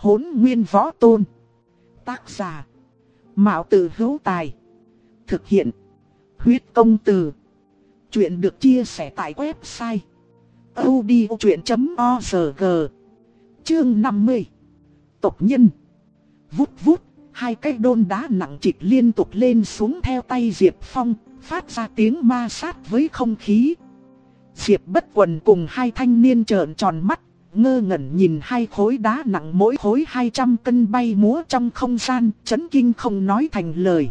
Hốn nguyên võ tôn. Tác giả. Mạo tử hữu tài. Thực hiện. Huyết công từ. Chuyện được chia sẻ tại website. odchuyện.org Chương 50 Tộc nhân Vút vút, hai cái đôn đá nặng trịch liên tục lên xuống theo tay Diệp Phong, phát ra tiếng ma sát với không khí. Diệp bất quần cùng hai thanh niên trợn tròn mắt, ngơ ngẩn nhìn hai khối đá nặng mỗi khối 200 cân bay múa trong không gian, chấn kinh không nói thành lời.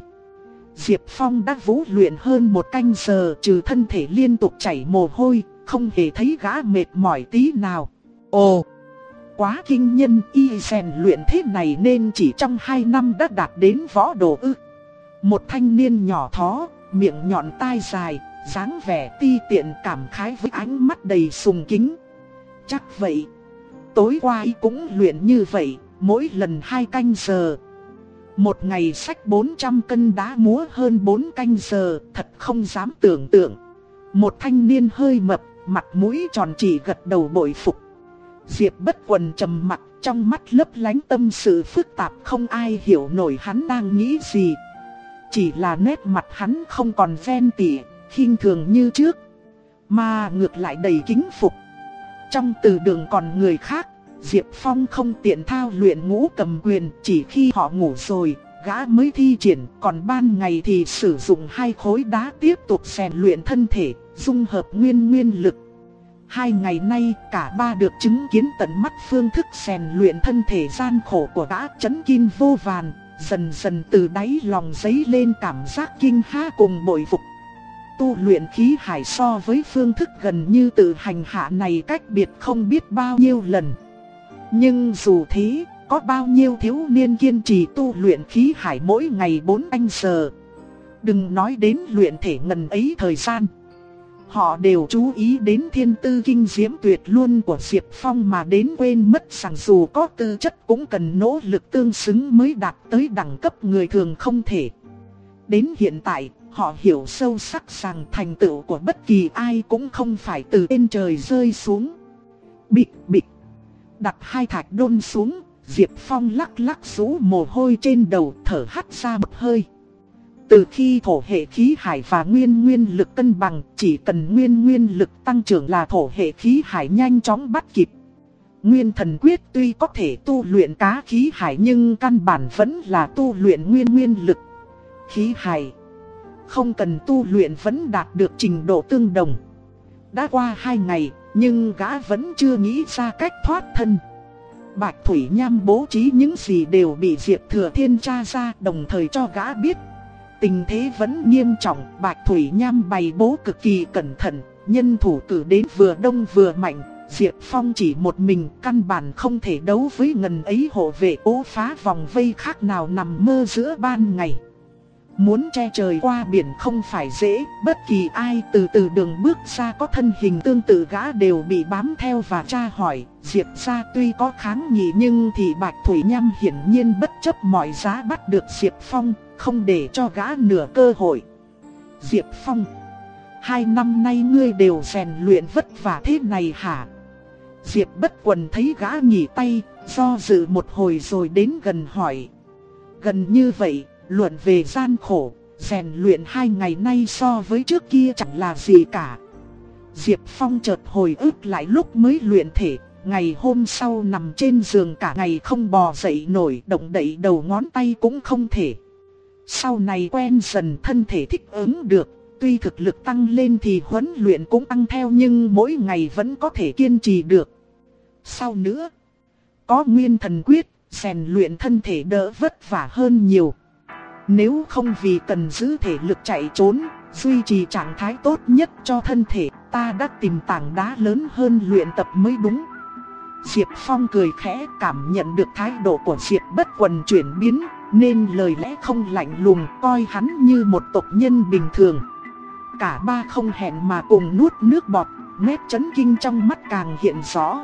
Diệp Phong đã vũ luyện hơn một canh giờ trừ thân thể liên tục chảy mồ hôi, không hề thấy gã mệt mỏi tí nào. Ồ, quá kinh nhân y rèn luyện thế này nên chỉ trong 2 năm đã đạt đến võ đồ ư. Một thanh niên nhỏ thó, miệng nhọn tai dài, dáng vẻ ti tiện cảm khái với ánh mắt đầy sùng kính. Chắc vậy. Tối qua y cũng luyện như vậy, mỗi lần hai canh giờ. Một ngày sách 400 cân đá múa hơn 4 canh giờ, thật không dám tưởng tượng. Một thanh niên hơi mập, mặt mũi tròn chỉ gật đầu bội phục. Diệp bất quần trầm mặt, trong mắt lấp lánh tâm sự phức tạp không ai hiểu nổi hắn đang nghĩ gì. Chỉ là nét mặt hắn không còn ven tỉ, khinh thường như trước, mà ngược lại đầy kính phục. Trong từ đường còn người khác, Diệp Phong không tiện thao luyện ngũ cầm quyền, chỉ khi họ ngủ rồi, gã mới thi triển, còn ban ngày thì sử dụng hai khối đá tiếp tục rèn luyện thân thể, dung hợp nguyên nguyên lực. Hai ngày nay cả ba được chứng kiến tận mắt phương thức rèn luyện thân thể gian khổ của gã chấn kim vô vàn, dần dần từ đáy lòng giấy lên cảm giác kinh ha cùng bội phục tu luyện khí hải so với phương thức gần như tự hành hạ này cách biệt không biết bao nhiêu lần. Nhưng dù thế, có bao nhiêu thiếu niên kiên trì tu luyện khí hải mỗi ngày 4 anh giờ. Đừng nói đến luyện thể ngần ấy thời gian. Họ đều chú ý đến thiên tư kinh diễm tuyệt luôn của Diệp Phong mà đến quên mất rằng dù có tư chất cũng cần nỗ lực tương xứng mới đạt tới đẳng cấp người thường không thể. Đến hiện tại, Họ hiểu sâu sắc rằng thành tựu của bất kỳ ai cũng không phải từ trên trời rơi xuống. Bịch bịch. Đặt hai thạch đôn xuống, Diệp Phong lắc lắc rũ mồ hôi trên đầu thở hắt ra một hơi. Từ khi thổ hệ khí hải và nguyên nguyên lực cân bằng, chỉ cần nguyên nguyên lực tăng trưởng là thổ hệ khí hải nhanh chóng bắt kịp. Nguyên thần quyết tuy có thể tu luyện cá khí hải nhưng căn bản vẫn là tu luyện nguyên nguyên lực. Khí hải không cần tu luyện vẫn đạt được trình độ tương đồng. Đã qua hai ngày, nhưng gã vẫn chưa nghĩ ra cách thoát thân. Bạch Thủy Nham bố trí những gì đều bị Diệp Thừa Thiên tra ra đồng thời cho gã biết. Tình thế vẫn nghiêm trọng, Bạch Thủy Nham bày bố cực kỳ cẩn thận, nhân thủ cử đến vừa đông vừa mạnh. Diệp Phong chỉ một mình căn bản không thể đấu với ngần ấy hộ vệ ố phá vòng vây khác nào nằm mơ giữa ban ngày. Muốn che trời qua biển không phải dễ, bất kỳ ai từ từ đường bước ra có thân hình tương tự gã đều bị bám theo và tra hỏi. Diệp ra tuy có kháng nghị nhưng thì Bạch Thủy Nham hiển nhiên bất chấp mọi giá bắt được Diệp Phong, không để cho gã nửa cơ hội. Diệp Phong, hai năm nay ngươi đều rèn luyện vất vả thế này hả? Diệp bất quần thấy gã nghỉ tay, do dự một hồi rồi đến gần hỏi. Gần như vậy, Luận về gian khổ, rèn luyện hai ngày nay so với trước kia chẳng là gì cả. Diệp Phong chợt hồi ức lại lúc mới luyện thể, ngày hôm sau nằm trên giường cả ngày không bò dậy nổi, động đậy đầu ngón tay cũng không thể. Sau này quen dần thân thể thích ứng được, tuy thực lực tăng lên thì huấn luyện cũng tăng theo nhưng mỗi ngày vẫn có thể kiên trì được. Sau nữa, có nguyên thần quyết, rèn luyện thân thể đỡ vất vả hơn nhiều. Nếu không vì cần giữ thể lực chạy trốn, duy trì trạng thái tốt nhất cho thân thể, ta đã tìm tảng đá lớn hơn luyện tập mới đúng. Diệp Phong cười khẽ cảm nhận được thái độ của Diệp bất quần chuyển biến, nên lời lẽ không lạnh lùng coi hắn như một tộc nhân bình thường. Cả ba không hẹn mà cùng nuốt nước bọt, nét chấn kinh trong mắt càng hiện rõ.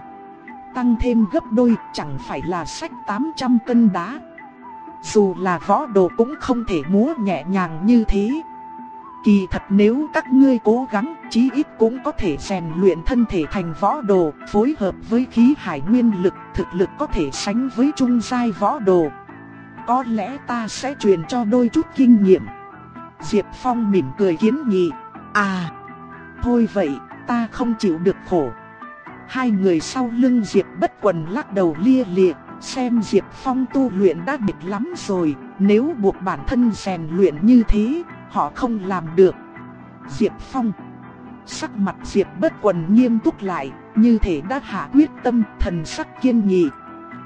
Tăng thêm gấp đôi chẳng phải là sách 800 cân đá. Dù là võ đồ cũng không thể múa nhẹ nhàng như thế. Kỳ thật nếu các ngươi cố gắng, chí ít cũng có thể rèn luyện thân thể thành võ đồ, phối hợp với khí hải nguyên lực, thực lực có thể sánh với trung giai võ đồ. Có lẽ ta sẽ truyền cho đôi chút kinh nghiệm. Diệp Phong mỉm cười kiến nghị. À, thôi vậy, ta không chịu được khổ. Hai người sau lưng Diệp bất quần lắc đầu lia liệt xem Diệp Phong tu luyện đã biệt lắm rồi, nếu buộc bản thân rèn luyện như thế, họ không làm được. Diệp Phong Sắc mặt Diệp bất quần nghiêm túc lại, như thể đã hạ quyết tâm thần sắc kiên nghị.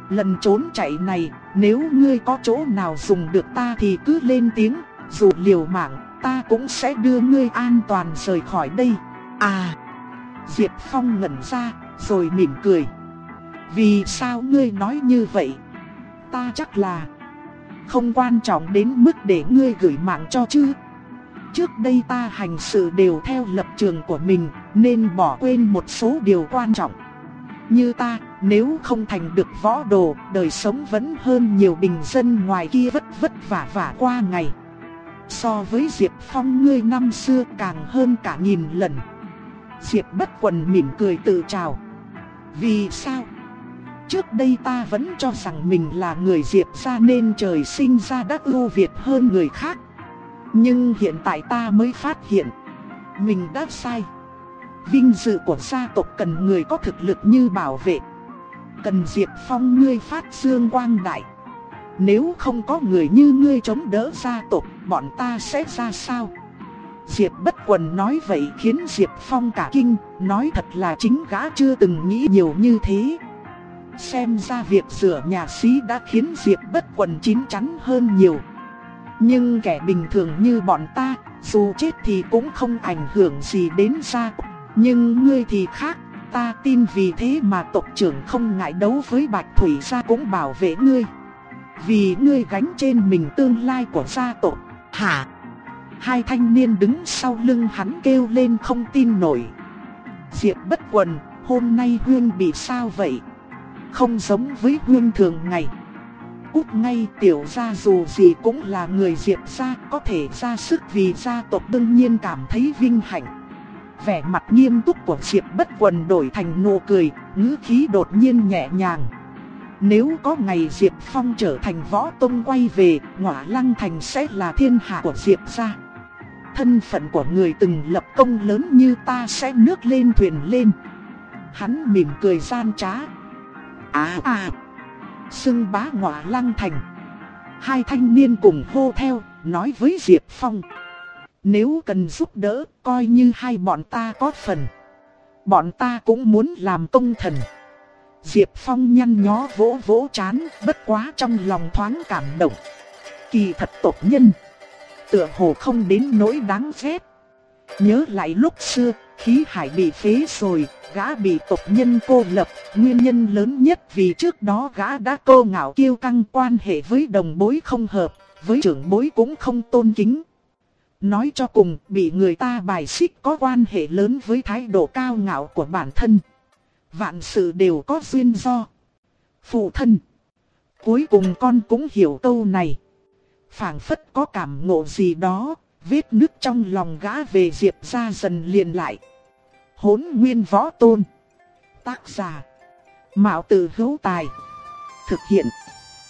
Lần trốn chạy này, nếu ngươi có chỗ nào dùng được ta thì cứ lên tiếng, dù liều mạng, ta cũng sẽ đưa ngươi an toàn rời khỏi đây. À! Diệp Phong ngẩn ra, rồi mỉm cười. Vì sao ngươi nói như vậy? Ta chắc là không quan trọng đến mức để ngươi gửi mạng cho chứ. Trước đây ta hành sự đều theo lập trường của mình nên bỏ quên một số điều quan trọng. Như ta, nếu không thành được võ đồ, đời sống vẫn hơn nhiều bình dân ngoài kia vất vất vả vả qua ngày. So với Diệp Phong ngươi năm xưa càng hơn cả nghìn lần. Diệp bất quần mỉm cười tự chào. Vì sao? Trước đây ta vẫn cho rằng mình là người Diệp ra nên trời sinh ra đã ưu việt hơn người khác. Nhưng hiện tại ta mới phát hiện, mình đã sai. Vinh dự của gia tộc cần người có thực lực như bảo vệ. Cần Diệp Phong ngươi phát dương quang đại. Nếu không có người như ngươi chống đỡ gia tộc, bọn ta sẽ ra sao? Diệp bất quần nói vậy khiến Diệp Phong cả kinh, nói thật là chính gã chưa từng nghĩ nhiều như thế. Xem ra việc sửa nhà sĩ đã khiến Diệp bất quần chín chắn hơn nhiều. Nhưng kẻ bình thường như bọn ta, dù chết thì cũng không ảnh hưởng gì đến gia tộc. Nhưng ngươi thì khác, ta tin vì thế mà tộc trưởng không ngại đấu với Bạch Thủy gia cũng bảo vệ ngươi. Vì ngươi gánh trên mình tương lai của gia tộc. Hả? Hai thanh niên đứng sau lưng hắn kêu lên không tin nổi. Diệp bất quần, hôm nay Huyên bị sao vậy? Không giống với Huyên thường ngày. Út ngay tiểu gia dù gì cũng là người Diệp gia có thể ra sức vì gia tộc đương nhiên cảm thấy vinh hạnh. Vẻ mặt nghiêm túc của Diệp bất quần đổi thành nụ cười, ngữ khí đột nhiên nhẹ nhàng. Nếu có ngày Diệp Phong trở thành võ tông quay về, ngọa lăng thành sẽ là thiên hạ của Diệp gia. Thân phận của người từng lập công lớn như ta sẽ nước lên thuyền lên. Hắn mỉm cười gian trá. À à, xưng bá ngọa lăng thành. Hai thanh niên cùng hô theo, nói với Diệp Phong. Nếu cần giúp đỡ, coi như hai bọn ta có phần. Bọn ta cũng muốn làm công thần. Diệp Phong nhăn nhó vỗ vỗ chán, bất quá trong lòng thoáng cảm động. Kỳ thật tộc nhân. Tựa hồ không đến nỗi đáng ghét. Nhớ lại lúc xưa, khí hải bị phế rồi, gã bị tộc nhân cô lập, nguyên nhân lớn nhất vì trước đó gã đã cô ngạo kiêu căng quan hệ với đồng bối không hợp, với trưởng bối cũng không tôn kính. Nói cho cùng, bị người ta bài xích có quan hệ lớn với thái độ cao ngạo của bản thân. Vạn sự đều có duyên do. Phụ thân. Cuối cùng con cũng hiểu câu này. phảng phất có cảm ngộ gì đó, vết nước trong lòng gã về Diệp ra dần liền lại. Hốn nguyên võ tôn. Tác giả. Mạo tử hữu tài. Thực hiện.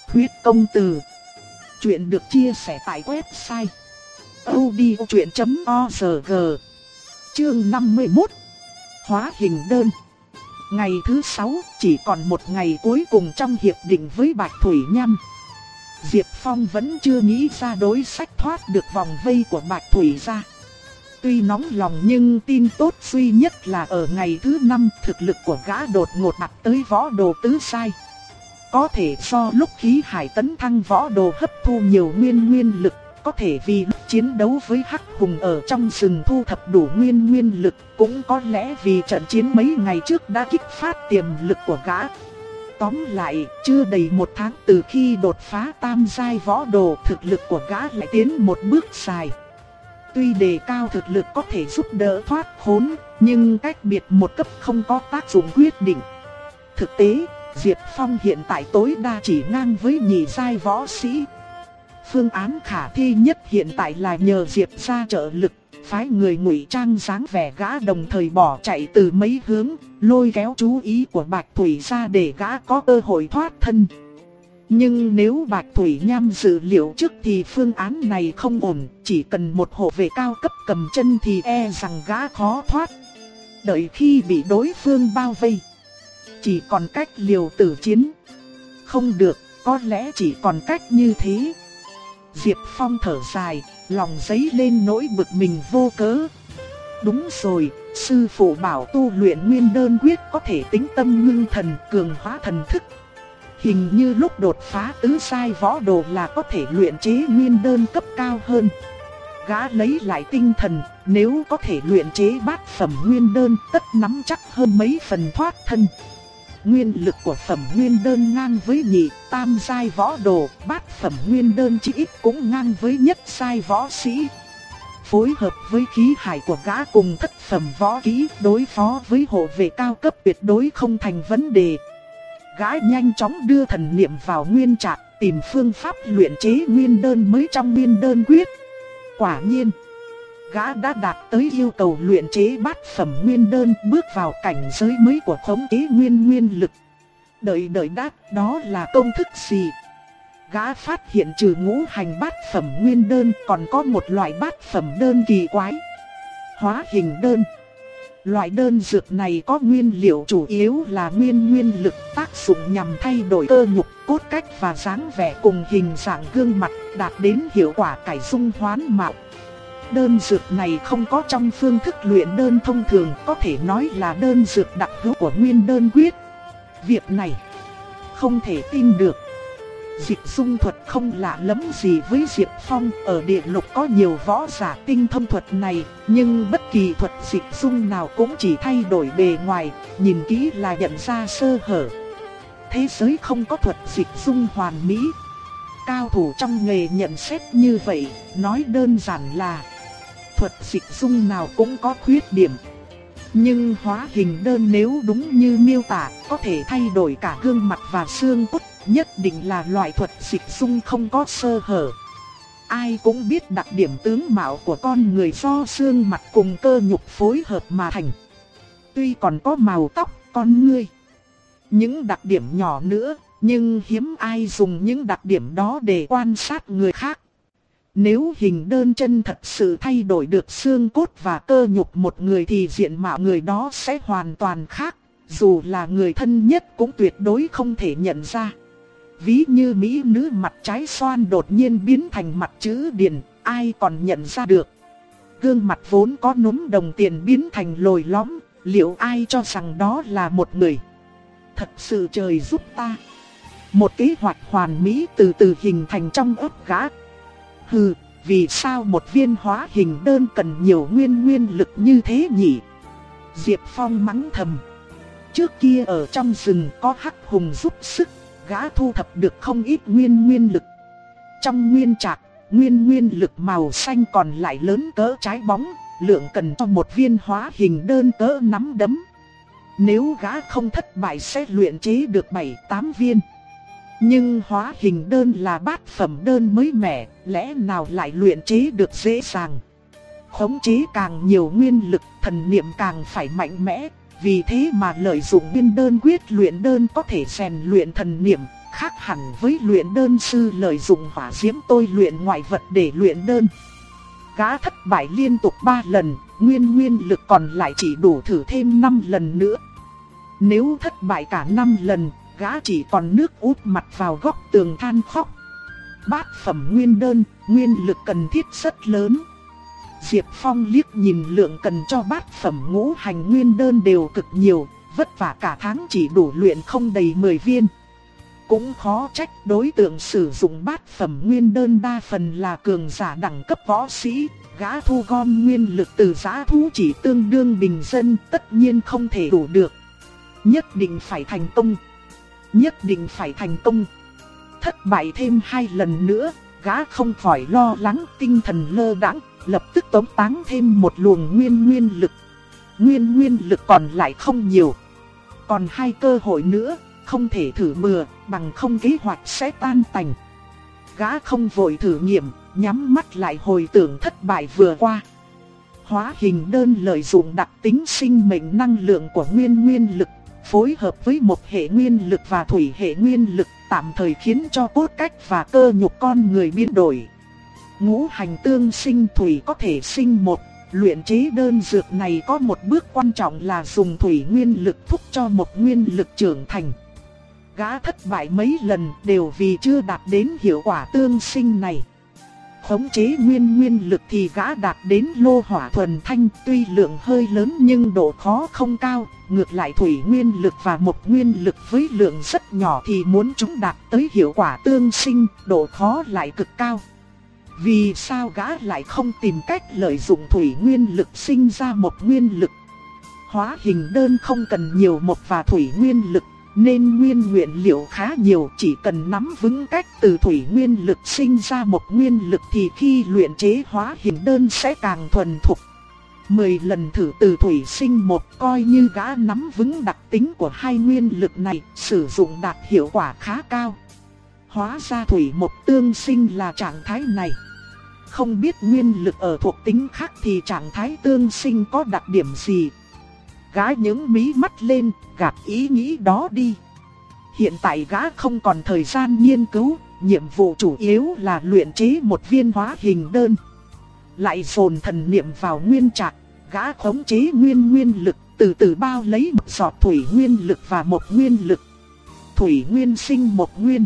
Huyết công từ. Chuyện được chia sẻ tại website. odchuyện.org Chương 51 Hóa hình đơn Ngày thứ 6 chỉ còn một ngày cuối cùng trong hiệp định với Bạch Thủy Nham. Diệp Phong vẫn chưa nghĩ ra đối sách thoát được vòng vây của Bạch Thủy ra. Tuy nóng lòng nhưng tin tốt duy nhất là ở ngày thứ 5 thực lực của gã đột ngột đạt tới võ đồ tứ sai. Có thể do lúc khí hải tấn thăng võ đồ hấp thu nhiều nguyên nguyên lực, có thể vì lúc chiến đấu với Hắc Hùng ở trong rừng thu thập đủ nguyên nguyên lực, cũng có lẽ vì trận chiến mấy ngày trước đã kích phát tiềm lực của gã. Tóm lại, chưa đầy một tháng từ khi đột phá tam giai võ đồ thực lực của gã lại tiến một bước dài. Tuy đề cao thực lực có thể giúp đỡ thoát khốn, nhưng cách biệt một cấp không có tác dụng quyết định. Thực tế, Diệp Phong hiện tại tối đa chỉ ngang với nhị giai võ sĩ. Phương án khả thi nhất hiện tại là nhờ Diệp ra trợ lực, phái người ngụy trang dáng vẻ gã đồng thời bỏ chạy từ mấy hướng, lôi kéo chú ý của Bạch Thủy ra để gã có cơ hội thoát thân. Nhưng nếu Bạch Thủy Nham dự liệu trước thì phương án này không ổn, chỉ cần một hộ vệ cao cấp cầm chân thì e rằng gã khó thoát. Đợi khi bị đối phương bao vây, chỉ còn cách liều tử chiến. Không được, có lẽ chỉ còn cách như thế. Diệp Phong thở dài, lòng giấy lên nỗi bực mình vô cớ. Đúng rồi, sư phụ bảo tu luyện nguyên đơn quyết có thể tính tâm ngưng thần cường hóa thần thức. Hình như lúc đột phá tứ sai võ đồ là có thể luyện chế nguyên đơn cấp cao hơn. Gã lấy lại tinh thần, nếu có thể luyện chế bát phẩm nguyên đơn tất nắm chắc hơn mấy phần thoát thân. Nguyên lực của phẩm nguyên đơn ngang với nhị, tam sai võ đồ, bát phẩm nguyên đơn chỉ ít cũng ngang với nhất sai võ sĩ. Phối hợp với khí hải của gã cùng thất phẩm võ kỹ đối phó với hộ vệ cao cấp tuyệt đối không thành vấn đề. Gã nhanh chóng đưa thần niệm vào nguyên trạng, tìm phương pháp luyện chế nguyên đơn mới trong nguyên đơn quyết. Quả nhiên gã đã đạt tới yêu cầu luyện chế bát phẩm nguyên đơn bước vào cảnh giới mới của khống chế nguyên nguyên lực. Đợi đợi đáp đó là công thức gì? Gã phát hiện trừ ngũ hành bát phẩm nguyên đơn còn có một loại bát phẩm đơn kỳ quái. Hóa hình đơn. Loại đơn dược này có nguyên liệu chủ yếu là nguyên nguyên lực tác dụng nhằm thay đổi cơ nhục, cốt cách và dáng vẻ cùng hình dạng gương mặt đạt đến hiệu quả cải dung hoán mạo. Đơn dược này không có trong phương thức luyện đơn thông thường, có thể nói là đơn dược đặc hữu của nguyên đơn quyết. Việc này không thể tin được. Dịch dung thuật không lạ lắm gì với Diệp Phong, ở địa lục có nhiều võ giả tinh thông thuật này, nhưng bất kỳ thuật dịch dung nào cũng chỉ thay đổi bề ngoài, nhìn kỹ là nhận ra sơ hở. Thế giới không có thuật dịch dung hoàn mỹ. Cao thủ trong nghề nhận xét như vậy, nói đơn giản là thuật dịch dung nào cũng có khuyết điểm. Nhưng hóa hình đơn nếu đúng như miêu tả, có thể thay đổi cả gương mặt và xương cốt, nhất định là loại thuật dịch dung không có sơ hở. Ai cũng biết đặc điểm tướng mạo của con người do xương mặt cùng cơ nhục phối hợp mà thành. Tuy còn có màu tóc, con ngươi. Những đặc điểm nhỏ nữa, nhưng hiếm ai dùng những đặc điểm đó để quan sát người khác. Nếu hình đơn chân thật sự thay đổi được xương cốt và cơ nhục một người thì diện mạo người đó sẽ hoàn toàn khác, dù là người thân nhất cũng tuyệt đối không thể nhận ra. Ví như mỹ nữ mặt trái xoan đột nhiên biến thành mặt chữ điền, ai còn nhận ra được. Gương mặt vốn có núm đồng tiền biến thành lồi lõm, liệu ai cho rằng đó là một người? Thật sự trời giúp ta. Một kế hoạch hoàn mỹ từ từ hình thành trong ấp gã Hừ, vì sao một viên hóa hình đơn cần nhiều nguyên nguyên lực như thế nhỉ? Diệp Phong mắng thầm. Trước kia ở trong rừng có hắc hùng giúp sức, gã thu thập được không ít nguyên nguyên lực. Trong nguyên trạc, nguyên nguyên lực màu xanh còn lại lớn cỡ trái bóng, lượng cần cho một viên hóa hình đơn cỡ nắm đấm. Nếu gã không thất bại sẽ luyện chế được 7-8 viên. Nhưng hóa hình đơn là bát phẩm đơn mới mẻ, lẽ nào lại luyện chế được dễ dàng. Khống chế càng nhiều nguyên lực, thần niệm càng phải mạnh mẽ, vì thế mà lợi dụng biên đơn quyết luyện đơn có thể rèn luyện thần niệm, khác hẳn với luyện đơn sư lợi dụng hỏa diễm tôi luyện ngoại vật để luyện đơn. Gã thất bại liên tục 3 lần, nguyên nguyên lực còn lại chỉ đủ thử thêm 5 lần nữa. Nếu thất bại cả 5 lần, gã chỉ còn nước út mặt vào góc tường than khóc. Bát phẩm nguyên đơn, nguyên lực cần thiết rất lớn. Diệp Phong liếc nhìn lượng cần cho bát phẩm ngũ hành nguyên đơn đều cực nhiều, vất vả cả tháng chỉ đủ luyện không đầy 10 viên. Cũng khó trách đối tượng sử dụng bát phẩm nguyên đơn đa phần là cường giả đẳng cấp võ sĩ, gã thu gom nguyên lực từ giá thú chỉ tương đương bình dân tất nhiên không thể đủ được. Nhất định phải thành công nhất định phải thành công. Thất bại thêm hai lần nữa, gã không khỏi lo lắng tinh thần lơ đãng, lập tức tống táng thêm một luồng nguyên nguyên lực. Nguyên nguyên lực còn lại không nhiều. Còn hai cơ hội nữa, không thể thử bừa, bằng không kế hoạch sẽ tan tành. Gã không vội thử nghiệm, nhắm mắt lại hồi tưởng thất bại vừa qua. Hóa hình đơn lợi dụng đặc tính sinh mệnh năng lượng của nguyên nguyên lực, phối hợp với một hệ nguyên lực và thủy hệ nguyên lực tạm thời khiến cho cốt cách và cơ nhục con người biến đổi. Ngũ hành tương sinh thủy có thể sinh một, luyện chế đơn dược này có một bước quan trọng là dùng thủy nguyên lực thúc cho một nguyên lực trưởng thành. Gã thất bại mấy lần đều vì chưa đạt đến hiệu quả tương sinh này. Khống chế nguyên nguyên lực thì gã đạt đến lô hỏa thuần thanh tuy lượng hơi lớn nhưng độ khó không cao, ngược lại thủy nguyên lực và một nguyên lực với lượng rất nhỏ thì muốn chúng đạt tới hiệu quả tương sinh, độ khó lại cực cao. Vì sao gã lại không tìm cách lợi dụng thủy nguyên lực sinh ra một nguyên lực? Hóa hình đơn không cần nhiều một và thủy nguyên lực, nên nguyên nguyện liệu khá nhiều chỉ cần nắm vững cách từ thủy nguyên lực sinh ra một nguyên lực thì khi luyện chế hóa hình đơn sẽ càng thuần thục. Mười lần thử từ thủy sinh một coi như gã nắm vững đặc tính của hai nguyên lực này, sử dụng đạt hiệu quả khá cao. Hóa ra thủy một tương sinh là trạng thái này. Không biết nguyên lực ở thuộc tính khác thì trạng thái tương sinh có đặc điểm gì. gái những mí mắt lên, gạt ý nghĩ đó đi. Hiện tại gã không còn thời gian nghiên cứu, nhiệm vụ chủ yếu là luyện chế một viên hóa hình đơn. Lại dồn thần niệm vào nguyên trạc, gã khống chế nguyên nguyên lực, từ từ bao lấy một giọt thủy nguyên lực và một nguyên lực. Thủy nguyên sinh một nguyên.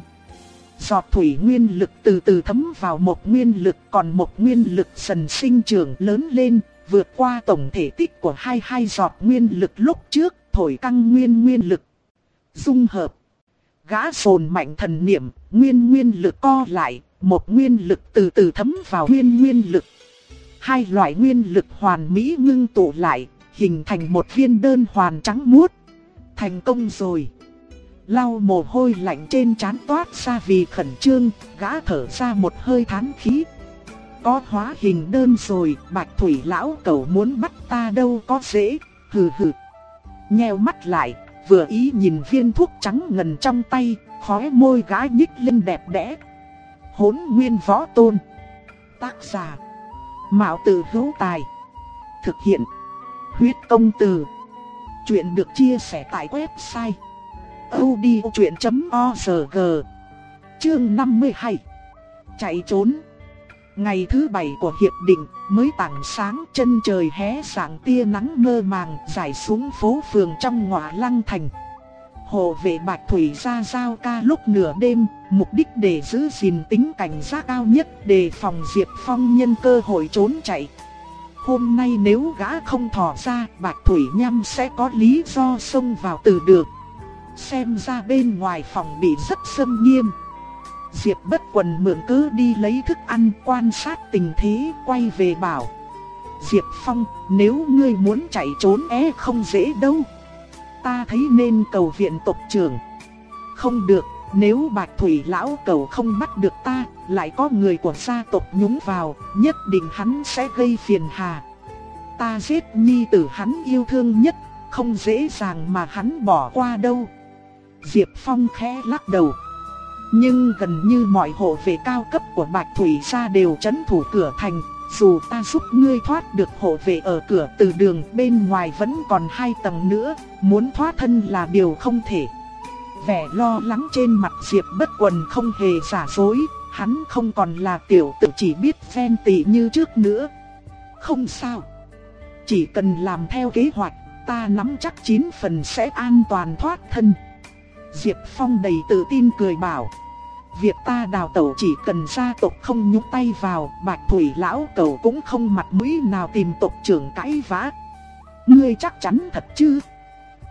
Giọt thủy nguyên lực từ từ thấm vào một nguyên lực còn một nguyên lực dần sinh trưởng lớn lên, vượt qua tổng thể tích của hai hai giọt nguyên lực lúc trước, thổi căng nguyên nguyên lực. Dung hợp. Gã sồn mạnh thần niệm, nguyên nguyên lực co lại, một nguyên lực từ từ thấm vào nguyên nguyên lực. Hai loại nguyên lực hoàn mỹ ngưng tụ lại, hình thành một viên đơn hoàn trắng muốt. Thành công rồi. Lau mồ hôi lạnh trên trán toát ra vì khẩn trương, gã thở ra một hơi thán khí. Có hóa hình đơn rồi, bạch thủy lão cầu muốn bắt ta đâu có dễ, hừ hừ. Nheo mắt lại, vừa ý nhìn viên thuốc trắng ngần trong tay, khóe môi gái nhích lên đẹp đẽ. Hốn nguyên võ tôn. Tác giả. Mạo tử hữu tài. Thực hiện. Huyết công từ. Chuyện được chia sẻ tại website audiochuyện.org Chương 52 Chạy trốn Ngày thứ bảy của hiệp định, mới tảng sáng chân trời hé sáng tia nắng mơ màng dài xuống phố phường trong ngọa lăng thành. Hồ vệ Bạch Thủy ra giao ca lúc nửa đêm, mục đích để giữ gìn tính cảnh giác cao nhất đề phòng Diệp Phong nhân cơ hội trốn chạy. Hôm nay nếu gã không thò ra, Bạch Thủy Nham sẽ có lý do xông vào từ đường. Xem ra bên ngoài phòng bị rất sâm nghiêm. Diệp bất quần mượn cớ đi lấy thức ăn quan sát tình thế quay về bảo. Diệp Phong, nếu ngươi muốn chạy trốn é không dễ đâu. Ta thấy nên cầu viện tộc trưởng. Không được, nếu Bạch Thủy lão cầu không bắt được ta, lại có người của gia tộc nhúng vào, nhất định hắn sẽ gây phiền hà. Ta giết nhi tử hắn yêu thương nhất, không dễ dàng mà hắn bỏ qua đâu. Diệp Phong khẽ lắc đầu. Nhưng gần như mọi hộ vệ cao cấp của Bạch Thủy gia đều chấn thủ cửa thành, dù ta giúp ngươi thoát được hộ vệ ở cửa từ đường bên ngoài vẫn còn hai tầng nữa, muốn thoát thân là điều không thể. Vẻ lo lắng trên mặt Diệp bất quần không hề giả dối, hắn không còn là tiểu tử chỉ biết ven tị như trước nữa. Không sao, chỉ cần làm theo kế hoạch, ta nắm chắc 9 phần sẽ an toàn thoát thân. Diệp Phong đầy tự tin cười bảo. Việc ta đào tẩu chỉ cần gia tộc không nhúng tay vào, bạch thủy lão cầu cũng không mặt mũi nào tìm tộc trưởng cãi vã. Ngươi chắc chắn thật chứ?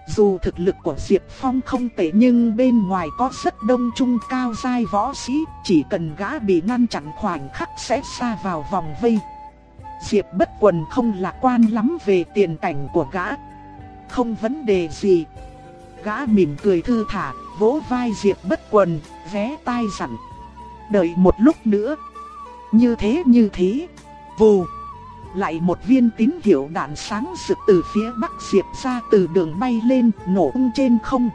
Dù thực lực của Diệp Phong không tệ nhưng bên ngoài có rất đông trung cao giai võ sĩ, chỉ cần gã bị ngăn chặn khoảnh khắc sẽ xa vào vòng vây. Diệp bất quần không lạc quan lắm về tiền cảnh của gã. Không vấn đề gì. Gã mỉm cười thư thả, vỗ vai Diệp bất quần, vé tai sẵn, Đợi một lúc nữa. Như thế như thế. Vù. Lại một viên tín hiệu đạn sáng rực từ phía bắc Diệp ra từ đường bay lên, nổ tung trên không.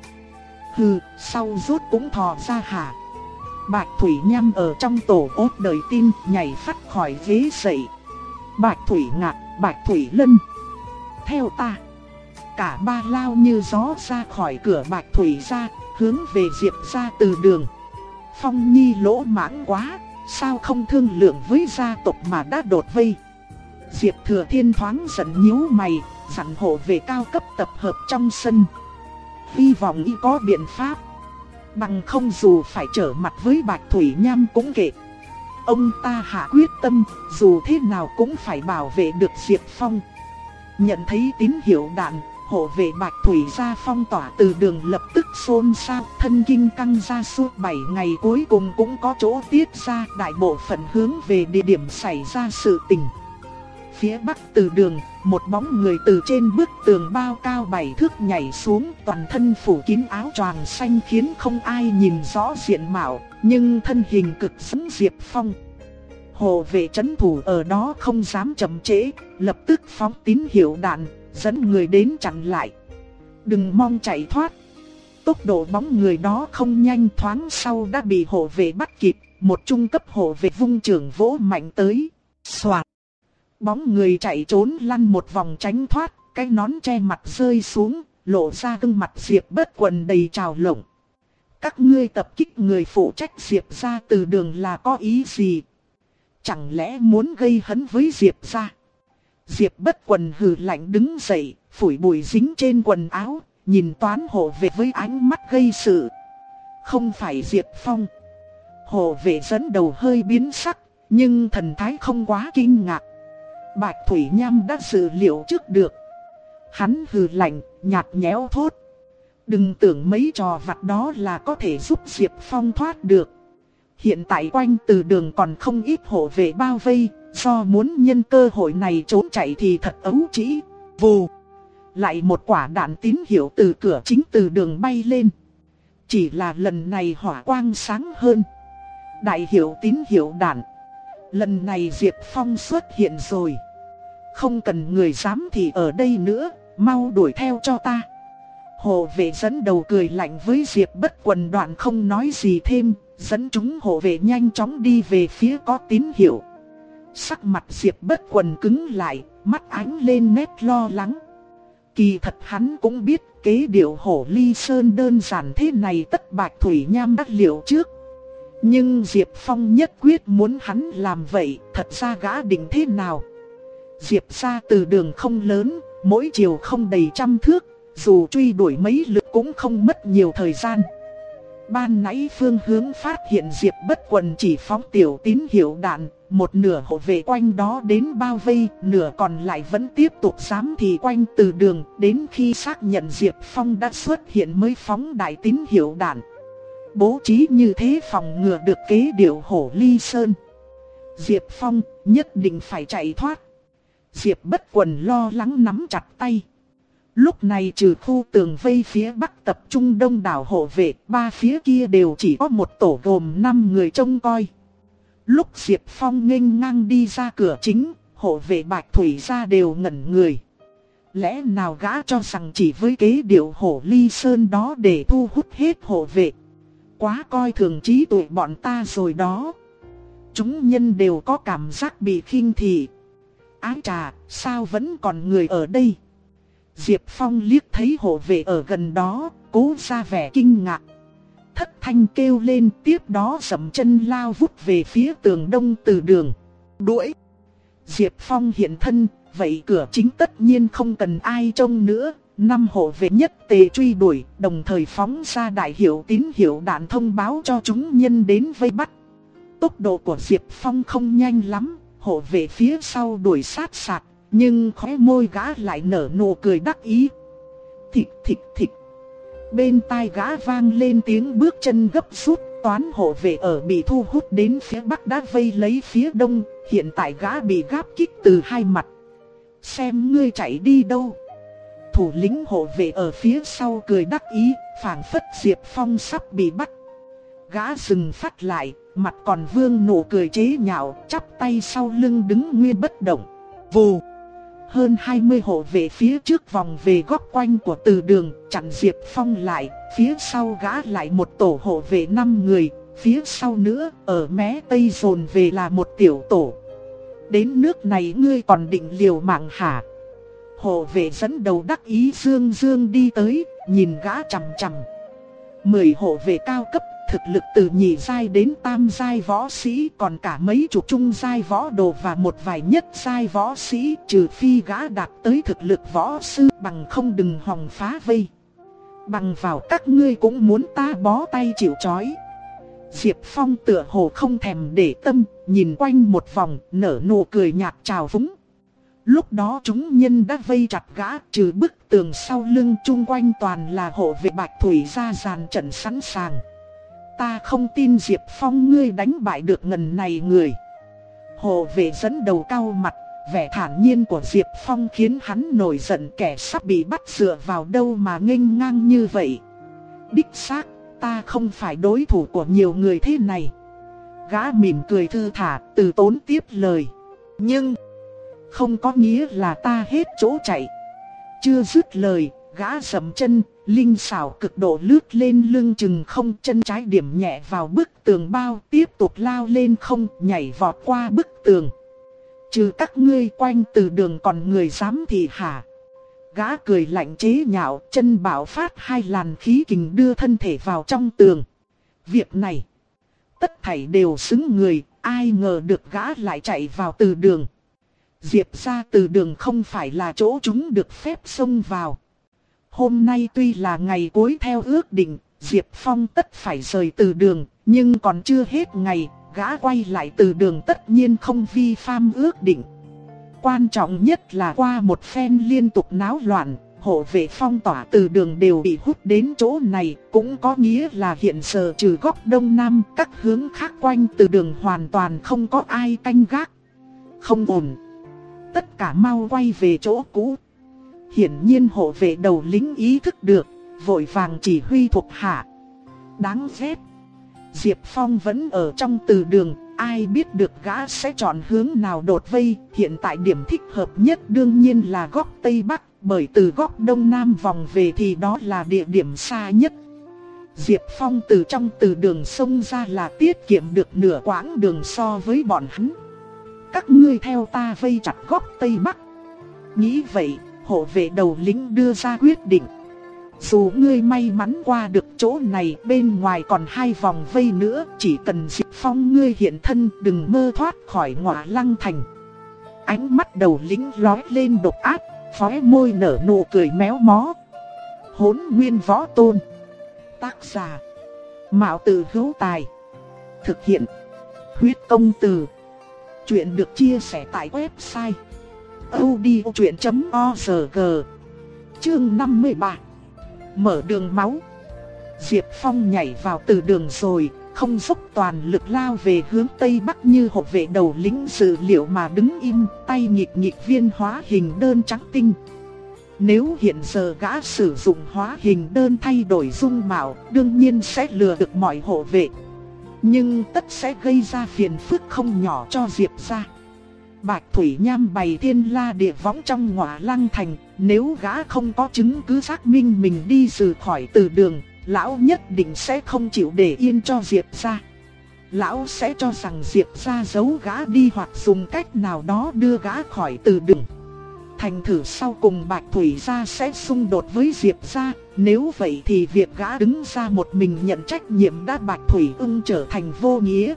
Hừ, sau rút cũng thò ra hả. Bạch Thủy Nham ở trong tổ ốt đời tin, nhảy phát khỏi ghế dậy. Bạch Thủy ngạc, Bạch Thủy Lân. Theo ta. Cả ba lao như gió ra khỏi cửa Bạch Thủy ra, hướng về Diệp ra từ đường. Phong Nhi lỗ mãng quá, sao không thương lượng với gia tộc mà đã đột vây. Diệp Thừa Thiên thoáng giận nhíu mày, dặn hộ về cao cấp tập hợp trong sân. Hy vọng y có biện pháp. Bằng không dù phải trở mặt với Bạch Thủy Nham cũng kệ. Ông ta hạ quyết tâm, dù thế nào cũng phải bảo vệ được Diệp Phong. Nhận thấy tín hiệu đạn, hộ vệ Bạch Thủy ra phong tỏa từ đường lập tức xôn xao, thân kinh căng ra suốt 7 ngày cuối cùng cũng có chỗ tiết ra, đại bộ phận hướng về địa điểm xảy ra sự tình. Phía bắc từ đường, một bóng người từ trên bức tường bao cao bảy thước nhảy xuống, toàn thân phủ kín áo choàng xanh khiến không ai nhìn rõ diện mạo, nhưng thân hình cực giống Diệp Phong. Hồ vệ chấn thủ ở đó không dám chậm trễ, lập tức phóng tín hiệu đạn, dẫn người đến chặn lại. Đừng mong chạy thoát. Tốc độ bóng người đó không nhanh thoáng sau đã bị hộ vệ bắt kịp, một trung cấp hộ vệ vung trường vỗ mạnh tới. Xoạt. Bóng người chạy trốn lăn một vòng tránh thoát, cái nón che mặt rơi xuống, lộ ra gương mặt Diệp bất quần đầy trào lộng. Các ngươi tập kích người phụ trách Diệp ra từ đường là có ý gì? Chẳng lẽ muốn gây hấn với Diệp ra? Diệp bất quần hừ lạnh đứng dậy, phủi bụi dính trên quần áo, nhìn toán hộ vệ với ánh mắt gây sự. Không phải Diệp Phong. Hộ vệ dẫn đầu hơi biến sắc, nhưng thần thái không quá kinh ngạc. Bạch Thủy Nham đã dự liệu trước được. Hắn hừ lạnh, nhạt nhẽo thốt. Đừng tưởng mấy trò vặt đó là có thể giúp Diệp Phong thoát được. Hiện tại quanh từ đường còn không ít hộ vệ bao vây, do muốn nhân cơ hội này trốn chạy thì thật ấu trĩ. Vù! Lại một quả đạn tín hiệu từ cửa chính từ đường bay lên. Chỉ là lần này hỏa quang sáng hơn. Đại hiệu tín hiệu đạn. Lần này Diệp Phong xuất hiện rồi. Không cần người dám thì ở đây nữa, mau đuổi theo cho ta. Hộ vệ dẫn đầu cười lạnh với Diệp bất quần đoạn không nói gì thêm, dẫn chúng hộ vệ nhanh chóng đi về phía có tín hiệu. Sắc mặt Diệp bất quần cứng lại, mắt ánh lên nét lo lắng. Kỳ thật hắn cũng biết kế điệu hổ ly sơn đơn giản thế này tất bạch thủy nham đắc liệu trước. Nhưng Diệp Phong nhất quyết muốn hắn làm vậy, thật ra gã định thế nào? Diệp ra từ đường không lớn, mỗi chiều không đầy trăm thước, dù truy đuổi mấy lượt cũng không mất nhiều thời gian. Ban nãy phương hướng phát hiện Diệp bất quần chỉ phóng tiểu tín hiệu đạn, một nửa hộ vệ quanh đó đến bao vây, nửa còn lại vẫn tiếp tục giám thị quanh từ đường, đến khi xác nhận Diệp Phong đã xuất hiện mới phóng đại tín hiệu đạn. Bố trí như thế phòng ngừa được kế điệu hổ ly sơn. Diệp Phong nhất định phải chạy thoát. Diệp bất quần lo lắng nắm chặt tay. Lúc này trừ khu tường vây phía bắc tập trung đông đảo hộ vệ, ba phía kia đều chỉ có một tổ gồm 5 người trông coi. Lúc Diệp Phong nghênh ngang đi ra cửa chính, hộ vệ Bạch Thủy ra đều ngẩn người. Lẽ nào gã cho rằng chỉ với kế điệu hổ ly sơn đó để thu hút hết hộ vệ. Quá coi thường trí tuệ bọn ta rồi đó. Chúng nhân đều có cảm giác bị khinh thị. Ái trà, sao vẫn còn người ở đây? Diệp Phong liếc thấy hộ vệ ở gần đó, cố ra vẻ kinh ngạc. Thất thanh kêu lên tiếp đó dầm chân lao vút về phía tường đông từ đường. Đuổi! Diệp Phong hiện thân, vậy cửa chính tất nhiên không cần ai trông nữa. Năm hộ vệ nhất tề truy đuổi, đồng thời phóng ra đại hiệu tín hiệu đạn thông báo cho chúng nhân đến vây bắt. Tốc độ của Diệp Phong không nhanh lắm, hộ vệ phía sau đuổi sát sạc, nhưng khóe môi gã lại nở nụ cười đắc ý. Thịt thịt thịt. Bên tai gã vang lên tiếng bước chân gấp rút, toán hộ vệ ở bị thu hút đến phía bắc đã vây lấy phía đông, hiện tại gã bị gáp kích từ hai mặt. Xem ngươi chạy đi đâu. Thủ lĩnh hộ vệ ở phía sau cười đắc ý, phảng phất Diệp Phong sắp bị bắt. Gã dừng phát lại, mặt còn vương nụ cười chế nhạo, chắp tay sau lưng đứng nguyên bất động. Vù! Hơn 20 hộ vệ phía trước vòng về góc quanh của từ đường, chặn Diệp Phong lại, phía sau gã lại một tổ hộ vệ 5 người, phía sau nữa, ở mé tây dồn về là một tiểu tổ. Đến nước này ngươi còn định liều mạng hả? Hộ vệ dẫn đầu đắc ý dương dương đi tới, nhìn gã chằm chằm. Mười hộ vệ cao cấp, thực lực từ nhị giai đến tam giai võ sĩ, còn cả mấy chục trung giai võ đồ và một vài nhất giai võ sĩ, trừ phi gã đạt tới thực lực võ sư bằng không đừng hòng phá vây. Bằng vào các ngươi cũng muốn ta bó tay chịu chói. Diệp Phong tựa hồ không thèm để tâm, nhìn quanh một vòng, nở nụ cười nhạt chào phúng. Lúc đó chúng nhân đã vây chặt gã, trừ bức tường sau lưng chung quanh toàn là hộ vệ bạch thủy ra dàn trận sẵn sàng. Ta không tin Diệp Phong ngươi đánh bại được ngần này người. Hồ vệ dẫn đầu cao mặt, vẻ thản nhiên của Diệp Phong khiến hắn nổi giận kẻ sắp bị bắt dựa vào đâu mà nghênh ngang như vậy. Đích xác, ta không phải đối thủ của nhiều người thế này. Gã mỉm cười thư thả, từ tốn tiếp lời. Nhưng, không có nghĩa là ta hết chỗ chạy. Chưa dứt lời, gã sầm chân, linh xảo cực độ lướt lên lưng chừng không chân trái điểm nhẹ vào bức tường bao, tiếp tục lao lên không, nhảy vọt qua bức tường. Trừ các ngươi quanh từ đường còn người dám thì hả? Gã cười lạnh chế nhạo, chân bảo phát hai làn khí kình đưa thân thể vào trong tường. Việc này, tất thảy đều xứng người, ai ngờ được gã lại chạy vào từ đường. Diệp ra từ đường không phải là chỗ chúng được phép xông vào. Hôm nay tuy là ngày cuối theo ước định, Diệp Phong tất phải rời từ đường, nhưng còn chưa hết ngày, gã quay lại từ đường tất nhiên không vi phạm ước định. Quan trọng nhất là qua một phen liên tục náo loạn, hộ vệ phong tỏa từ đường đều bị hút đến chỗ này, cũng có nghĩa là hiện giờ trừ góc đông nam, các hướng khác quanh từ đường hoàn toàn không có ai canh gác. Không ổn. Tất cả mau quay về chỗ cũ. Hiển nhiên hộ vệ đầu lính ý thức được, vội vàng chỉ huy thuộc hạ. Đáng ghét. Diệp Phong vẫn ở trong từ đường, ai biết được gã sẽ chọn hướng nào đột vây, hiện tại điểm thích hợp nhất đương nhiên là góc Tây Bắc, bởi từ góc Đông Nam vòng về thì đó là địa điểm xa nhất. Diệp Phong từ trong từ đường sông ra là tiết kiệm được nửa quãng đường so với bọn hắn. Các ngươi theo ta vây chặt góc Tây Bắc. Nghĩ vậy, hộ vệ đầu lính đưa ra quyết định. Dù ngươi may mắn qua được chỗ này, bên ngoài còn hai vòng vây nữa, Chỉ cần Diệp Phong ngươi hiện thân, đừng mơ thoát khỏi ngọa lăng thành. Ánh mắt đầu lính lói lên độc ác Phói môi nở nụ cười méo mó. Hốn nguyên võ tôn, Tác giả, Mạo tử hữu tài, Thực hiện, Huyết công từ. Chuyện được chia sẻ tại website audiochuyện.org Chương 53 Mở đường máu. Diệp Phong nhảy vào từ đường rồi, Không dốc toàn lực lao về hướng Tây Bắc như hộ vệ đầu lính dự liệu mà đứng im, Tay nhịp nhịp viên hóa hình đơn trắng tinh. Nếu hiện giờ gã sử dụng hóa hình đơn thay đổi dung mạo, Đương nhiên sẽ lừa được mọi hộ vệ. Nhưng tất sẽ gây ra phiền phức không nhỏ cho Diệp gia. Bạch Thủy Nham bày thiên la địa võng trong ngọa lăng thành, nếu gã không có chứng cứ xác minh mình đi rời khỏi từ đường, lão nhất định sẽ không chịu để yên cho Diệp ra. Lão sẽ cho rằng Diệp ra giấu gã đi hoặc dùng cách nào đó đưa gã khỏi từ đường. Thành thử sau cùng Bạch Thủy ra sẽ xung đột với Diệp ra, nếu vậy thì việc gã đứng ra một mình nhận trách nhiệm đã Bạch Thủy ưng trở thành vô nghĩa.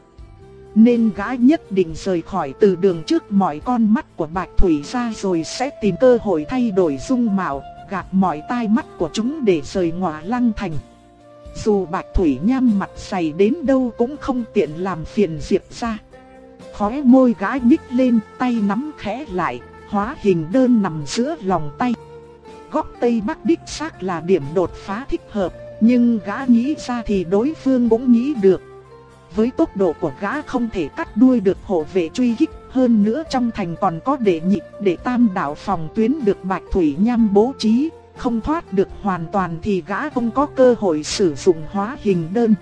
Nên gã nhất định rời khỏi từ đường trước mọi con mắt của Bạch Thủy ra rồi sẽ tìm cơ hội thay đổi dung mạo, gạt mọi tai mắt của chúng để rời ngọa lăng thành. Dù Bạch Thủy nham mặt dày đến đâu cũng không tiện làm phiền Diệp ra. Khóe môi gã nhích lên, tay nắm khẽ lại, hóa hình đơn nằm giữa lòng tay. Góc Tây Bắc đích xác là điểm đột phá thích hợp, nhưng gã nghĩ ra thì đối phương cũng nghĩ được. Với tốc độ của gã không thể cắt đuôi được hộ vệ truy kích Hơn nữa trong thành còn có đệ nhị đệ tam đảo phòng tuyến được Bạch Thủy Nham bố trí. Không thoát được hoàn toàn thì gã không có cơ hội sử dụng hóa hình đơn.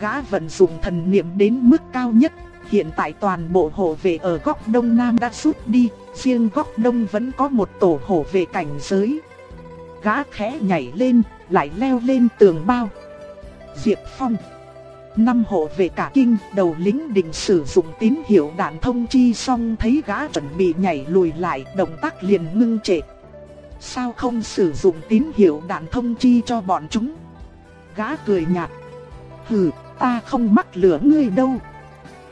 Gã vận dụng thần niệm đến mức cao nhất. Hiện tại toàn bộ hộ vệ ở góc đông nam đã rút đi Riêng góc đông vẫn có một tổ hộ vệ cảnh giới. Gã khẽ nhảy lên, lại leo lên tường bao. Diệp Phong Năm hộ về cả kinh, đầu lính định sử dụng tín hiệu đạn thông chi xong thấy gã chuẩn bị nhảy lùi lại, động tác liền ngưng trệ. Sao không sử dụng tín hiệu đạn thông chi cho bọn chúng? Gã cười nhạt. Hừ, ta không mắc lửa ngươi đâu.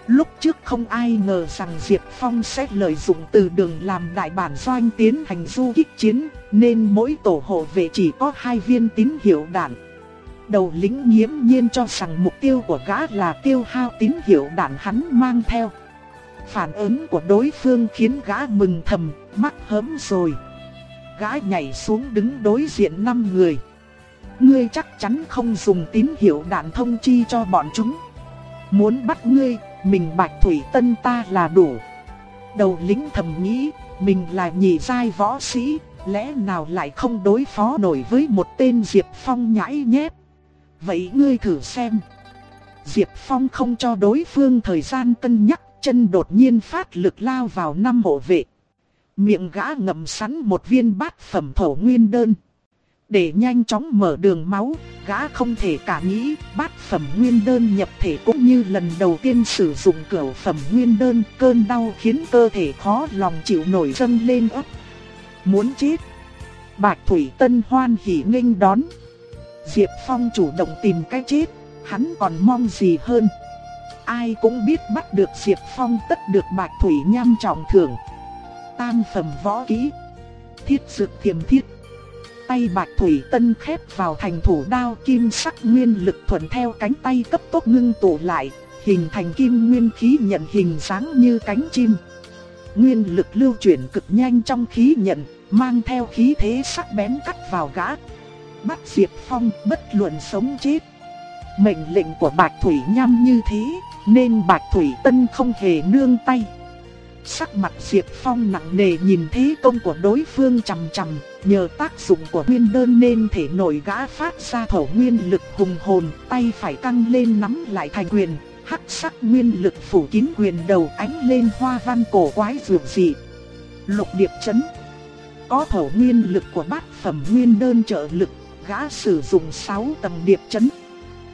Lúc trước không ai ngờ rằng Diệp Phong sẽ lợi dụng từ đường làm đại bản doanh tiến hành du kích chiến, nên mỗi tổ hộ vệ chỉ có hai viên tín hiệu đạn. Đầu lính nghiễm nhiên cho rằng mục tiêu của gã là tiêu hao tín hiệu đạn hắn mang theo. Phản ứng của đối phương khiến gã mừng thầm, mắc hớm rồi. Gã nhảy xuống đứng đối diện năm người. Ngươi chắc chắn không dùng tín hiệu đạn thông chi cho bọn chúng. Muốn bắt ngươi, mình Bạch Thủy Tân ta là đủ. Đầu lính thầm nghĩ, mình là nhị giai võ sĩ, lẽ nào lại không đối phó nổi với một tên Diệp Phong nhãi nhép. Vậy ngươi thử xem. Diệp Phong không cho đối phương thời gian cân nhắc, chân đột nhiên phát lực lao vào năm hộ vệ. Miệng gã ngậm sắn một viên bát phẩm thổ nguyên đơn. Để nhanh chóng mở đường máu, gã không thể cả nghĩ bát phẩm nguyên đơn nhập thể cũng như lần đầu tiên sử dụng cửa phẩm nguyên đơn. Cơn đau khiến cơ thể khó lòng chịu nổi dâng lên ấp. Muốn chết. Bạch Thủy Tân hoan hỉ nghênh đón. Diệp Phong chủ động tìm cái chết, hắn còn mong gì hơn. Ai cũng biết bắt được Diệp Phong tất được Bạch Thủy nham trọng thưởng. Tam phẩm võ kỹ. Thiết dược thiềm thiết tay Bạch Thủy Tân khép vào thành thủ đao kim sắc nguyên lực thuận theo cánh tay cấp tốc ngưng tụ lại, hình thành kim nguyên khí nhận hình dáng như cánh chim. Nguyên lực lưu chuyển cực nhanh trong khí nhận, mang theo khí thế sắc bén cắt vào gã. Bắt Diệp Phong bất luận sống chết. Mệnh lệnh của Bạch Thủy Nham như thế, nên Bạch Thủy Tân không hề nương tay. Sắc mặt Diệp Phong nặng nề nhìn thế công của đối phương chằm chằm, nhờ tác dụng của nguyên đơn nên thể nổi gã phát ra thổ nguyên lực hùng hồn, tay phải căng lên nắm lại thành quyền, hắc sắc nguyên lực phủ kín quyền đầu ánh lên hoa văn cổ quái dường dị. Lục điệp chấn Có thổ nguyên lực của bát phẩm nguyên đơn trợ lực, gã sử dụng 6 tầng điệp chấn.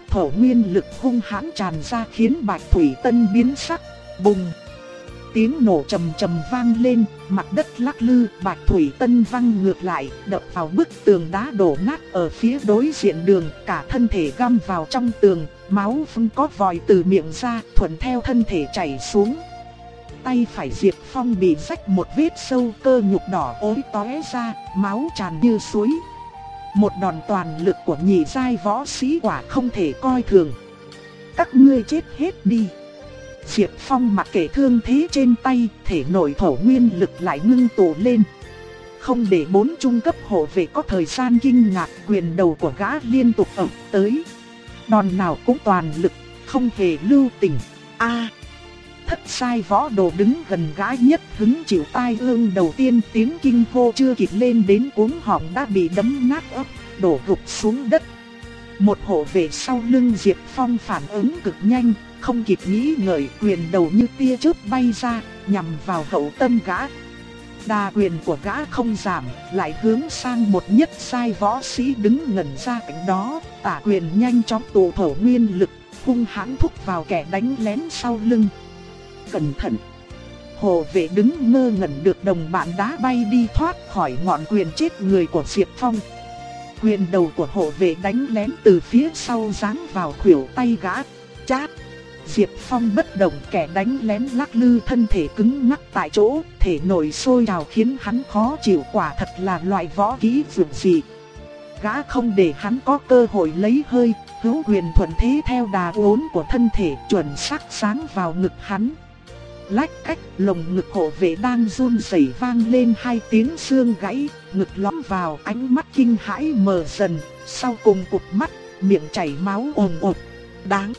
Thổ nguyên lực hung hãn tràn ra khiến bạch thủy tân biến sắc, bùng tiếng nổ trầm trầm vang lên, mặt đất lắc lư, Bạch Thủy Tân văng ngược lại, đập vào bức tường đá đổ nát ở phía đối diện đường, cả thân thể găm vào trong tường, máu phun có vòi từ miệng ra, thuận theo thân thể chảy xuống. Tay phải Diệp Phong bị rách một vết sâu cơ nhục đỏ ối tóe ra, máu tràn như suối. Một đòn toàn lực của nhị giai võ sĩ quả không thể coi thường. Các ngươi chết hết đi. Diệp Phong mặc kệ thương thế trên tay, thể nội thổ nguyên lực lại ngưng tụ lên. Không để bốn trung cấp hộ vệ có thời gian kinh ngạc quyền đầu của gã liên tục ập tới. Đòn nào cũng toàn lực, không hề lưu tình. A Thất sai võ đồ đứng gần gái nhất hứng chịu tai ương đầu tiên tiếng kinh hô chưa kịp lên đến cuống họng đã bị đấm nát ấp, đổ gục xuống đất. Một hộ vệ sau lưng Diệp Phong phản ứng cực nhanh, không kịp nghĩ ngợi quyền đầu như tia chớp bay ra, nhằm vào hậu tâm gã. Đà quyền của gã không giảm, lại hướng sang một nhất sai võ sĩ đứng ngẩn ra cạnh đó, tả quyền nhanh chóng tụ thổ nguyên lực, hung hãn thúc vào kẻ đánh lén sau lưng. Cẩn thận! Hồ vệ đứng ngơ ngẩn được đồng bạn đá bay đi thoát khỏi ngọn quyền chết người của Diệp Phong. Quyền đầu của hộ vệ đánh lén từ phía sau giáng vào khuỷu tay gã, chát! Diệp Phong bất động kẻ đánh lén lắc lư thân thể cứng ngắc tại chỗ, thể nổi sôi trào khiến hắn khó chịu quả thật là loại võ kỹ dường gì. Gã không để hắn có cơ hội lấy hơi, hữu quyền thuận thế theo đà uốn của thân thể chuẩn xác sáng vào ngực hắn. Lách cách lồng ngực hộ vệ đang run rẩy vang lên hai tiếng xương gãy, ngực lõm vào ánh mắt kinh hãi mờ dần, sau cùng cụp mắt, miệng chảy máu ồn ồn. Đáng!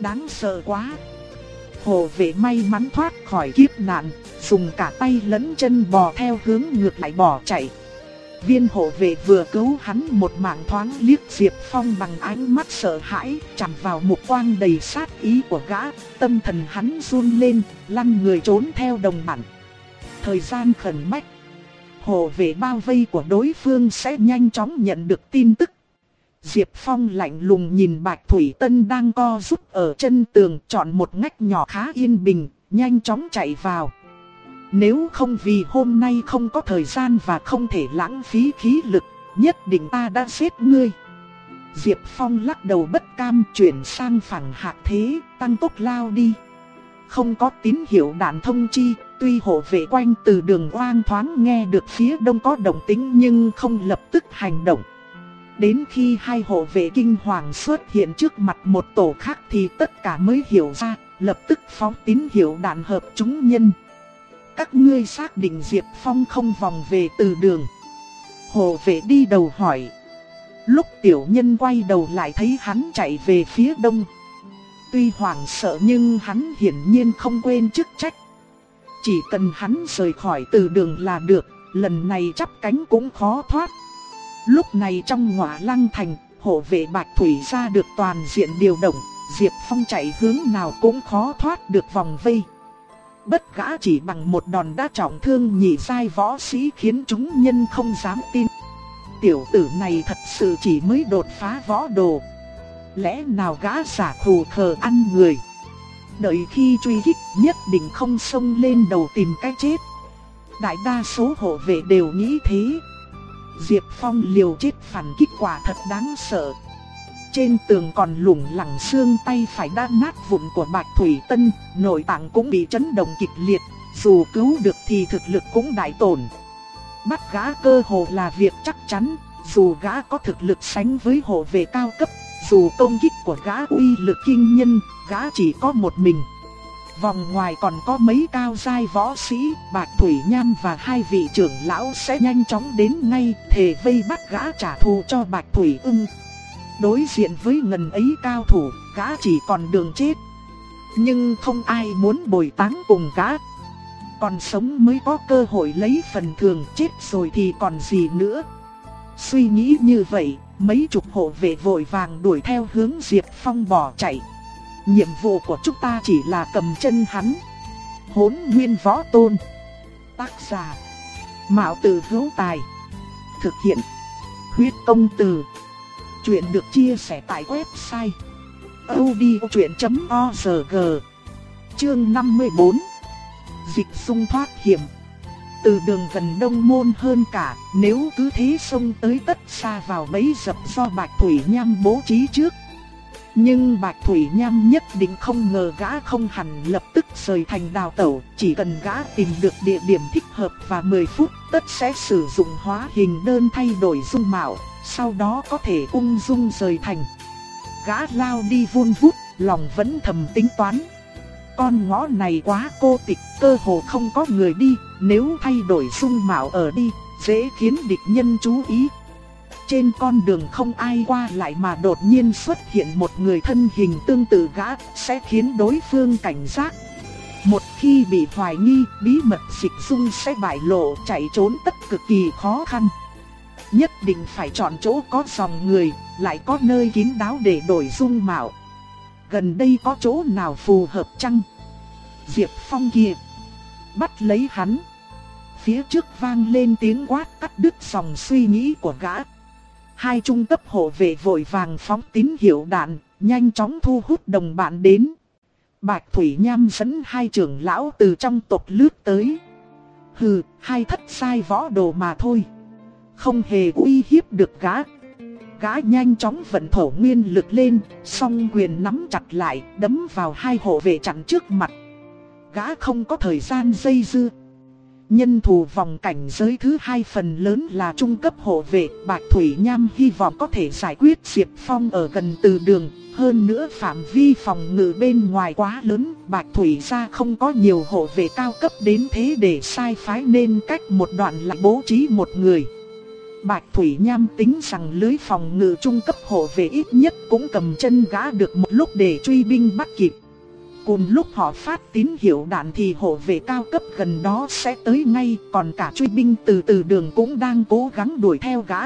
Đáng sợ quá. Hồ vệ may mắn thoát khỏi kiếp nạn, dùng cả tay lẫn chân bò theo hướng ngược lại bỏ chạy. Viên hộ vệ vừa cứu hắn một mạng thoáng liếc Diệp Phong bằng ánh mắt sợ hãi, chạm vào một quang đầy sát ý của gã, tâm thần hắn run lên, lăn người trốn theo đồng bản. Thời gian khẩn bách, hộ vệ bao vây của đối phương sẽ nhanh chóng nhận được tin tức. Diệp Phong lạnh lùng nhìn Bạch Thủy Tân đang co rút ở chân tường chọn một ngách nhỏ khá yên bình, nhanh chóng chạy vào. Nếu không vì hôm nay không có thời gian và không thể lãng phí khí lực, nhất định ta đã giết ngươi. Diệp Phong lắc đầu bất cam chuyển sang phẳng hạc thế, tăng tốc lao đi. Không có tín hiệu đạn thông chi, tuy hộ vệ quanh từ đường oang thoáng nghe được phía đông có động tính nhưng không lập tức hành động. Đến khi hai hộ vệ kinh hoàng xuất hiện trước mặt một tổ khác thì tất cả mới hiểu ra, lập tức phóng tín hiệu đạn hợp chúng nhân. Các ngươi xác định Diệp Phong không vòng về từ đường. hồ vệ đi đầu hỏi. Lúc tiểu nhân quay đầu lại thấy hắn chạy về phía đông. Tuy hoảng sợ nhưng hắn hiển nhiên không quên chức trách. Chỉ cần hắn rời khỏi từ đường là được, lần này chắp cánh cũng khó thoát. Lúc này trong ngọa lăng thành, hộ vệ Bạch Thủy ra được toàn diện điều động, Diệp Phong chạy hướng nào cũng khó thoát được vòng vây. Bất gã chỉ bằng một đòn đã trọng thương nhị sai võ sĩ khiến chúng nhân không dám tin. Tiểu tử này thật sự chỉ mới đột phá võ đồ. Lẽ nào gã giả khù khờ ăn người. Đợi khi truy kích nhất định không xông lên đầu tìm cái chết. Đại đa số hộ vệ đều nghĩ thế. Diệp Phong liều chết phản kích quả thật đáng sợ. Trên tường còn lủng lẳng xương tay phải đã nát vụn của Bạch Thủy Tân, nội tạng cũng bị chấn động kịch liệt, dù cứu được thì thực lực cũng đại tổn. Bắt gã cơ hồ là việc chắc chắn, dù gã có thực lực sánh với hộ vệ cao cấp, dù công kích của gã uy lực kinh nhân, gã chỉ có một mình. Vòng ngoài còn có mấy cao giai võ sĩ, Bạch Thủy Nham và hai vị trưởng lão sẽ nhanh chóng đến ngay, thề vây bắt gã trả thù cho Bạch Thủy ưng. Đối diện với ngần ấy cao thủ, gã chỉ còn đường chết. Nhưng không ai muốn bồi táng cùng gã. Còn sống mới có cơ hội lấy phần thường chết rồi thì còn gì nữa. Suy nghĩ như vậy, mấy chục hộ vệ vội vàng đuổi theo hướng Diệp Phong bỏ chạy. Nhiệm vụ của chúng ta chỉ là cầm chân hắn. Hốn nguyên võ tôn. Tác giả. Mạo tử hữu tài. Thực hiện. Huyết công từ. Chuyện được chia sẻ tại website. odchuyện.org Chương 54 Dịch sung thoát hiểm. Từ đường gần đông môn hơn cả, nếu cứ thế xông tới tất xa vào bấy dập do Bạch Thủy Nham bố trí trước, nhưng Bạch Thủy Nham nhất định không ngờ gã không hẳn lập tức rời thành đào tẩu, chỉ cần gã tìm được địa điểm thích hợp và 10 phút tất sẽ sử dụng hóa hình đơn thay đổi dung mạo, sau đó có thể ung dung rời thành. Gã lao đi vun vút, lòng vẫn thầm tính toán. Con ngõ này quá cô tịch, cơ hồ không có người đi, nếu thay đổi dung mạo ở đi, dễ khiến địch nhân chú ý, trên con đường không ai qua lại mà đột nhiên xuất hiện một người thân hình tương tự gã sẽ khiến đối phương cảnh giác. Một khi bị hoài nghi, bí mật dịch dung sẽ bại lộ chạy trốn tất cực kỳ khó khăn. Nhất định phải chọn chỗ có dòng người, lại có nơi kín đáo để đổi dung mạo. Gần đây có chỗ nào phù hợp chăng? Diệp Phong kia. Bắt lấy hắn. Phía trước vang lên tiếng quát cắt đứt dòng suy nghĩ của gã hai trung cấp hộ vệ vội vàng phóng tín hiệu đạn, nhanh chóng thu hút đồng bạn đến. Bạch Thủy Nham dẫn hai trưởng lão từ trong tộc lướt tới. Hừ, hai thất sai võ đồ mà thôi. Không hề uy hiếp được gã. Gã nhanh chóng vận thổ nguyên lực lên, song quyền nắm chặt lại, đấm vào hai hộ vệ chặn trước mặt. Gã không có thời gian dây dưa. Nhân thủ vòng cảnh giới thứ hai phần lớn là trung cấp hộ vệ, Bạch Thủy Nham hy vọng có thể giải quyết Diệp Phong ở gần từ đường, hơn nữa phạm vi phòng ngự bên ngoài quá lớn, Bạch Thủy ra không có nhiều hộ vệ cao cấp đến thế để sai phái nên cách một đoạn lại bố trí một người. Bạch Thủy Nham tính rằng lưới phòng ngự trung cấp hộ vệ ít nhất cũng cầm chân gã được một lúc để truy binh bắt kịp. Cùng lúc họ phát tín hiệu đạn thì hộ vệ cao cấp gần đó sẽ tới ngay, còn cả truy binh từ từ đường cũng đang cố gắng đuổi theo gã.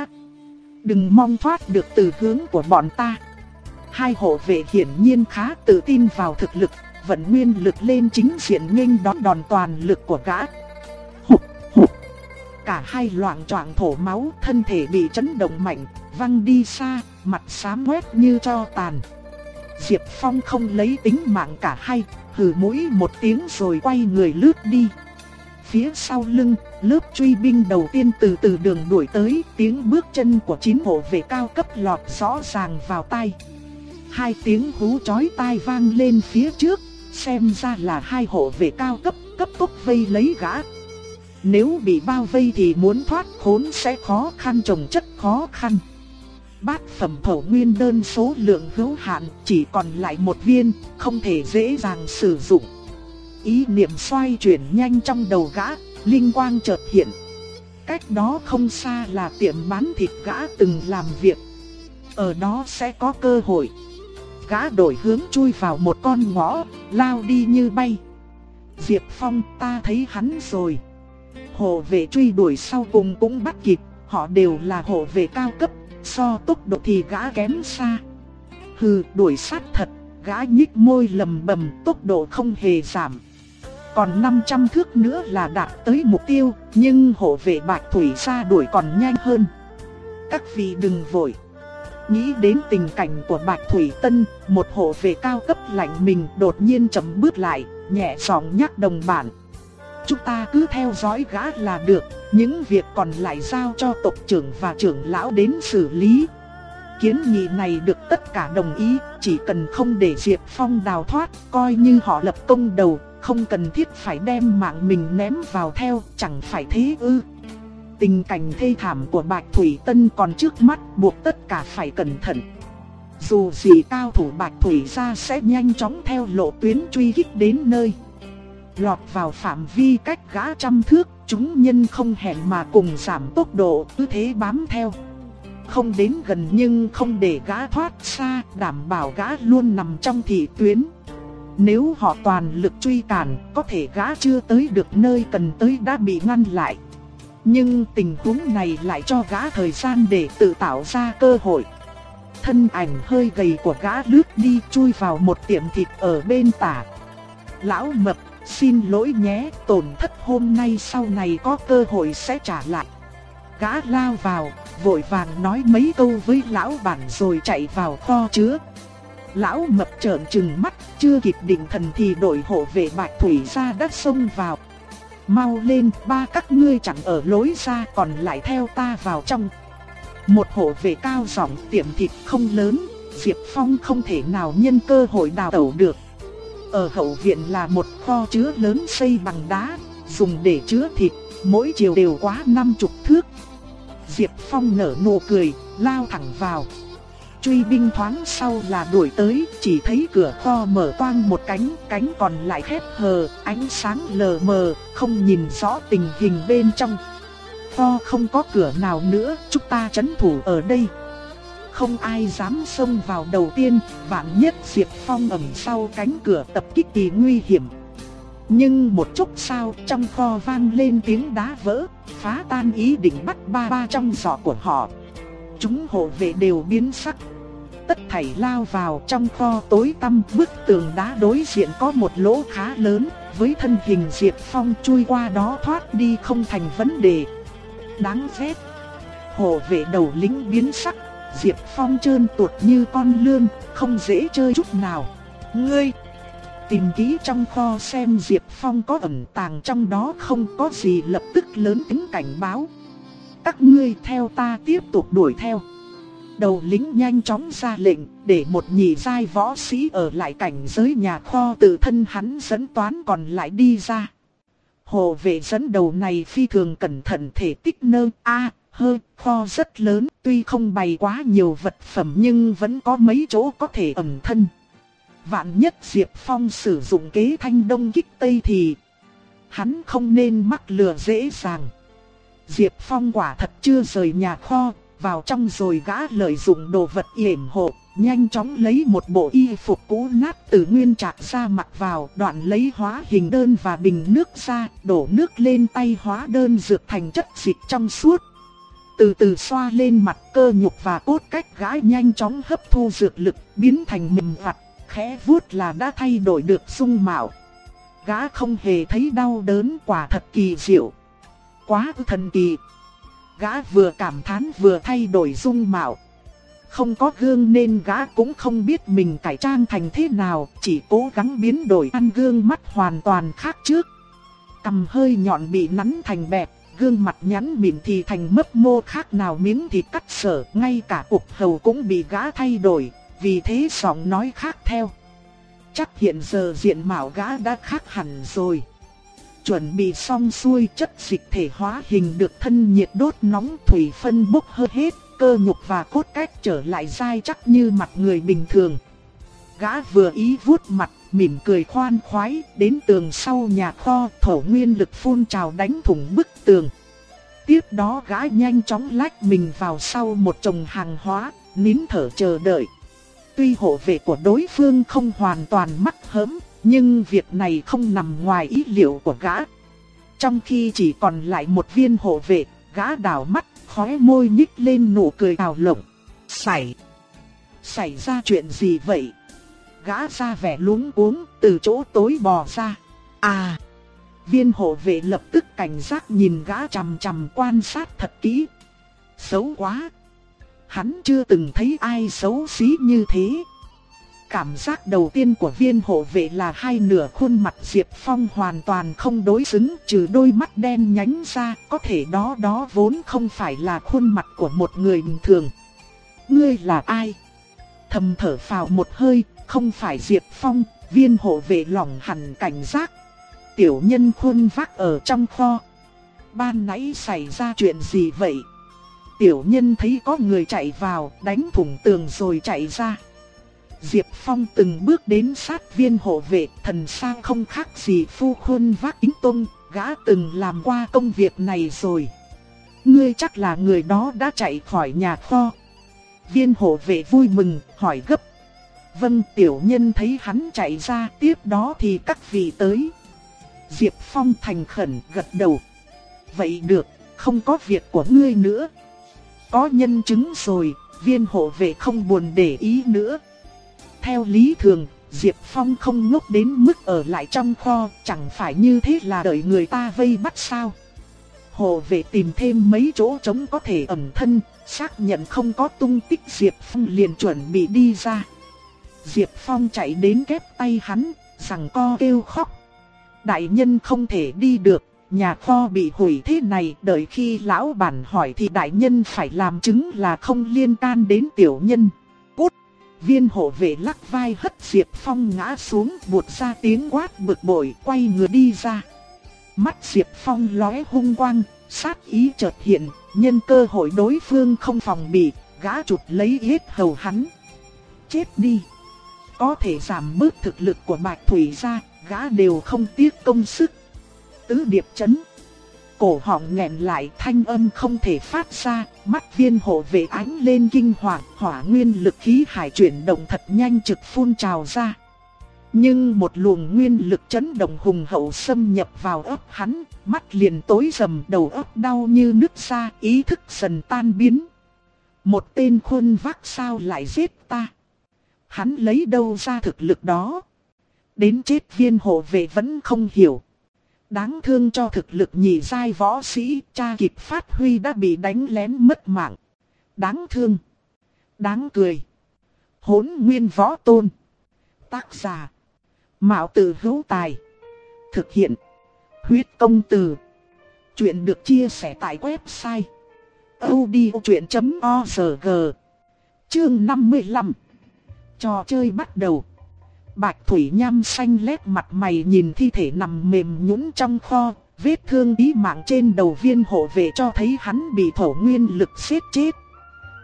Đừng mong thoát được từ hướng của bọn ta. Hai hộ vệ hiển nhiên khá tự tin vào thực lực, vận nguyên lực lên chính diện nghênh đón đòn toàn lực của gã. Cả hai loạn choạng thổ máu, thân thể bị chấn động mạnh, văng đi xa, mặt xám quét như cho tàn. Diệp Phong không lấy tính mạng cả hai, hừ mũi một tiếng rồi quay người lướt đi. Phía sau lưng, lớp truy binh đầu tiên từ từ đường đuổi tới, tiếng bước chân của chín hộ vệ cao cấp lọt rõ ràng vào tai. Hai tiếng hú chói tai vang lên phía trước, xem ra là hai hộ vệ cao cấp cấp tốc vây lấy gã. Nếu bị bao vây thì muốn thoát khốn sẽ khó khăn trồng chất khó khăn. Bát phẩm thổ nguyên đơn số lượng hữu hạn chỉ còn lại một viên, không thể dễ dàng sử dụng. Ý niệm xoay chuyển nhanh trong đầu gã, linh quang chợt hiện. Cách đó không xa là tiệm bán thịt gã từng làm việc. Ở đó sẽ có cơ hội. Gã đổi hướng chui vào một con ngõ, lao đi như bay. Diệp Phong ta thấy hắn rồi. Hộ vệ truy đuổi sau cùng cũng bắt kịp, họ đều là hộ vệ cao cấp, so tốc độ thì gã kém xa. Hừ, đuổi sát thật, gã nhích môi lầm bầm tốc độ không hề giảm. Còn 500 thước nữa là đạt tới mục tiêu, nhưng hộ vệ bạch thủy xa đuổi còn nhanh hơn. Các vị đừng vội. Nghĩ đến tình cảnh của Bạch Thủy Tân, một hộ vệ cao cấp lạnh mình đột nhiên chậm bước lại, nhẹ giọng nhắc đồng bản. Chúng ta cứ theo dõi gã là được, những việc còn lại giao cho tộc trưởng và trưởng lão đến xử lý. Kiến nghị này được tất cả đồng ý, chỉ cần không để Diệp Phong đào thoát, coi như họ lập công đầu, không cần thiết phải đem mạng mình ném vào theo, chẳng phải thế ư. Tình cảnh thê thảm của Bạch Thủy Tân còn trước mắt buộc tất cả phải cẩn thận. Dù gì cao thủ Bạch Thủy ra sẽ nhanh chóng theo lộ tuyến truy kích đến nơi. Lọt vào phạm vi cách gã trăm thước, chúng nhân không hẹn mà cùng giảm tốc độ, cứ thế bám theo. Không đến gần nhưng không để gã thoát xa, đảm bảo gã luôn nằm trong thị tuyến. Nếu họ toàn lực truy cản, có thể gã chưa tới được nơi cần tới đã bị ngăn lại. Nhưng tình huống này lại cho gã thời gian để tự tạo ra cơ hội. Thân ảnh hơi gầy của gã lướt đi chui vào một tiệm thịt ở bên tả. Lão mập, xin lỗi nhé, tổn thất hôm nay sau này có cơ hội sẽ trả lại. Gã lao vào, vội vàng nói mấy câu với lão bản rồi chạy vào kho chứa. Lão mập trợn trừng mắt, chưa kịp định thần thì đội hộ vệ bạch thủy ra đất xông vào. Mau lên, ba các ngươi chẳng ở lối ra còn lại theo ta vào trong. Một hộ vệ cao giọng tiệm thịt không lớn, Diệp Phong không thể nào nhân cơ hội đào tẩu được. Ở hậu viện là một kho chứa lớn xây bằng đá, dùng để chứa thịt, mỗi chiều đều quá năm chục thước. Diệp Phong nở nụ cười, lao thẳng vào truy binh thoáng sau là đuổi tới, chỉ thấy cửa kho mở toang một cánh, cánh còn lại khép hờ, ánh sáng lờ mờ, không nhìn rõ tình hình bên trong. Kho không có cửa nào nữa, chúng ta chấn thủ ở đây. Không ai dám xông vào đầu tiên, vạn nhất Diệp Phong ẩn sau cánh cửa tập kích thì nguy hiểm. Nhưng một chút sau trong kho vang lên tiếng đá vỡ, phá tan ý định bắt ba ba trong giỏ của họ. Chúng hộ vệ đều biến sắc tất thảy lao vào trong kho tối tăm bức tường đá đối diện có một lỗ khá lớn, với thân hình Diệp Phong chui qua đó thoát đi không thành vấn đề. Đáng ghét. Hộ vệ đầu lính biến sắc, Diệp Phong trơn tuột như con lươn, không dễ chơi chút nào. Ngươi, tìm kỹ trong kho xem Diệp Phong có ẩn tàng trong đó không có gì lập tức lớn tiếng cảnh báo. Các ngươi theo ta tiếp tục đuổi theo đầu lính nhanh chóng ra lệnh để một nhị giai võ sĩ ở lại cảnh giới nhà kho tự thân hắn dẫn toán còn lại đi ra. Hồ vệ dẫn đầu này phi thường cẩn thận thể tích nơ a hơi kho rất lớn tuy không bày quá nhiều vật phẩm nhưng vẫn có mấy chỗ có thể ẩn thân. Vạn nhất Diệp Phong sử dụng kế thanh đông kích tây thì hắn không nên mắc lừa dễ dàng. Diệp Phong quả thật chưa rời nhà kho, vào trong rồi gã lợi dụng đồ vật yểm hộ, nhanh chóng lấy một bộ y phục cũ nát từ nguyên trạc ra mặc vào, đoạn lấy hóa hình đơn và bình nước ra, đổ nước lên tay hóa đơn dược thành chất dịch trong suốt. Từ từ xoa lên mặt cơ nhục và cốt cách gái nhanh chóng hấp thu dược lực, biến thành mềm vặt, khẽ vuốt là đã thay đổi được dung mạo. Gã không hề thấy đau đớn quả thật kỳ diệu. Quá thần kỳ Gã vừa cảm thán vừa thay đổi dung mạo. Không có gương nên gã cũng không biết mình cải trang thành thế nào, chỉ cố gắng biến đổi ăn gương mắt hoàn toàn khác trước. Cầm hơi nhọn bị nắn thành bẹp, gương mặt nhắn mịn thì thành mấp mô khác nào miếng thịt cắt sở, ngay cả cục hầu cũng bị gã thay đổi, vì thế giọng nói khác theo. Chắc hiện giờ diện mạo gã đã khác hẳn rồi. Chuẩn bị xong xuôi chất dịch thể hóa hình được thân nhiệt đốt nóng thủy phân bốc hơi hết, cơ nhục và cốt cách trở lại dai chắc như mặt người bình thường. Gã vừa ý vuốt mặt, mỉm cười khoan khoái, đến tường sau nhà kho, thổ nguyên lực phun trào đánh thủng bức tường. Tiếp đó gã nhanh chóng lách mình vào sau một chồng hàng hóa, nín thở chờ đợi. Tuy hộ vệ của đối phương không hoàn toàn mắc hớm, nhưng việc này không nằm ngoài ý liệu của gã. Trong khi chỉ còn lại một viên hộ vệ, gã đảo mắt, khóe môi nhích lên nụ cười ảo lộng. Xảy! Xảy ra chuyện gì vậy? Gã ra vẻ luống cuống, từ chỗ tối bò ra. À! Viên hộ vệ lập tức cảnh giác nhìn gã chằm chằm quan sát thật kỹ. Xấu quá! Hắn chưa từng thấy ai xấu xí như thế. Cảm giác đầu tiên của viên hộ vệ là hai nửa khuôn mặt Diệp Phong hoàn toàn không đối xứng trừ đôi mắt đen nhánh ra, có thể đó đó vốn không phải là khuôn mặt của một người bình thường. Ngươi là ai? Thầm thở phào một hơi, không phải Diệp Phong, viên hộ vệ lòng hẳn cảnh giác. Tiểu nhân khuôn vác ở trong kho. Ban nãy xảy ra chuyện gì vậy? Tiểu nhân thấy có người chạy vào, đánh thủng tường rồi chạy ra. Diệp Phong từng bước đến sát viên hộ vệ, thần sang không khác gì phu khuôn vác kính tôn gã từng làm qua công việc này rồi. Ngươi chắc là người đó đã chạy khỏi nhà kho. Viên hộ vệ vui mừng, hỏi gấp. Vâng, tiểu nhân thấy hắn chạy ra, tiếp đó thì các vị tới. Diệp Phong thành khẩn gật đầu. Vậy được, không có việc của ngươi nữa. Có nhân chứng rồi, viên hộ vệ không buồn để ý nữa. Theo lý thường, Diệp Phong không ngốc đến mức ở lại trong kho, chẳng phải như thế là đợi người ta vây bắt sao. Hộ vệ tìm thêm mấy chỗ trống có thể ẩn thân, xác nhận không có tung tích Diệp Phong liền chuẩn bị đi ra. Diệp Phong chạy đến kép tay hắn, rằng co kêu khóc. Đại nhân không thể đi được, nhà kho bị hủy thế này, đợi khi lão bản hỏi thì đại nhân phải làm chứng là không liên can đến tiểu nhân. Cút! Viên hộ vệ lắc vai hất Diệp Phong ngã xuống, buột ra tiếng quát bực bội, quay người đi ra. Mắt Diệp Phong lóe hung quang, sát ý chợt hiện, nhân cơ hội đối phương không phòng bị, gã chụp lấy hết hầu hắn. Chết đi! Có thể giảm bớt thực lực của Bạch Thủy ra, gã đều không tiếc công sức tứ điệp chấn. Cổ họng nghẹn lại thanh âm không thể phát ra, mắt viên hộ vệ ánh lên kinh hoàng, hỏa nguyên lực khí hải chuyển động thật nhanh trực phun trào ra. Nhưng một luồng nguyên lực chấn động hùng hậu xâm nhập vào ấp hắn, mắt liền tối rầm đầu ấp đau như nứt ra, ý thức dần tan biến. Một tên khuôn vác sao lại giết ta? Hắn lấy đâu ra thực lực đó? Đến chết viên hộ vệ vẫn không hiểu. Đáng thương cho thực lực nhị giai võ sĩ, cha kịp phát huy đã bị đánh lén mất mạng. Đáng thương. Đáng cười. Hốn nguyên võ tôn. Tác giả. Mạo tử hữu tài. Thực hiện. Huyết công từ. Chuyện được chia sẻ tại website. odchuyện.org Chương 55 Trò chơi bắt đầu Bạch Thủy Nham xanh lét mặt mày nhìn thi thể nằm mềm nhũn trong kho, vết thương ý mạng trên đầu viên hộ vệ cho thấy hắn bị thổ nguyên lực xếp chết.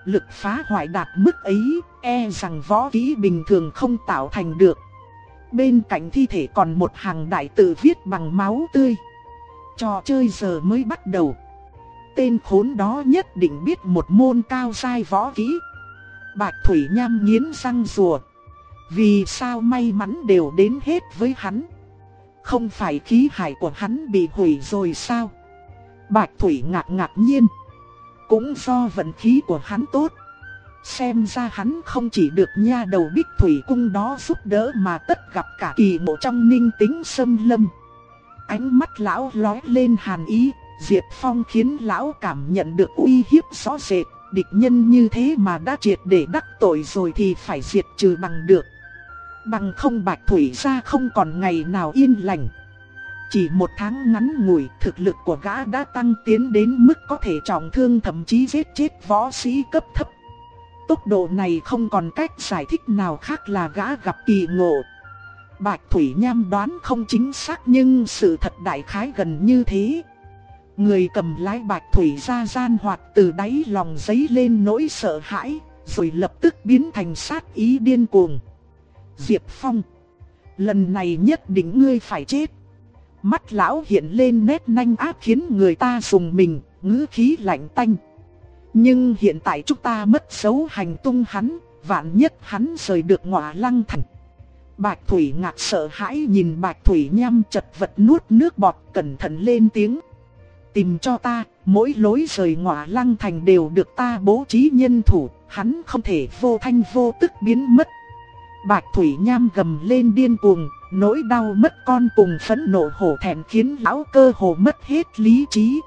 Lực phá hoại đạt mức ấy, e rằng võ kỹ bình thường không tạo thành được. Bên cạnh thi thể còn một hàng đại tự viết bằng máu tươi. Trò chơi giờ mới bắt đầu. Tên khốn đó nhất định biết một môn cao sai võ kỹ. Bạch Thủy Nham nghiến răng rùa, vì sao may mắn đều đến hết với hắn? Không phải khí hải của hắn bị hủy rồi sao? Bạch Thủy ngạc ngạc nhiên. Cũng do vận khí của hắn tốt. Xem ra hắn không chỉ được nha đầu bích thủy cung đó giúp đỡ mà tất gặp cả kỳ mộ trong ninh tính sâm lâm. Ánh mắt lão lói lên hàn ý, Diệp Phong khiến lão cảm nhận được uy hiếp rõ rệt, địch nhân như thế mà đã triệt để đắc tội rồi thì phải diệt trừ bằng được. Bằng không bạch thủy ra không còn ngày nào yên lành. Chỉ một tháng ngắn ngủi, thực lực của gã đã tăng tiến đến mức có thể trọng thương thậm chí giết chết võ sĩ cấp thấp. Tốc độ này không còn cách giải thích nào khác là gã gặp kỳ ngộ. Bạch Thủy Nham đoán không chính xác nhưng sự thật đại khái gần như thế. Người cầm lái Bạch Thủy ra gian hoạt từ đáy lòng giấy lên nỗi sợ hãi, rồi lập tức biến thành sát ý điên cuồng. Diệp Phong, lần này nhất định ngươi phải chết. Mắt lão hiện lên nét nanh ác khiến người ta dùng mình, ngữ khí lạnh tanh. Nhưng hiện tại chúng ta mất dấu hành tung hắn, vạn nhất hắn rời được ngọa lăng thành. Bạch Thủy ngạc sợ hãi nhìn Bạch Thủy nham chật vật nuốt nước bọt cẩn thận lên tiếng. Tìm cho ta, mỗi lối rời ngọa lăng thành đều được ta bố trí nhân thủ, hắn không thể vô thanh vô tức biến mất. Bạch Thủy nham gầm lên điên cuồng, nỗi đau mất con cùng phẫn nộ hổ thẹn khiến lão cơ hồ mất hết lý trí.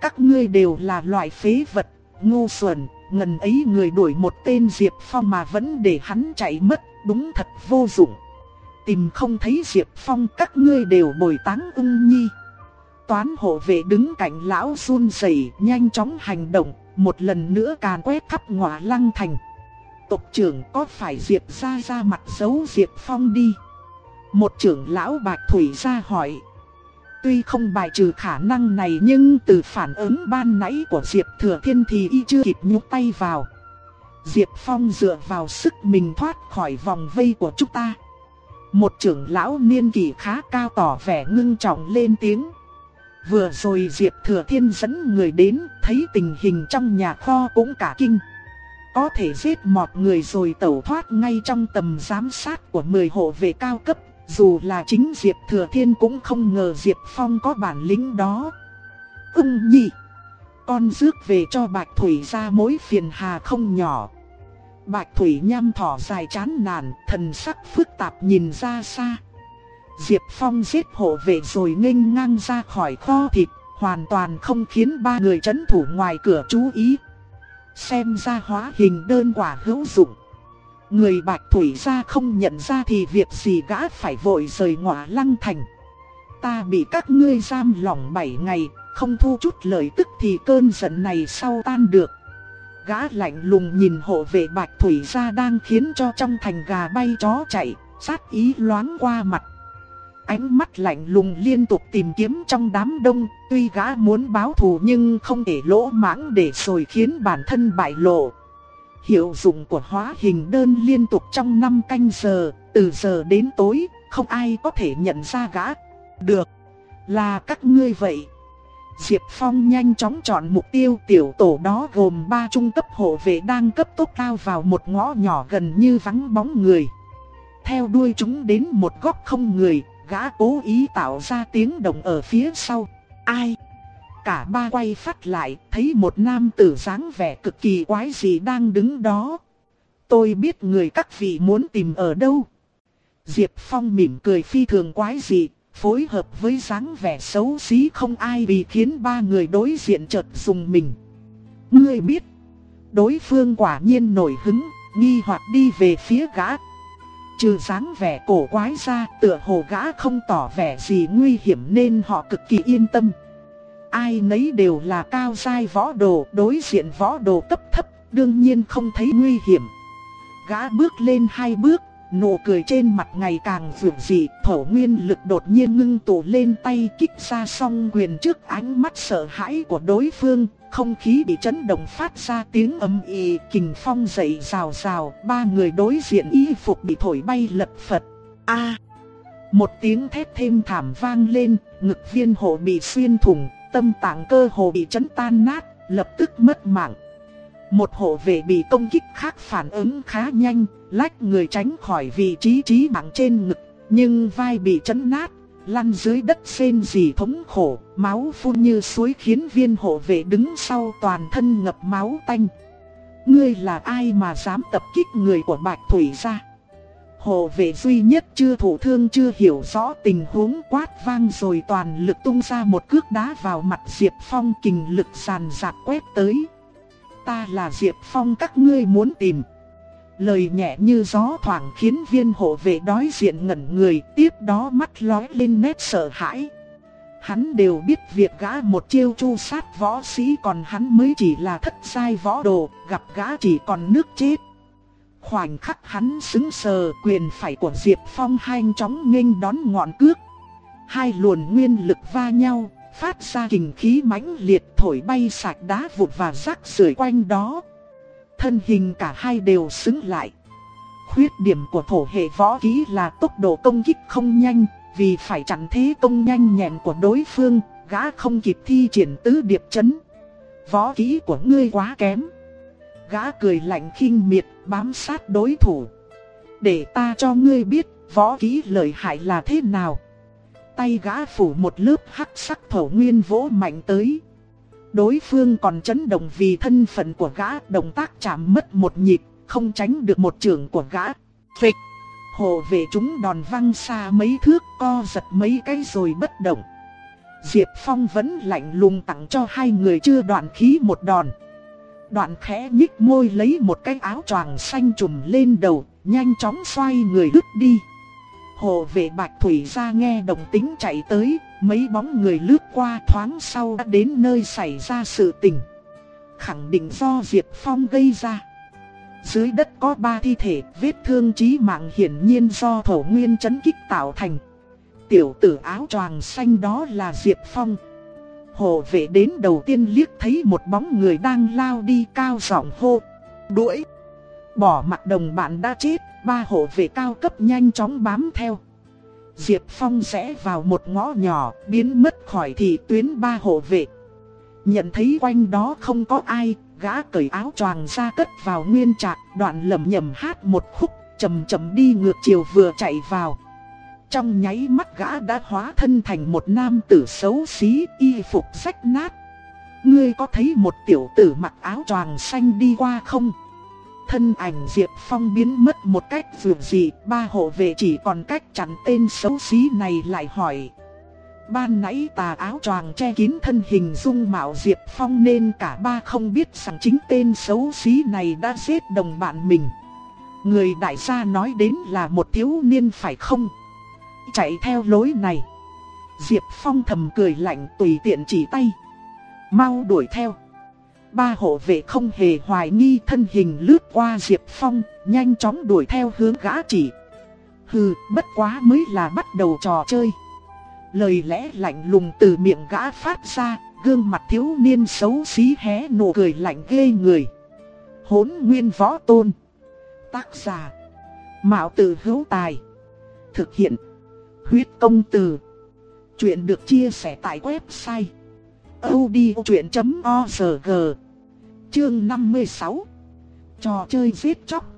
Các ngươi đều là loại phế vật, ngu xuẩn, ngần ấy người đuổi một tên Diệp Phong mà vẫn để hắn chạy mất, đúng thật vô dụng. Tìm không thấy Diệp Phong các ngươi đều bồi táng ung nhi. Toán hộ vệ đứng cạnh lão run rẩy nhanh chóng hành động, một lần nữa càn quét khắp ngọa lăng thành. Tộc trưởng có phải Diệp ra ra mặt giấu Diệp Phong đi? Một trưởng lão bạch thủy ra hỏi. Tuy không bài trừ khả năng này nhưng từ phản ứng ban nãy của Diệp Thừa Thiên thì y chưa kịp nhúc tay vào. Diệp Phong dựa vào sức mình thoát khỏi vòng vây của chúng ta. Một trưởng lão niên kỷ khá cao tỏ vẻ ngưng trọng lên tiếng. Vừa rồi Diệp Thừa Thiên dẫn người đến, thấy tình hình trong nhà kho cũng cả kinh. Có thể giết một người rồi tẩu thoát ngay trong tầm giám sát của 10 hộ vệ cao cấp, dù là chính Diệp Thừa Thiên cũng không ngờ Diệp Phong có bản lĩnh đó. Ưng nhị, con rước về cho Bạch Thủy ra mối phiền hà không nhỏ. Bạch Thủy nham thỏ dài chán nản, thần sắc phức tạp nhìn ra xa. Diệp Phong giết hộ vệ rồi nghênh ngang ra khỏi kho thịt, hoàn toàn không khiến ba người chấn thủ ngoài cửa chú ý. Xem ra hóa hình đơn quả hữu dụng. Người bạch thủy ra không nhận ra thì việc gì gã phải vội rời ngọa lăng thành. Ta bị các ngươi giam lỏng 7 ngày, không thu chút lời tức thì cơn giận này sau tan được. Gã lạnh lùng nhìn hộ vệ bạch thủy ra đang khiến cho trong thành gà bay chó chạy, sát ý loáng qua mặt. Ánh mắt lạnh lùng liên tục tìm kiếm trong đám đông, tuy gã muốn báo thù nhưng không thể lỗ mãng để rồi khiến bản thân bại lộ. Hiệu dụng của hóa hình đơn liên tục trong 5 canh giờ, từ giờ đến tối, không ai có thể nhận ra gã. Được, là các ngươi vậy. Diệp Phong nhanh chóng chọn mục tiêu tiểu tổ đó gồm 3 trung cấp hộ vệ đang cấp tốc lao vào một ngõ nhỏ gần như vắng bóng người. Theo đuôi chúng đến một góc không người, gã cố ý tạo ra tiếng động ở phía sau. Ai? Cả ba quay phát lại, thấy một nam tử dáng vẻ cực kỳ quái gì đang đứng đó. Tôi biết người các vị muốn tìm ở đâu. Diệp Phong mỉm cười phi thường quái dị, phối hợp với dáng vẻ xấu xí không ai vì khiến ba người đối diện chợt dùng mình. Ngươi biết, đối phương quả nhiên nổi hứng, nghi hoặc đi về phía gã. Trừ dáng vẻ cổ quái ra, tựa hồ gã không tỏ vẻ gì nguy hiểm nên họ cực kỳ yên tâm. Ai nấy đều là cao giai võ đồ, đối diện võ đồ cấp thấp, đương nhiên không thấy nguy hiểm. Gã bước lên hai bước, nụ cười trên mặt ngày càng vượt dị, thổ nguyên lực đột nhiên ngưng tụ lên tay kích ra song quyền trước ánh mắt sợ hãi của đối phương, không khí bị chấn động phát ra tiếng âm y kình phong dậy rào rào, ba người đối diện y phục bị thổi bay lật phật. A! một tiếng thét thêm thảm vang lên, ngực viên hộ bị xuyên thủng, tâm tạng cơ hồ bị chấn tan nát, lập tức mất mạng. Một hộ vệ bị công kích khác phản ứng khá nhanh, lách người tránh khỏi vị trí trí mạng trên ngực, nhưng vai bị chấn nát, lăn dưới đất xên gì thống khổ, máu phun như suối khiến viên hộ vệ đứng sau toàn thân ngập máu tanh. Ngươi là ai mà dám tập kích người của Bạch Thủy ra? Hồ vệ duy nhất chưa thủ thương chưa hiểu rõ tình huống quát vang rồi toàn lực tung ra một cước đá vào mặt Diệp Phong kình lực sàn dạt quét tới. Ta là Diệp Phong các ngươi muốn tìm. Lời nhẹ như gió thoảng khiến viên hộ vệ đói diện ngẩn người tiếp đó mắt lóe lên nét sợ hãi. Hắn đều biết việc gã một chiêu chu sát võ sĩ còn hắn mới chỉ là thất sai võ đồ, gặp gã chỉ còn nước chết. Khoảnh khắc hắn xứng sờ quyền phải của Diệp Phong nhanh chóng nghênh đón ngọn cước. Hai luồn nguyên lực va nhau, phát ra kình khí mãnh liệt thổi bay sạch đá vụt và rác rưởi quanh đó. Thân hình cả hai đều xứng lại. Khuyết điểm của thổ hệ võ kỹ là tốc độ công kích không nhanh, vì phải chặn thế công nhanh nhẹn của đối phương, gã không kịp thi triển tứ điệp chấn. Võ kỹ của ngươi quá kém. Gã cười lạnh khinh miệt, bám sát đối thủ. Để ta cho ngươi biết, võ kỹ lợi hại là thế nào. Tay gã phủ một lớp hắc sắc thổ nguyên vỗ mạnh tới. Đối phương còn chấn động vì thân phận của gã, động tác chạm mất một nhịp, không tránh được một trường của gã. Phịch! Hồ vệ chúng đòn văng xa mấy thước co giật mấy cái rồi bất động. Diệp Phong vẫn lạnh lùng tặng cho hai người chưa đoạn khí một đòn. Đoạn khẽ nhích môi lấy một cái áo choàng xanh trùm lên đầu, nhanh chóng xoay người đứt đi. Hồ vệ bạch thủy ra nghe đồng tính chạy tới, mấy bóng người lướt qua thoáng sau đã đến nơi xảy ra sự tình. Khẳng định do Diệp Phong gây ra. Dưới đất có ba thi thể, vết thương chí mạng hiển nhiên do thổ nguyên chấn kích tạo thành. Tiểu tử áo choàng xanh đó là Diệp Phong. Hồ vệ đến đầu tiên liếc thấy một bóng người đang lao đi cao giọng hô. Đuổi! Bỏ mặt đồng bạn đã chết, ba hộ vệ cao cấp nhanh chóng bám theo. Diệp Phong rẽ vào một ngõ nhỏ, biến mất khỏi thị tuyến ba hộ vệ. Nhận thấy quanh đó không có ai, gã cởi áo choàng ra cất vào nguyên trạc, đoạn lẩm nhẩm hát một khúc, chậm chậm đi ngược chiều vừa chạy vào. Trong nháy mắt gã đã hóa thân thành một nam tử xấu xí, y phục rách nát. Ngươi có thấy một tiểu tử mặc áo choàng xanh đi qua không? Thân ảnh Diệp Phong biến mất một cách vượt dị, ba hộ vệ chỉ còn cách chặn tên xấu xí này lại hỏi. Ban nãy tà áo choàng che kín thân hình dung mạo Diệp Phong nên cả ba không biết rằng chính tên xấu xí này đã giết đồng bạn mình. Người đại gia nói đến là một thiếu niên phải không? Chạy theo lối này. Diệp Phong thầm cười lạnh tùy tiện chỉ tay. Mau đuổi theo. Ba hộ vệ không hề hoài nghi thân hình lướt qua Diệp Phong, nhanh chóng đuổi theo hướng gã chỉ. Hừ, bất quá mới là bắt đầu trò chơi. Lời lẽ lạnh lùng từ miệng gã phát ra, gương mặt thiếu niên xấu xí hé nụ cười lạnh ghê người. Hốn nguyên võ tôn. Tác giả. Mạo tử hữu tài. Thực hiện. Huyết công từ. Chuyện được chia sẻ tại website. odchuyện.org Chương 56 Trò chơi giết chóc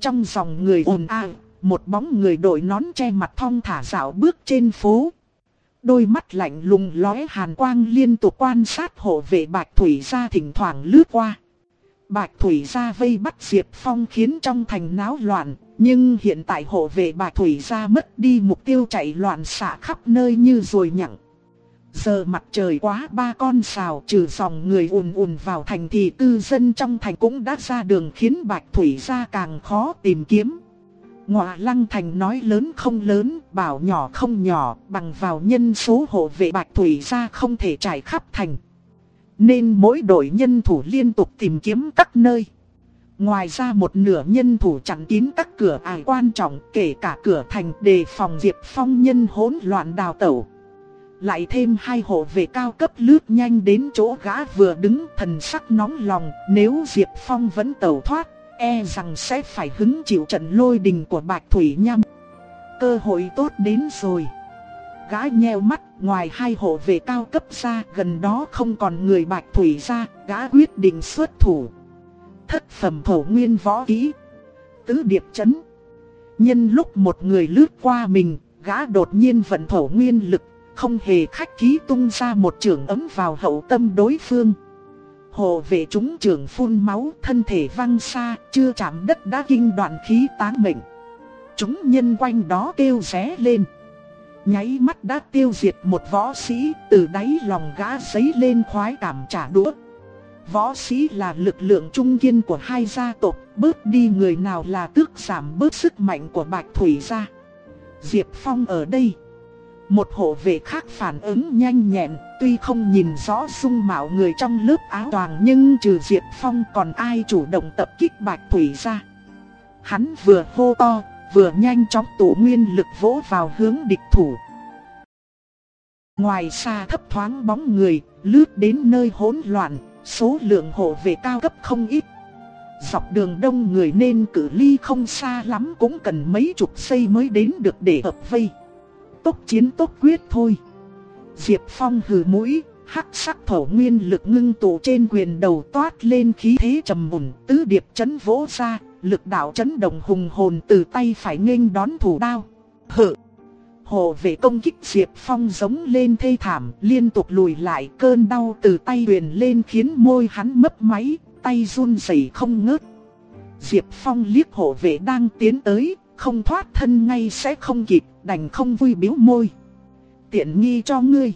Trong dòng người ồn ào, một bóng người đội nón che mặt thong thả dạo bước trên phố. Đôi mắt lạnh lùng lóe hàn quang liên tục quan sát hộ vệ Bạch Thủy ra thỉnh thoảng lướt qua. Bạch Thủy ra vây bắt Diệp Phong khiến trong thành náo loạn, nhưng hiện tại hộ vệ Bạch Thủy ra mất đi mục tiêu chạy loạn xạ khắp nơi như rồi nhặng. Giờ mặt trời quá ba con xào trừ dòng người ùn ùn vào thành thì cư dân trong thành cũng đã ra đường khiến Bạch Thủy ra càng khó tìm kiếm. Ngọa Lăng Thành nói lớn không lớn, bảo nhỏ không nhỏ, bằng vào nhân số hộ vệ Bạch Thủy ra không thể trải khắp thành. Nên mỗi đội nhân thủ liên tục tìm kiếm các nơi. Ngoài ra một nửa nhân thủ chặn kín các cửa ải quan trọng kể cả cửa thành đề phòng Diệp Phong nhân hỗn loạn đào tẩu. Lại thêm hai hộ vệ cao cấp lướt nhanh đến chỗ gã vừa đứng thần sắc nóng lòng nếu Diệp Phong vẫn tẩu thoát e rằng sẽ phải hứng chịu trận lôi đình của Bạch Thủy Nham. Cơ hội tốt đến rồi. Gã nheo mắt, ngoài hai hộ vệ cao cấp ra, gần đó không còn người Bạch Thủy ra, gã quyết định xuất thủ. Thất phẩm thổ nguyên võ kỹ. Tứ điệp chấn. Nhân lúc một người lướt qua mình, gã đột nhiên vận thổ nguyên lực, không hề khách khí tung ra một trường ấm vào hậu tâm đối phương. Hồ vệ chúng trường phun máu, thân thể văng xa, chưa chạm đất đã kinh đoạn khí tán mệnh. chúng nhân quanh đó kêu ré lên. Nháy mắt đã tiêu diệt một võ sĩ, từ đáy lòng gã giấy lên khoái cảm trả đũa. Võ sĩ là lực lượng trung kiên của hai gia tộc, bớt đi người nào là tước giảm bớt sức mạnh của Bạch Thủy gia. Diệp Phong ở đây. Một hộ vệ khác phản ứng nhanh nhẹn, tuy không nhìn rõ dung mạo người trong lớp áo toàn nhưng trừ Diệp Phong còn ai chủ động tập kích Bạch Thủy ra. Hắn vừa hô to, vừa nhanh chóng tụ nguyên lực vỗ vào hướng địch thủ. Ngoài xa thấp thoáng bóng người, lướt đến nơi hỗn loạn, số lượng hộ vệ cao cấp không ít. Dọc đường đông người nên cử ly không xa lắm cũng cần mấy chục giây mới đến được để hợp vây. Tốc chiến tốc quyết thôi. Diệp Phong hừ mũi, hắc sắc thổ nguyên lực ngưng tụ trên quyền đầu toát lên khí thế trầm mùn, tứ điệp chấn vỗ ra, lực đạo chấn động hùng hồn từ tay phải nghênh đón thủ đao. Hự! Hồ vệ công kích Diệp Phong giống lên thê thảm, liên tục lùi lại cơn đau từ tay huyền lên khiến môi hắn mấp máy, tay run rẩy không ngớt. Diệp Phong liếc hộ vệ đang tiến tới, không thoát thân ngay sẽ không kịp, đành không vui biếu môi. Tiện nghi cho ngươi.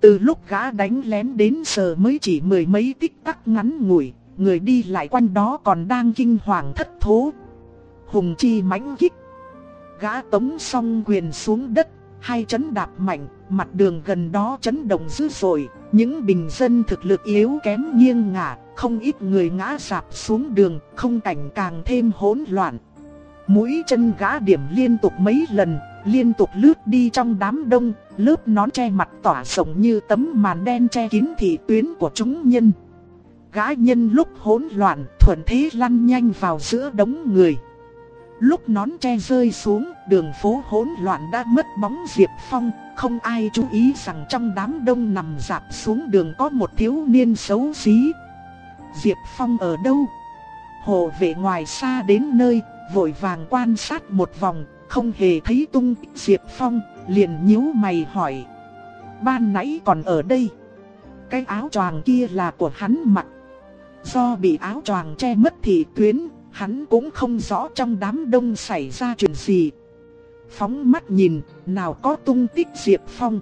Từ lúc gã đánh lén đến giờ mới chỉ mười mấy tích tắc ngắn ngủi, người đi lại quanh đó còn đang kinh hoàng thất thố. Hùng chi mãnh kích. Gã tống song quyền xuống đất, hai chấn đạp mạnh, mặt đường gần đó chấn động dữ dội, những bình dân thực lực yếu kém nghiêng ngả, không ít người ngã sạp xuống đường, không cảnh càng thêm hỗn loạn. Mũi chân gã điểm liên tục mấy lần, liên tục lướt đi trong đám đông, lớp nón che mặt tỏa rộng như tấm màn đen che kín thị tuyến của chúng nhân. Gã nhân lúc hỗn loạn, thuận thế lăn nhanh vào giữa đống người. Lúc nón che rơi xuống, đường phố hỗn loạn đã mất bóng Diệp Phong, không ai chú ý rằng trong đám đông nằm dạp xuống đường có một thiếu niên xấu xí. Diệp Phong ở đâu? Hồ vệ ngoài xa đến nơi, vội vàng quan sát một vòng, không hề thấy tung Diệp Phong, liền nhíu mày hỏi. Ban nãy còn ở đây. Cái áo choàng kia là của hắn mặc. Do bị áo choàng che mất thị tuyến, hắn cũng không rõ trong đám đông xảy ra chuyện gì. Phóng mắt nhìn, nào có tung tích Diệp Phong.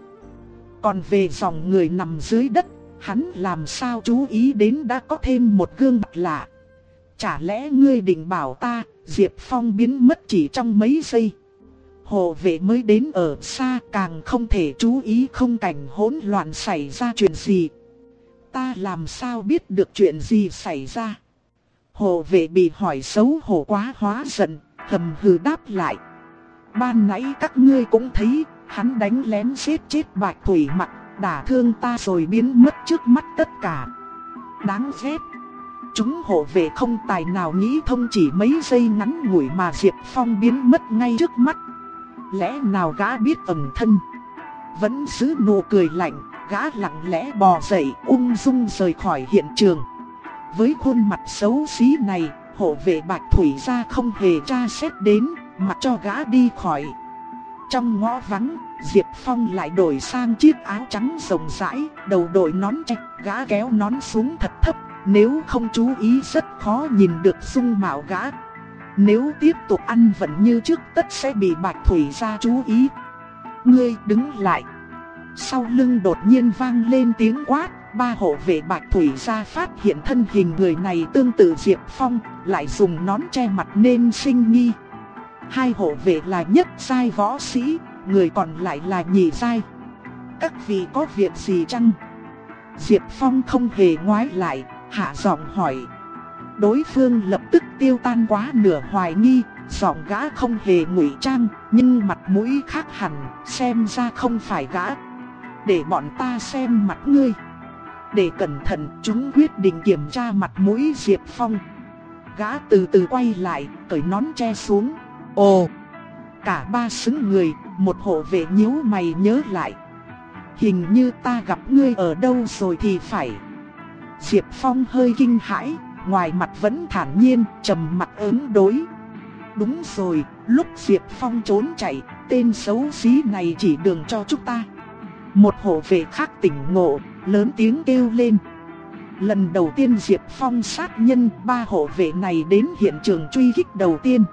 Còn về dòng người nằm dưới đất, hắn làm sao chú ý đến đã có thêm một gương mặt lạ. Chả lẽ ngươi định bảo ta, Diệp Phong biến mất chỉ trong mấy giây. Hồ vệ mới đến ở xa càng không thể chú ý không cảnh hỗn loạn xảy ra chuyện gì. Ta làm sao biết được chuyện gì xảy ra. Hồ vệ bị hỏi xấu hổ quá hóa giận, hầm hừ đáp lại. Ban nãy các ngươi cũng thấy, hắn đánh lén giết chết bạch thủy mặt, đả thương ta rồi biến mất trước mắt tất cả. Đáng ghét. Chúng hộ vệ không tài nào nghĩ thông chỉ mấy giây ngắn ngủi mà Diệp Phong biến mất ngay trước mắt. Lẽ nào gã biết ẩn thân? Vẫn giữ nụ cười lạnh, gã lặng lẽ bò dậy ung dung rời khỏi hiện trường. Với khuôn mặt xấu xí này, hộ vệ Bạch Thủy ra không hề tra xét đến, mà cho gã đi khỏi. Trong ngõ vắng, Diệp Phong lại đổi sang chiếc áo trắng rộng rãi, đầu đội nón trạch, gã kéo nón xuống thật thấp, nếu không chú ý rất khó nhìn được dung mạo gã. Nếu tiếp tục ăn vẫn như trước tất sẽ bị Bạch Thủy ra chú ý. Ngươi đứng lại. Sau lưng đột nhiên vang lên tiếng quát, ba hộ vệ Bạch Thủy ra phát hiện thân hình người này tương tự Diệp Phong, lại dùng nón che mặt nên sinh nghi. Hai hộ vệ là nhất giai võ sĩ, người còn lại là nhị giai. Các vị có việc gì chăng? Diệp Phong không hề ngoái lại, hạ giọng hỏi. Đối phương lập tức tiêu tan quá nửa hoài nghi, giọng gã không hề ngụy trang, nhưng mặt mũi khác hẳn, xem ra không phải gã. Để bọn ta xem mặt ngươi. Để cẩn thận, chúng quyết định kiểm tra mặt mũi Diệp Phong. Gã từ từ quay lại, cởi nón che xuống. Ồ! Cả ba xứng người, một hộ vệ nhíu mày nhớ lại. Hình như ta gặp ngươi ở đâu rồi thì phải. Diệp Phong hơi kinh hãi, ngoài mặt vẫn thản nhiên, trầm mặt ứng đối. Đúng rồi, lúc Diệp Phong trốn chạy, tên xấu xí này chỉ đường cho chúng ta. Một hộ vệ khác tỉnh ngộ, lớn tiếng kêu lên. Lần đầu tiên Diệp Phong sát nhân, ba hộ vệ này đến hiện trường truy kích đầu tiên.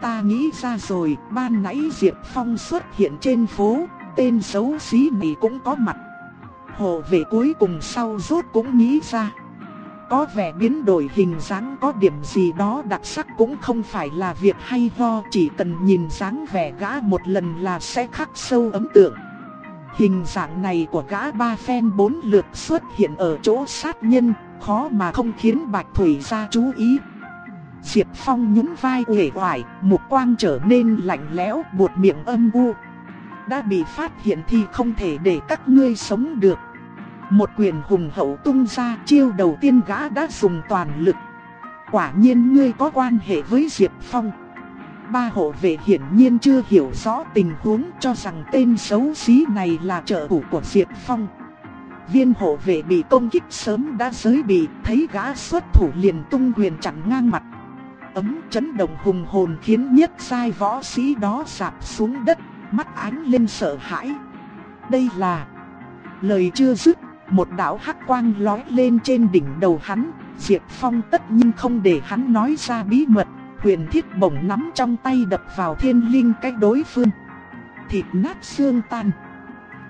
ta nghĩ ra rồi, ban nãy Diệp Phong xuất hiện trên phố, tên xấu xí này cũng có mặt. Hồ về cuối cùng sau rốt cũng nghĩ ra. Có vẻ biến đổi hình dáng có điểm gì đó đặc sắc cũng không phải là việc hay ho, chỉ cần nhìn dáng vẻ gã một lần là sẽ khắc sâu ấn tượng. Hình dạng này của gã ba phen bốn lượt xuất hiện ở chỗ sát nhân, khó mà không khiến Bạch Thủy ra chú ý. Diệp Phong nhún vai uể oải, mục quang trở nên lạnh lẽo, buột miệng âm u. Đã bị phát hiện thì không thể để các ngươi sống được. Một quyền hùng hậu tung ra chiêu đầu tiên gã đã dùng toàn lực. Quả nhiên ngươi có quan hệ với Diệp Phong. Ba hộ vệ hiển nhiên chưa hiểu rõ tình huống cho rằng tên xấu xí này là trợ thủ của Diệp Phong. Viên hộ vệ bị công kích sớm đã giới bị, thấy gã xuất thủ liền tung quyền chặn ngang mặt. Ấm chấn động hùng hồn khiến nhất sai võ sĩ đó sạp xuống đất, mắt ánh lên sợ hãi. Đây là... Lời chưa dứt, một đạo hắc quang lói lên trên đỉnh đầu hắn, Diệp Phong tất nhiên không để hắn nói ra bí mật, huyền thiết bổng nắm trong tay đập vào thiên linh cách đối phương. Thịt nát xương tan.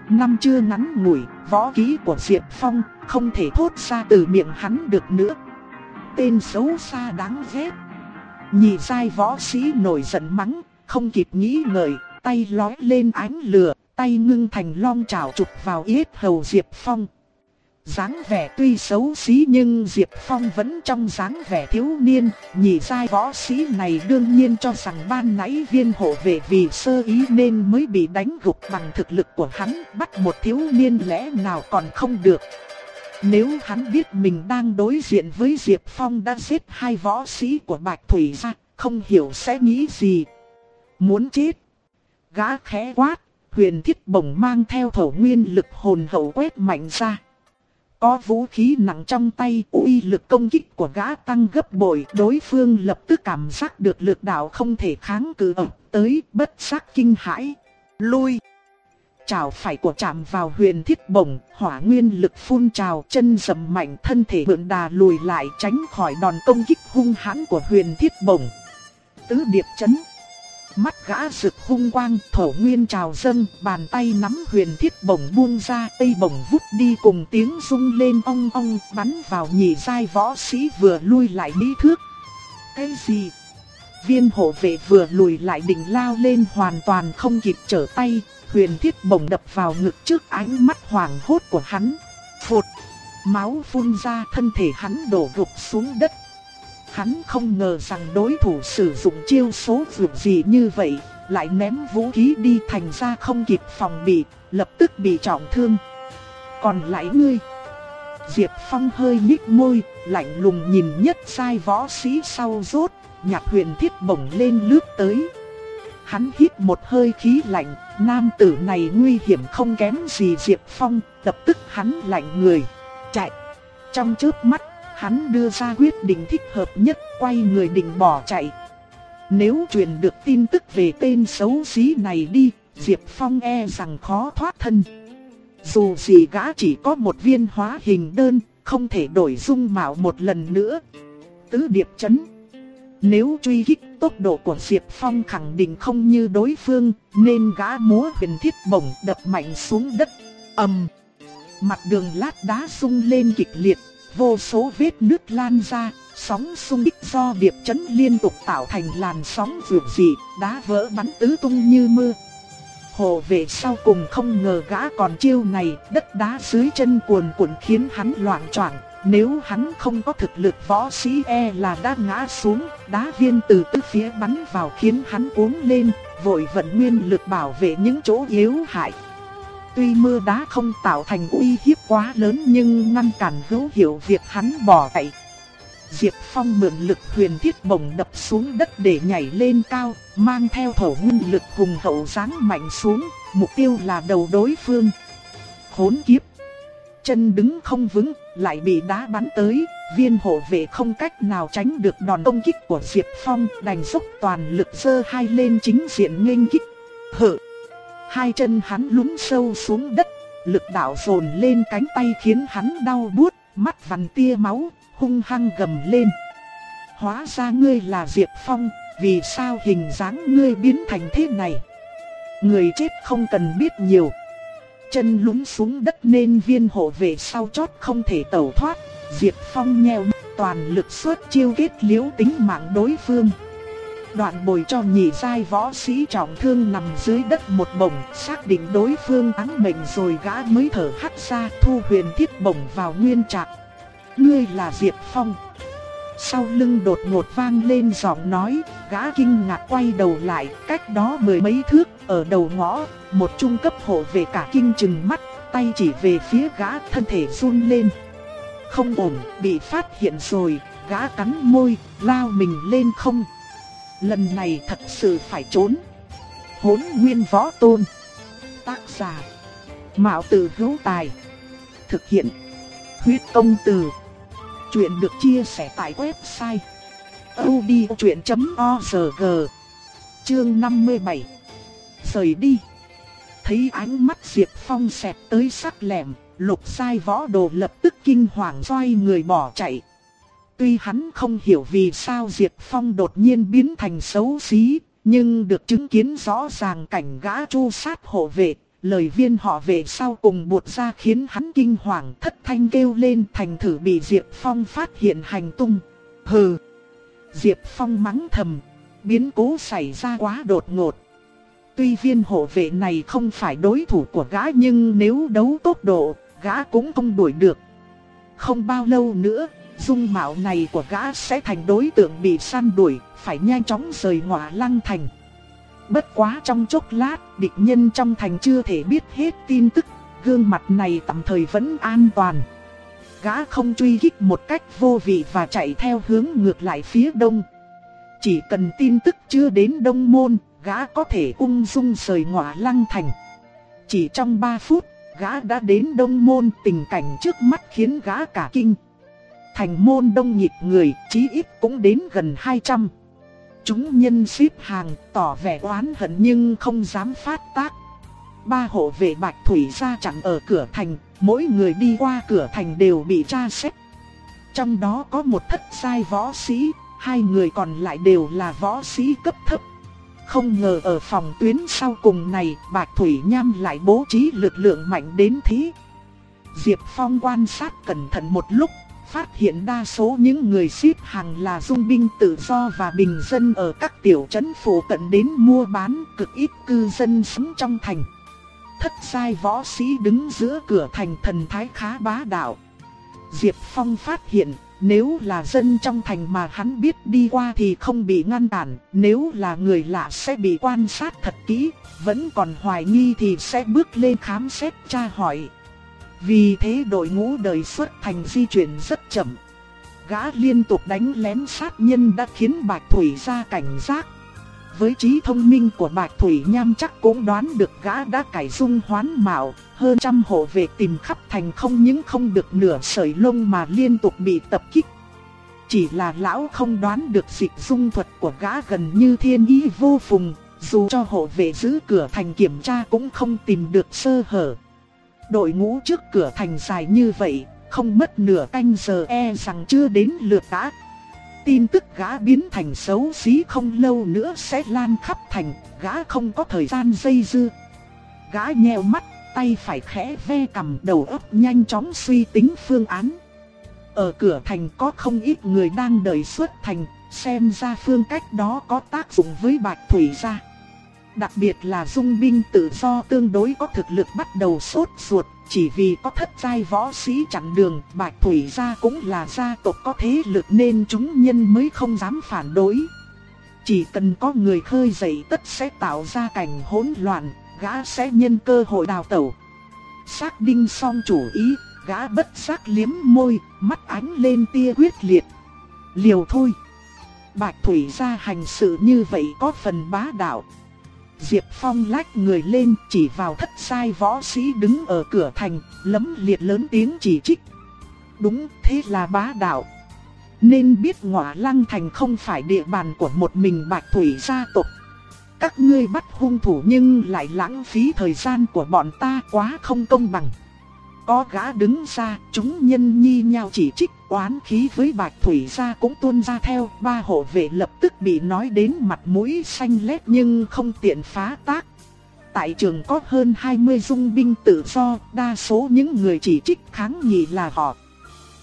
Năm chưa ngắn ngủi, võ ký của Diệp Phong không thể thốt ra từ miệng hắn được nữa. Tên xấu xa đáng ghét. Nhị sai võ sĩ nổi giận mắng, không kịp nghĩ ngợi, tay lói lên ánh lửa, tay ngưng thành long chảo chụp vào yết hầu Diệp Phong dáng vẻ tuy xấu xí nhưng Diệp Phong vẫn trong dáng vẻ thiếu niên, nhị giai võ sĩ này đương nhiên cho rằng ban nãy viên hộ vệ vì sơ ý nên mới bị đánh gục bằng thực lực của hắn, bắt một thiếu niên lẽ nào còn không được. Nếu hắn biết mình đang đối diện với Diệp Phong đã giết hai võ sĩ của Bạch Thủy ra, không hiểu sẽ nghĩ gì. Muốn chết. Gã khẽ quát, huyền thiết bổng mang theo thổ nguyên lực hồn hậu quét mạnh ra. Có vũ khí nặng trong tay, uy lực công kích của gã tăng gấp bội, đối phương lập tức cảm giác được lực đạo không thể kháng cự ập tới, bất giác kinh hãi. Lui! Chào phải của chạm vào huyền thiết bổng, hỏa nguyên lực phun trào chân dầm mạnh thân thể mượn đà lùi lại tránh khỏi đòn công kích hung hãn của huyền thiết bổng. Tứ điệp chấn Mắt gã rực hung quang, thổ nguyên trào dâng, bàn tay nắm huyền thiết bổng buông ra, tay bổng vút đi cùng tiếng rung lên ong ong, bắn vào nhị giai võ sĩ vừa lui lại mỹ thước. Cái gì? Viên hộ vệ vừa lùi lại định lao lên hoàn toàn không kịp trở tay, huyền thiết bổng đập vào ngực trước ánh mắt hoàng hốt của hắn. Phụt! Máu phun ra thân thể hắn đổ gục xuống đất. Hắn không ngờ rằng đối thủ sử dụng chiêu số vượt gì như vậy, lại ném vũ khí đi thành ra không kịp phòng bị, lập tức bị trọng thương. Còn lại ngươi, Diệp Phong hơi nhích môi, lạnh lùng nhìn nhất sai võ sĩ sau rốt, nhạc huyền thiết bổng lên lướt tới. Hắn hít một hơi khí lạnh, nam tử này nguy hiểm không kém gì Diệp Phong, lập tức hắn lạnh người, chạy. Trong trước mắt Hắn đưa ra quyết định thích hợp nhất, quay người định bỏ chạy. Nếu truyền được tin tức về tên xấu xí này đi, Diệp Phong e rằng khó thoát thân. Dù gì gã chỉ có một viên hóa hình đơn, không thể đổi dung mạo một lần nữa. Tứ điệp chấn. Nếu truy kích tốc độ của Diệp Phong khẳng định không như đối phương, nên gã múa huyền thiết bổng đập mạnh xuống đất. ầm, Mặt đường lát đá sung lên kịch liệt, vô số vết nước lan ra, sóng xung kích do điệp chấn liên tục tạo thành làn sóng vượt dị, đá vỡ bắn tứ tung như mưa. Hồ vệ sau cùng không ngờ gã còn chiêu này, đất đá dưới chân cuồn cuộn khiến hắn loạn choạng. Nếu hắn không có thực lực võ sĩ e là đã ngã xuống, đá viên từ tứ phía bắn vào khiến hắn cuống lên, vội vận nguyên lực bảo vệ những chỗ yếu hại. Tuy mưa đá không tạo thành uy hiếp quá lớn nhưng ngăn cản hữu hiệu việc hắn bỏ chạy. Diệp Phong mượn lực huyền thiết bổng đập xuống đất để nhảy lên cao, mang theo thổ nguyên lực hùng hậu giáng mạnh xuống, mục tiêu là đầu đối phương. Khốn kiếp! Chân đứng không vững, lại bị đá bắn tới, viên hộ vệ không cách nào tránh được đòn công kích của Diệp Phong, đành dốc toàn lực dơ hai lên chính diện nghênh kích. hỡ Hai chân hắn lún sâu xuống đất, lực đạo dồn lên cánh tay khiến hắn đau buốt, mắt vằn tia máu, hung hăng gầm lên. Hóa ra ngươi là Diệp Phong, vì sao hình dáng ngươi biến thành thế này? Người chết không cần biết nhiều. Chân lún xuống đất nên viên hộ vệ sau chót không thể tẩu thoát. Diệp Phong nheo toàn lực xuất chiêu kết liễu tính mạng đối phương. Đoạn bồi cho nhị giai võ sĩ trọng thương nằm dưới đất một bổng, xác định đối phương án mệnh rồi gã mới thở hắt ra thu huyền thiết bổng vào nguyên trạng. Ngươi là Diệp Phong. Sau lưng đột ngột vang lên giọng nói, gã kinh ngạc quay đầu lại, cách đó mười mấy thước, ở đầu ngõ, một trung cấp hộ về cả kinh chừng mắt, tay chỉ về phía gã thân thể run lên. Không ổn, bị phát hiện rồi, gã cắn môi, lao mình lên không. Lần này thật sự phải trốn. Hốn nguyên võ tôn. Tác giả. Mạo tử hữu tài. Thực hiện. Huyết công từ. Chuyện được chia sẻ tại website. odchuyện.org Chương 57 Rời đi Thấy ánh mắt Diệp Phong xẹt tới sắc lẹm, lục sai võ đồ lập tức kinh hoàng xoay người bỏ chạy. Tuy hắn không hiểu vì sao Diệp Phong đột nhiên biến thành xấu xí, nhưng được chứng kiến rõ ràng cảnh gã chu sát hộ vệ, lời viên họ về sau cùng buộc ra khiến hắn kinh hoàng thất thanh kêu lên thành thử bị Diệp Phong phát hiện hành tung. Hừ! Diệp Phong mắng thầm, biến cố xảy ra quá đột ngột. Tuy viên hộ vệ này không phải đối thủ của gã nhưng nếu đấu tốc độ, gã cũng không đuổi được. Không bao lâu nữa, dung mạo này của gã sẽ thành đối tượng bị săn đuổi, phải nhanh chóng rời ngọa lăng thành. Bất quá trong chốc lát, địch nhân trong thành chưa thể biết hết tin tức, gương mặt này tạm thời vẫn an toàn. Gã không truy kích một cách vô vị và chạy theo hướng ngược lại phía đông. Chỉ cần tin tức chưa đến đông môn, gã có thể ung dung rời ngọa lăng thành. Chỉ trong 3 phút, gã đã đến đông môn tình cảnh trước mắt khiến gã cả kinh. Thành môn đông nhịp người, chí ít cũng đến gần 200. Chúng nhân xếp hàng, tỏ vẻ oán hận nhưng không dám phát tác. Ba hộ vệ bạch thủy ra chặn ở cửa thành, mỗi người đi qua cửa thành đều bị tra xét. Trong đó có một thất sai võ sĩ, hai người còn lại đều là võ sĩ cấp thấp. Không ngờ ở phòng tuyến sau cùng này, Bạch Thủy Nham lại bố trí lực lượng mạnh đến thế. Diệp Phong quan sát cẩn thận một lúc, phát hiện đa số những người xếp hàng là dung binh tự do và bình dân ở các tiểu trấn phủ cận đến mua bán, cực ít cư dân sống trong thành. Thất sai võ sĩ đứng giữa cửa thành thần thái khá bá đạo. Diệp Phong phát hiện, nếu là dân trong thành mà hắn biết đi qua thì không bị ngăn cản, nếu là người lạ sẽ bị quan sát thật kỹ, vẫn còn hoài nghi thì sẽ bước lên khám xét tra hỏi. Vì thế đội ngũ đời xuất thành di chuyển rất chậm. Gã liên tục đánh lén sát nhân đã khiến Bạch Thủy ra cảnh giác. Với trí thông minh của Bạch Thủy Nham chắc cũng đoán được gã đã cải dung hoán mạo, hơn trăm hộ vệ tìm khắp thành không những không được nửa sợi lông mà liên tục bị tập kích. Chỉ là lão không đoán được dịch dung thuật của gã gần như thiên ý vô phùng, dù cho hộ vệ giữ cửa thành kiểm tra cũng không tìm được sơ hở. Đội ngũ trước cửa thành dài như vậy, không mất nửa canh giờ e rằng chưa đến lượt gã. Tin tức gã biến thành xấu xí không lâu nữa sẽ lan khắp thành, gã không có thời gian dây dưa. Gã nheo mắt, tay phải khẽ ve cầm đầu óc nhanh chóng suy tính phương án. Ở cửa thành có không ít người đang đợi xuất thành, xem ra phương cách đó có tác dụng với Bạch Thủy gia. Đặc biệt là dung binh tự do tương đối có thực lực bắt đầu sốt ruột, chỉ vì có thất giai võ sĩ chặn đường, Bạch Thủy gia cũng là gia tộc có thế lực nên chúng nhân mới không dám phản đối. Chỉ cần có người khơi dậy tất sẽ tạo ra cảnh hỗn loạn, gã sẽ nhân cơ hội đào tẩu. Xác đinh song chủ ý, gã bất giác liếm môi, mắt ánh lên tia quyết liệt. Liều thôi. Bạch Thủy gia hành sự như vậy có phần bá đạo. Diệp Phong lách người lên chỉ vào thất sai võ sĩ đứng ở cửa thành, lấm liệt lớn tiếng chỉ trích. Đúng thế là bá đạo. Nên biết ngọa lăng thành không phải địa bàn của một mình bạch thủy gia tộc. Các ngươi bắt hung thủ nhưng lại lãng phí thời gian của bọn ta quá không công bằng có gã đứng ra, chúng nhân nhi nhau chỉ trích oán khí với Bạch Thủy gia cũng tuôn ra theo, ba hộ vệ lập tức bị nói đến mặt mũi xanh lét nhưng không tiện phá tác. Tại trường có hơn 20 dung binh tự do, đa số những người chỉ trích kháng nghị là họ.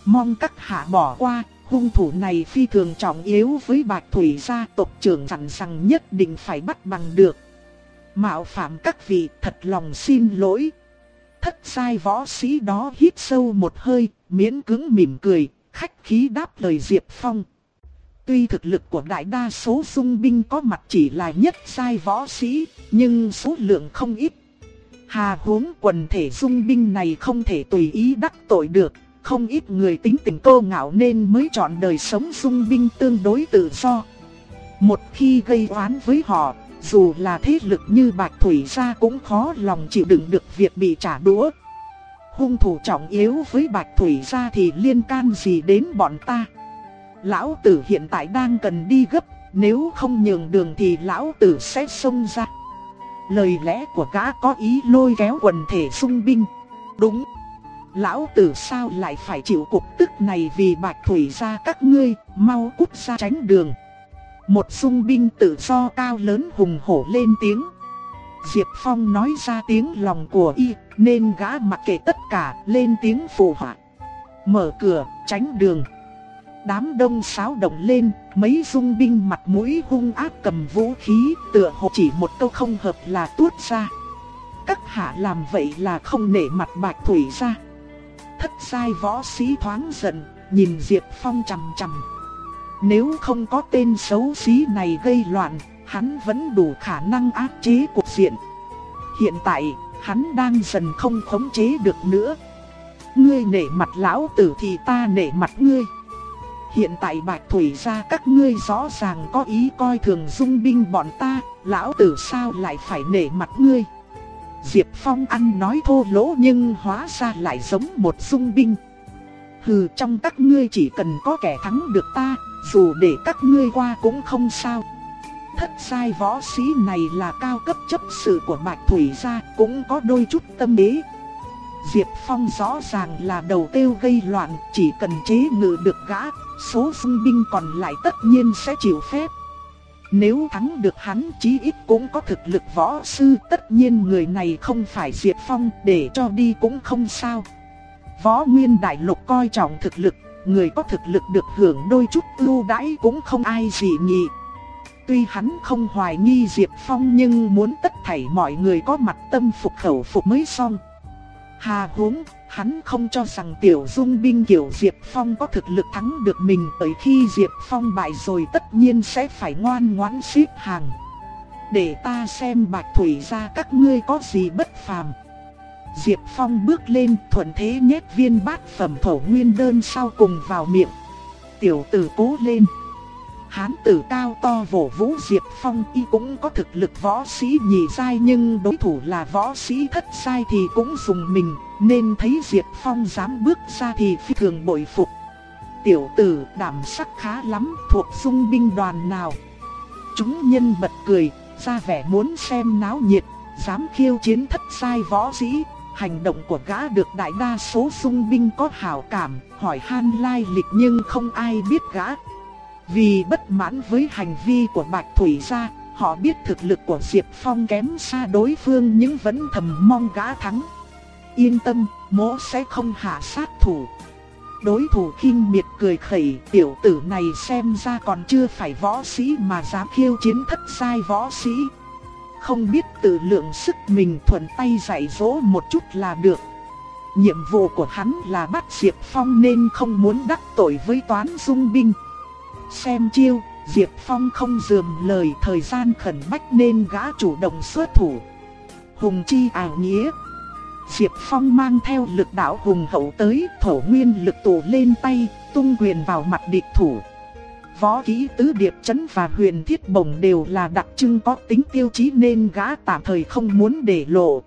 Mong các hạ bỏ qua, hung thủ này phi thường trọng yếu với Bạch Thủy gia tộc trưởng dặn rằng nhất định phải bắt bằng được. Mạo phạm các vị thật lòng xin lỗi. Thất sai võ sĩ đó hít sâu một hơi, miễn cứng mỉm cười, khách khí đáp lời Diệp Phong. Tuy thực lực của đại đa số dung binh có mặt chỉ là nhất sai võ sĩ, nhưng số lượng không ít. Hà huống quần thể dung binh này không thể tùy ý đắc tội được, không ít người tính tình cô ngạo nên mới chọn đời sống dung binh tương đối tự do. Một khi gây oán với họ, dù là thế lực như Bạch Thủy gia cũng khó lòng chịu đựng được việc bị trả đũa. Hung thủ trọng yếu với Bạch Thủy gia thì liên can gì đến bọn ta? Lão tử hiện tại đang cần đi gấp, nếu không nhường đường thì lão tử sẽ xông ra. Lời lẽ của gã có ý lôi kéo quần thể xung binh. Đúng. Lão tử sao lại phải chịu cục tức này vì bạch thủy gia các ngươi, mau cút ra tránh đường. Một sung binh tự do cao lớn hùng hổ lên tiếng. Diệp Phong nói ra tiếng lòng của y, nên gã mặc kệ tất cả, lên tiếng phù họa. Mở cửa, tránh đường. Đám đông sáo động lên, mấy dung binh mặt mũi hung ác cầm vũ khí, tựa hồ chỉ một câu không hợp là tuốt ra. Các hạ làm vậy là không nể mặt bạch thủy ra. Thất sai võ sĩ thoáng giận, nhìn Diệp Phong chằm chằm. Nếu không có tên xấu xí này gây loạn, hắn vẫn đủ khả năng áp chế cuộc diện. Hiện tại, hắn đang dần không khống chế được nữa. Ngươi nể mặt lão tử thì ta nể mặt ngươi. Hiện tại Bạch Thủy gia các ngươi rõ ràng có ý coi thường dung binh bọn ta, lão tử sao lại phải nể mặt ngươi. Diệp Phong ăn nói thô lỗ nhưng hóa ra lại giống một dung binh. Hừ trong các ngươi chỉ cần có kẻ thắng được ta, dù để các ngươi qua cũng không sao. Thất sai võ sĩ này là cao cấp chấp sự của Bạch Thủy gia, cũng có đôi chút tâm ý. Diệp Phong rõ ràng là đầu tiêu gây loạn, chỉ cần chế ngự được gã, số dung binh còn lại tất nhiên sẽ chịu phép. Nếu thắng được hắn chí ít cũng có thực lực võ sư tất nhiên người này không phải Diệp Phong để cho đi cũng không sao. Võ Nguyên Đại Lục coi trọng thực lực, người có thực lực được hưởng đôi chút ưu đãi cũng không ai gì nhị. Tuy hắn không hoài nghi Diệp Phong nhưng muốn tất thảy mọi người có mặt tâm phục khẩu phục mới xong. Hà huống, hắn không cho rằng tiểu dung binh kiểu Diệp Phong có thực lực thắng được mình tới khi Diệp Phong bại rồi tất nhiên sẽ phải ngoan ngoãn xếp hàng. Để ta xem bạch thủy ra các ngươi có gì bất phàm. Diệp Phong bước lên thuận thế nhét viên bát phẩm thổ nguyên đơn sau cùng vào miệng. Tiểu tử cố lên. Hán tử cao to vỗ vũ Diệp Phong y cũng có thực lực võ sĩ nhị sai nhưng đối thủ là võ sĩ thất sai thì cũng dùng mình, nên thấy Diệp Phong dám bước ra thì phi thường bội phục. Tiểu tử đảm sắc khá lắm, thuộc dung binh đoàn nào. Chúng nhân bật cười, ra vẻ muốn xem náo nhiệt, dám khiêu chiến thất sai võ sĩ. Hành động của gã được đại đa số sung binh có hảo cảm, hỏi han lai lịch nhưng không ai biết gã. Vì bất mãn với hành vi của Bạch Thủy gia, họ biết thực lực của Diệp Phong kém xa đối phương nhưng vẫn thầm mong gã thắng. Yên tâm, mỗ sẽ không hạ sát thủ. Đối thủ khinh miệt cười khẩy, tiểu tử này xem ra còn chưa phải võ sĩ mà dám khiêu chiến thất sai võ sĩ. Không biết tự lượng sức mình thuận tay dạy dỗ một chút là được. Nhiệm vụ của hắn là bắt Diệp Phong nên không muốn đắc tội với toán dung binh. Xem chiêu, Diệp Phong không dườm lời thời gian khẩn bách nên gã chủ động xuất thủ. Hùng chi ảo nghĩa. Diệp Phong mang theo lực đạo hùng hậu tới thổ nguyên lực tụ lên tay, tung quyền vào mặt địch thủ. Võ kỹ tứ điệp chấn và huyền thiết bổng đều là đặc trưng có tính tiêu chí nên gã tạm thời không muốn để lộ.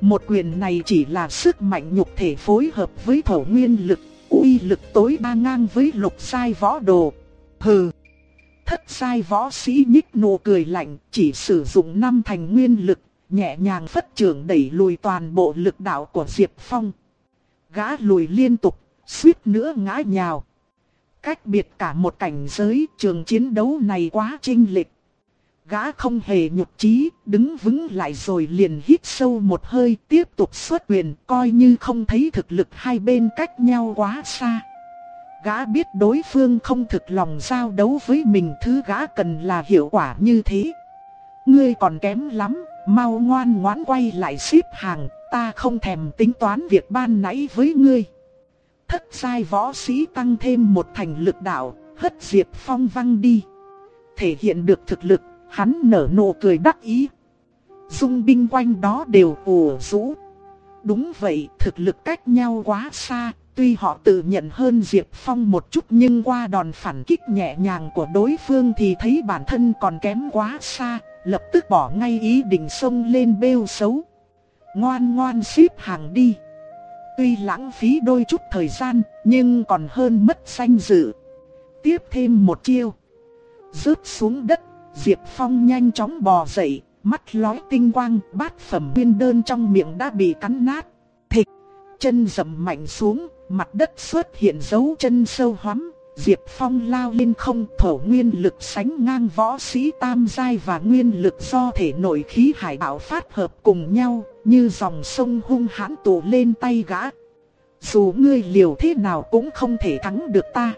Một quyền này chỉ là sức mạnh nhục thể phối hợp với thổ nguyên lực, uy lực tối ba ngang với lục sai võ đồ. Hừ. Thất sai võ sĩ nhích nụ cười lạnh, chỉ sử dụng năm thành nguyên lực, nhẹ nhàng phất trưởng đẩy lùi toàn bộ lực đạo của Diệp Phong. gã lùi liên tục, suýt nữa ngã nhào. Cách biệt cả một cảnh giới trường chiến đấu này quá trinh lịch. Gã không hề nhục chí, đứng vững lại rồi liền hít sâu một hơi tiếp tục xuất quyền coi như không thấy thực lực hai bên cách nhau quá xa. Gã biết đối phương không thực lòng giao đấu với mình thứ gã cần là hiệu quả như thế. Ngươi còn kém lắm, mau ngoan ngoãn quay lại xếp hàng, ta không thèm tính toán việc ban nãy với ngươi. Thất sai võ sĩ tăng thêm một thành lực đạo, hất Diệp Phong văng đi. Thể hiện được thực lực, hắn nở nụ cười đắc ý. Dung binh quanh đó đều ùa rũ. Đúng vậy, thực lực cách nhau quá xa, tuy họ tự nhận hơn Diệp Phong một chút nhưng qua đòn phản kích nhẹ nhàng của đối phương thì thấy bản thân còn kém quá xa, lập tức bỏ ngay ý định xông lên bêu xấu. Ngoan ngoan xếp hàng đi. Tuy lãng phí đôi chút thời gian, nhưng còn hơn mất danh dự. Tiếp thêm một chiêu. Rớt xuống đất, Diệp Phong nhanh chóng bò dậy, mắt lói tinh quang, bát phẩm nguyên đơn trong miệng đã bị cắn nát. Thịt, chân dầm mạnh xuống, mặt đất xuất hiện dấu chân sâu hoắm. Diệp Phong lao lên không thổ nguyên lực sánh ngang võ sĩ tam giai và nguyên lực do thể nội khí hải bảo phát hợp cùng nhau, như dòng sông hung hãn tụ lên tay gã. Dù ngươi liều thế nào cũng không thể thắng được ta.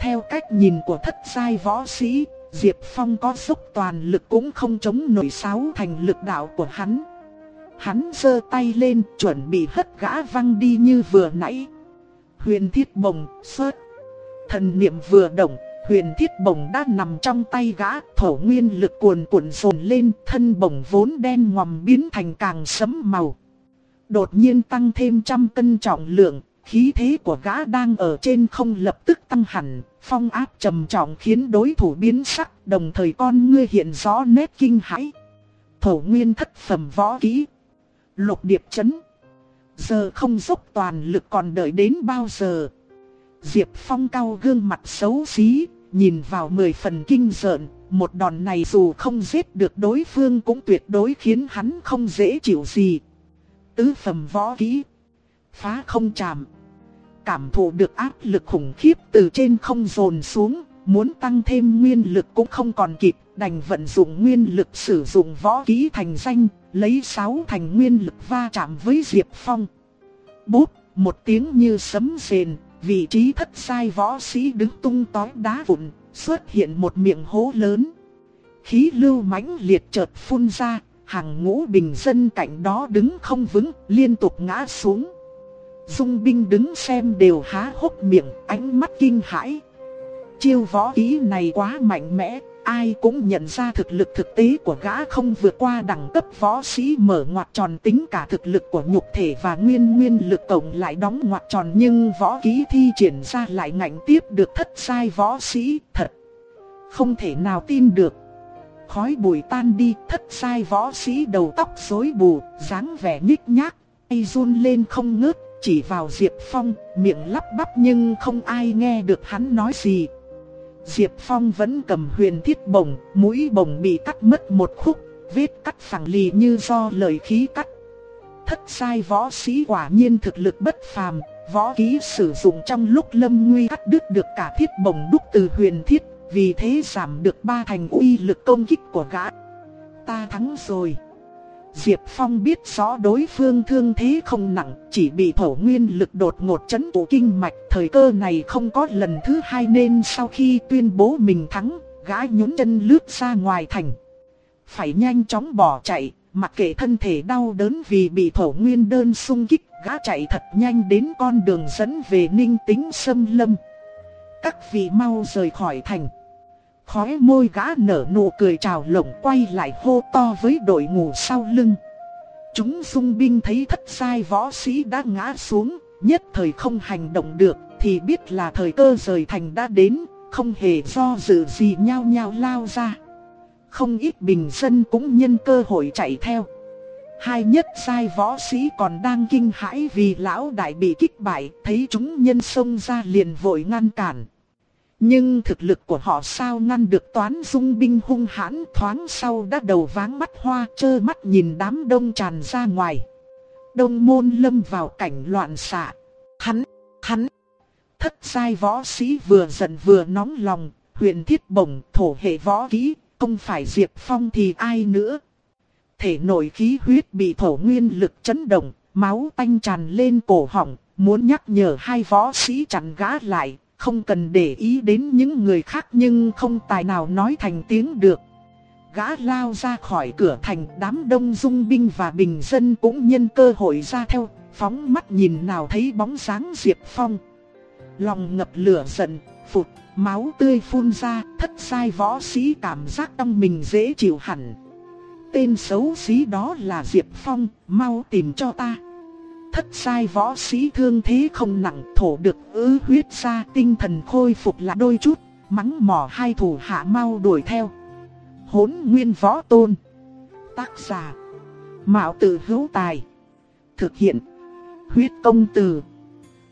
Theo cách nhìn của thất giai võ sĩ, Diệp Phong có dốc toàn lực cũng không chống nổi sáu thành lực đạo của hắn. Hắn giơ tay lên chuẩn bị hất gã văng đi như vừa nãy. Huyền thiết bồng xuất. Thần niệm vừa động, huyền thiết bồng đã nằm trong tay gã, thổ nguyên lực cuồn cuộn dồn lên, thân bồng vốn đen ngòm biến thành càng sẫm màu. Đột nhiên tăng thêm trăm cân trọng lượng, khí thế của gã đang ở trên không lập tức tăng hẳn, phong áp trầm trọng khiến đối thủ biến sắc, đồng thời con ngươi hiện rõ nét kinh hãi. Thổ nguyên thất phẩm võ kỹ, lục điệp chấn. Giờ không dốc toàn lực còn đợi đến bao giờ. Diệp Phong cao gương mặt xấu xí, nhìn vào mười phần kinh rợn, một đòn này dù không giết được đối phương cũng tuyệt đối khiến hắn không dễ chịu gì. Tứ phẩm võ kỹ, phá không chạm. Cảm thụ được áp lực khủng khiếp từ trên không dồn xuống, muốn tăng thêm nguyên lực cũng không còn kịp, đành vận dụng nguyên lực sử dụng võ kỹ thành danh, lấy sáu thành nguyên lực va chạm với Diệp Phong. Bút, một tiếng như sấm rền, vị trí thất sai võ sĩ đứng tung tói đá vụn, xuất hiện một miệng hố lớn. Khí lưu mãnh liệt chợt phun ra, hàng ngũ bình dân cạnh đó đứng không vững, liên tục ngã xuống. Dung binh đứng xem đều há hốc miệng, ánh mắt kinh hãi. Chiêu võ ý này quá mạnh mẽ, ai cũng nhận ra thực lực thực tế của gã không vượt qua đẳng cấp võ sĩ mở ngoặt tròn tính cả thực lực của nhục thể và nguyên nguyên lực cộng lại đóng ngoặt tròn nhưng võ ký thi triển ra lại ngạnh tiếp được thất sai võ sĩ thật. Không thể nào tin được. Khói bụi tan đi thất sai võ sĩ đầu tóc rối bù, dáng vẻ nhích nhác, tay run lên không ngớt, chỉ vào Diệp Phong, miệng lắp bắp nhưng không ai nghe được hắn nói gì. Diệp Phong vẫn cầm huyền thiết bổng, mũi bổng bị cắt mất một khúc, vết cắt phẳng lì như do lời khí cắt. Thất sai võ sĩ quả nhiên thực lực bất phàm, võ ký sử dụng trong lúc lâm nguy cắt đứt được cả thiết bổng đúc từ huyền thiết, vì thế giảm được ba thành uy lực công kích của gã. Ta thắng rồi. Diệp Phong biết rõ đối phương thương thế không nặng, chỉ bị thổ nguyên lực đột ngột chấn tụ kinh mạch. Thời cơ này không có lần thứ hai nên sau khi tuyên bố mình thắng, gã nhún chân lướt ra ngoài thành. Phải nhanh chóng bỏ chạy, mặc kệ thân thể đau đớn vì bị thổ nguyên đơn xung kích, gã chạy thật nhanh đến con đường dẫn về ninh tính sâm lâm. Các vị mau rời khỏi thành. Khói môi gã nở nụ cười trào lồng quay lại hô to với đội ngũ sau lưng. Chúng dung binh thấy thất sai võ sĩ đã ngã xuống, nhất thời không hành động được, thì biết là thời cơ rời thành đã đến, không hề do dự gì nhau nhau lao ra. Không ít bình dân cũng nhân cơ hội chạy theo. Hai nhất sai võ sĩ còn đang kinh hãi vì lão đại bị kích bại, thấy chúng nhân xông ra liền vội ngăn cản. Nhưng thực lực của họ sao ngăn được toán dung binh hung hãn thoáng sau đã đầu váng mắt hoa trơ mắt nhìn đám đông tràn ra ngoài. Đông môn lâm vào cảnh loạn xạ, Hắn, hắn. Thất sai võ sĩ vừa giận vừa nóng lòng, huyền thiết bổng thổ hệ võ kỹ, không phải Diệp Phong thì ai nữa. Thể nội khí huyết bị thổ nguyên lực chấn động, máu tanh tràn lên cổ họng, muốn nhắc nhở hai võ sĩ chặn gã lại, không cần để ý đến những người khác nhưng không tài nào nói thành tiếng được. Gã lao ra khỏi cửa thành đám đông dung binh và bình dân cũng nhân cơ hội ra theo, phóng mắt nhìn nào thấy bóng dáng Diệp Phong. Lòng ngập lửa giận, phụt, máu tươi phun ra, thất sai võ sĩ cảm giác trong mình dễ chịu hẳn. Tên xấu xí đó là Diệp Phong, mau tìm cho ta. Thất sai võ sĩ thương thế không nặng thổ được ứ huyết ra tinh thần khôi phục lại đôi chút, mắng mỏ hai thủ hạ mau đuổi theo. Hốn nguyên võ tôn. Tác giả. Mạo tử hữu tài. Thực hiện. Huyết công từ.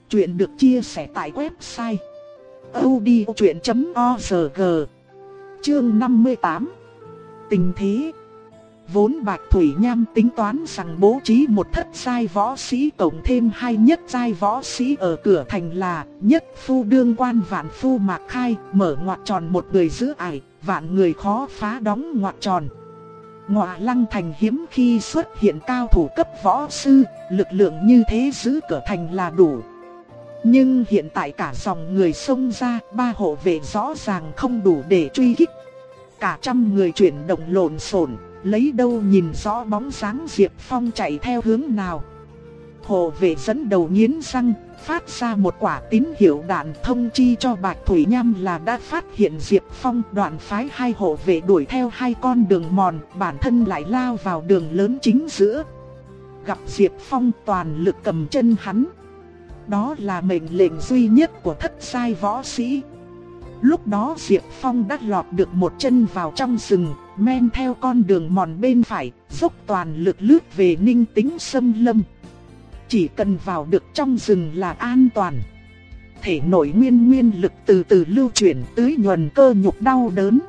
Chuyện được chia sẻ tại website. odchuyện.org Chương 58 Tình thế Vốn Bạch Thủy Nham tính toán rằng bố trí một thất giai võ sĩ cộng thêm hai nhất giai võ sĩ ở cửa thành là nhất phu đương quan vạn phu mạc khai mở ngoặt tròn một người giữ ải, vạn người khó phá đóng ngoặt tròn. Ngọa lăng thành hiếm khi xuất hiện cao thủ cấp võ sư, lực lượng như thế giữ cửa thành là đủ. Nhưng hiện tại cả dòng người xông ra, ba hộ vệ rõ ràng không đủ để truy kích. Cả trăm người chuyển động lộn xộn, lấy đâu nhìn rõ bóng dáng Diệp Phong chạy theo hướng nào. hồ vệ dẫn đầu nghiến răng, phát ra một quả tín hiệu đạn thông chi cho Bạch Thủy Nham là đã phát hiện Diệp Phong đoạn phái hai hộ vệ đuổi theo hai con đường mòn, bản thân lại lao vào đường lớn chính giữa. Gặp Diệp Phong toàn lực cầm chân hắn. Đó là mệnh lệnh duy nhất của thất sai võ sĩ. Lúc đó Diệp Phong đã lọt được một chân vào trong rừng, men theo con đường mòn bên phải, dốc toàn lực lướt về ninh tính sâm lâm. Chỉ cần vào được trong rừng là an toàn. Thể nội nguyên nguyên lực từ từ lưu chuyển tưới nhuần cơ nhục đau đớn.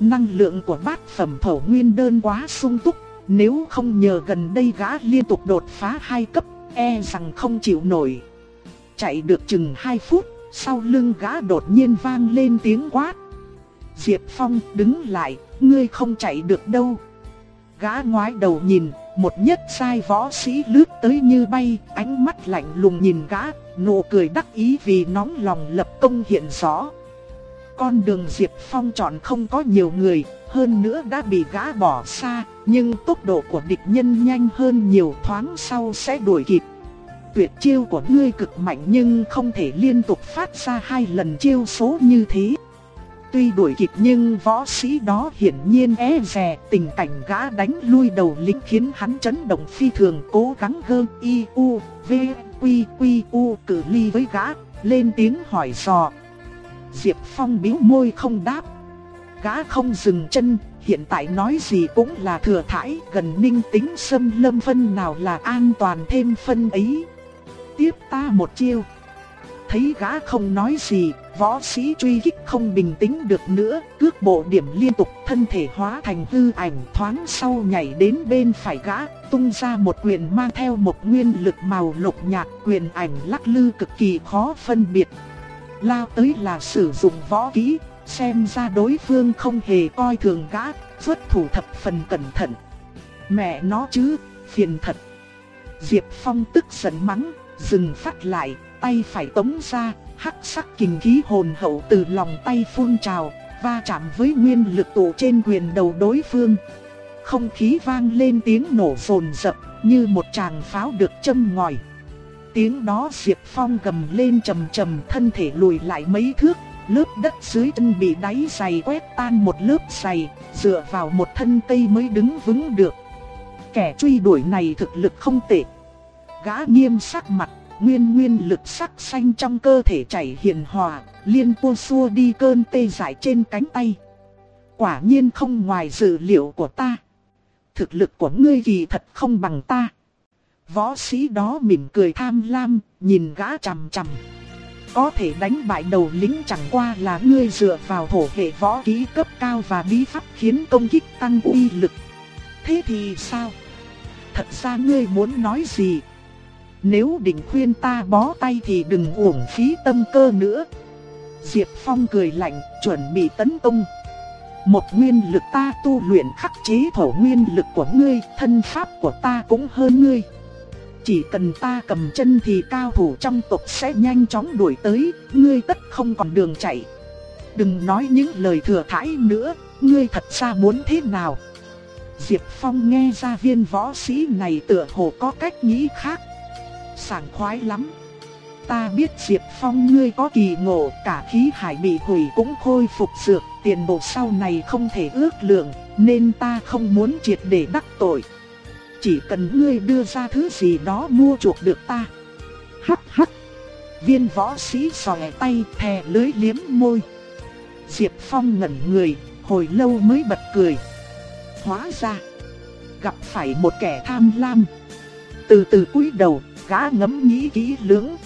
Năng lượng của bát phẩm thổ nguyên đơn quá sung túc, nếu không nhờ gần đây gã liên tục đột phá hai cấp, e rằng không chịu nổi. Chạy được chừng 2 phút, sau lưng gã đột nhiên vang lên tiếng quát. Diệp Phong đứng lại, ngươi không chạy được đâu. Gã ngoái đầu nhìn, một nhất sai võ sĩ lướt tới như bay, ánh mắt lạnh lùng nhìn gã, nụ cười đắc ý vì nóng lòng lập công hiện rõ. Con đường Diệp Phong chọn không có nhiều người, hơn nữa đã bị gã bỏ xa, nhưng tốc độ của địch nhân nhanh hơn nhiều thoáng sau sẽ đuổi kịp. Tuyệt chiêu của ngươi cực mạnh nhưng không thể liên tục phát ra hai lần chiêu số như thế. Tuy đuổi kịp nhưng võ sĩ đó hiển nhiên é rè tình cảnh gã đánh lui đầu lính khiến hắn chấn động phi thường cố gắng gơ y u v quy quy u cử ly với gã, lên tiếng hỏi dò. Diệp Phong bĩu môi không đáp. Gã không dừng chân, hiện tại nói gì cũng là thừa thải, gần ninh tính xâm lâm phân nào là an toàn thêm phân ấy. Tiếp ta một chiêu. Thấy gã không nói gì, võ sĩ truy kích không bình tĩnh được nữa, cước bộ điểm liên tục thân thể hóa thành hư ảnh thoáng sau nhảy đến bên phải gã, tung ra một quyền mang theo một nguyên lực màu lục nhạt quyền ảnh lắc lư cực kỳ khó phân biệt. Lao tới là sử dụng võ kỹ, xem ra đối phương không hề coi thường gã, xuất thủ thập phần cẩn thận. Mẹ nó chứ, phiền thật. Diệp Phong tức giận mắng, dừng phát lại, tay phải tống ra, hắc sắc kình khí hồn hậu từ lòng tay phun trào, va chạm với nguyên lực tụ trên quyền đầu đối phương. Không khí vang lên tiếng nổ rồn rập, như một tràng pháo được châm ngòi. Tiếng đó Diệp Phong gầm lên trầm trầm thân thể lùi lại mấy thước, lớp đất dưới chân bị đáy dày quét tan một lớp dày, dựa vào một thân cây mới đứng vững được. Kẻ truy đuổi này thực lực không tệ. Gã nghiêm sắc mặt nguyên nguyên lực sắc xanh trong cơ thể chảy hiền hòa, liên pua xua đi cơn tê dại trên cánh tay. Quả nhiên không ngoài dự liệu của ta. Thực lực của ngươi kỳ thật không bằng ta. Võ sĩ đó mỉm cười tham lam, nhìn gã chằm chằm. Có thể đánh bại đầu lính chẳng qua là ngươi dựa vào thổ hệ võ kỹ cấp cao và bí pháp khiến công kích tăng uy lực. Thế thì sao? Thật ra ngươi muốn nói gì? Nếu định khuyên ta bó tay thì đừng uổng phí tâm cơ nữa. Diệp Phong cười lạnh, chuẩn bị tấn công. Một nguyên lực ta tu luyện khắc chế thổ nguyên lực của ngươi, thân pháp của ta cũng hơn ngươi. Chỉ cần ta cầm chân thì cao thủ trong tộc sẽ nhanh chóng đuổi tới, ngươi tất không còn đường chạy. Đừng nói những lời thừa thãi nữa, ngươi thật ra muốn thế nào? Diệp Phong nghe ra viên võ sĩ này tựa hồ có cách nghĩ khác. Sảng khoái lắm. Ta biết Diệp Phong ngươi có kỳ ngộ, cả khí hải bị hủy cũng khôi phục dược, tiền bộ sau này không thể ước lượng, nên ta không muốn triệt để đắc tội. Chỉ cần ngươi đưa ra thứ gì đó mua chuộc được ta. Hắc hắc. Viên võ sĩ xòe tay thè lưới liếm môi. Diệp Phong ngẩn người, hồi lâu mới bật cười. Hóa ra, gặp phải một kẻ tham lam. Từ từ cúi đầu, gã ngẫm nghĩ kỹ lưỡng.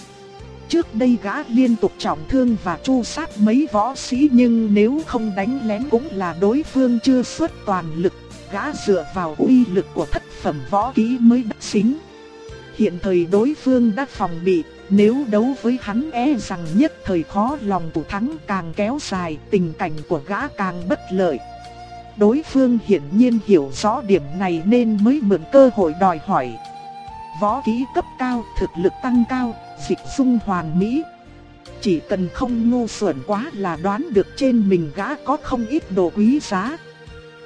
Trước đây gã liên tục trọng thương và tru sát mấy võ sĩ nhưng nếu không đánh lén cũng là đối phương chưa xuất toàn lực. Gã dựa vào uy lực của thất phẩm võ kỹ mới đắc xính. Hiện thời đối phương đã phòng bị, nếu đấu với hắn e rằng nhất thời khó lòng thủ thắng càng kéo dài, tình cảnh của gã càng bất lợi. Đối phương hiển nhiên hiểu rõ điểm này nên mới mượn cơ hội đòi hỏi. Võ kỹ cấp cao, thực lực tăng cao, dịch dung hoàn mỹ. Chỉ cần không ngu xuẩn quá là đoán được trên mình gã có không ít đồ quý giá.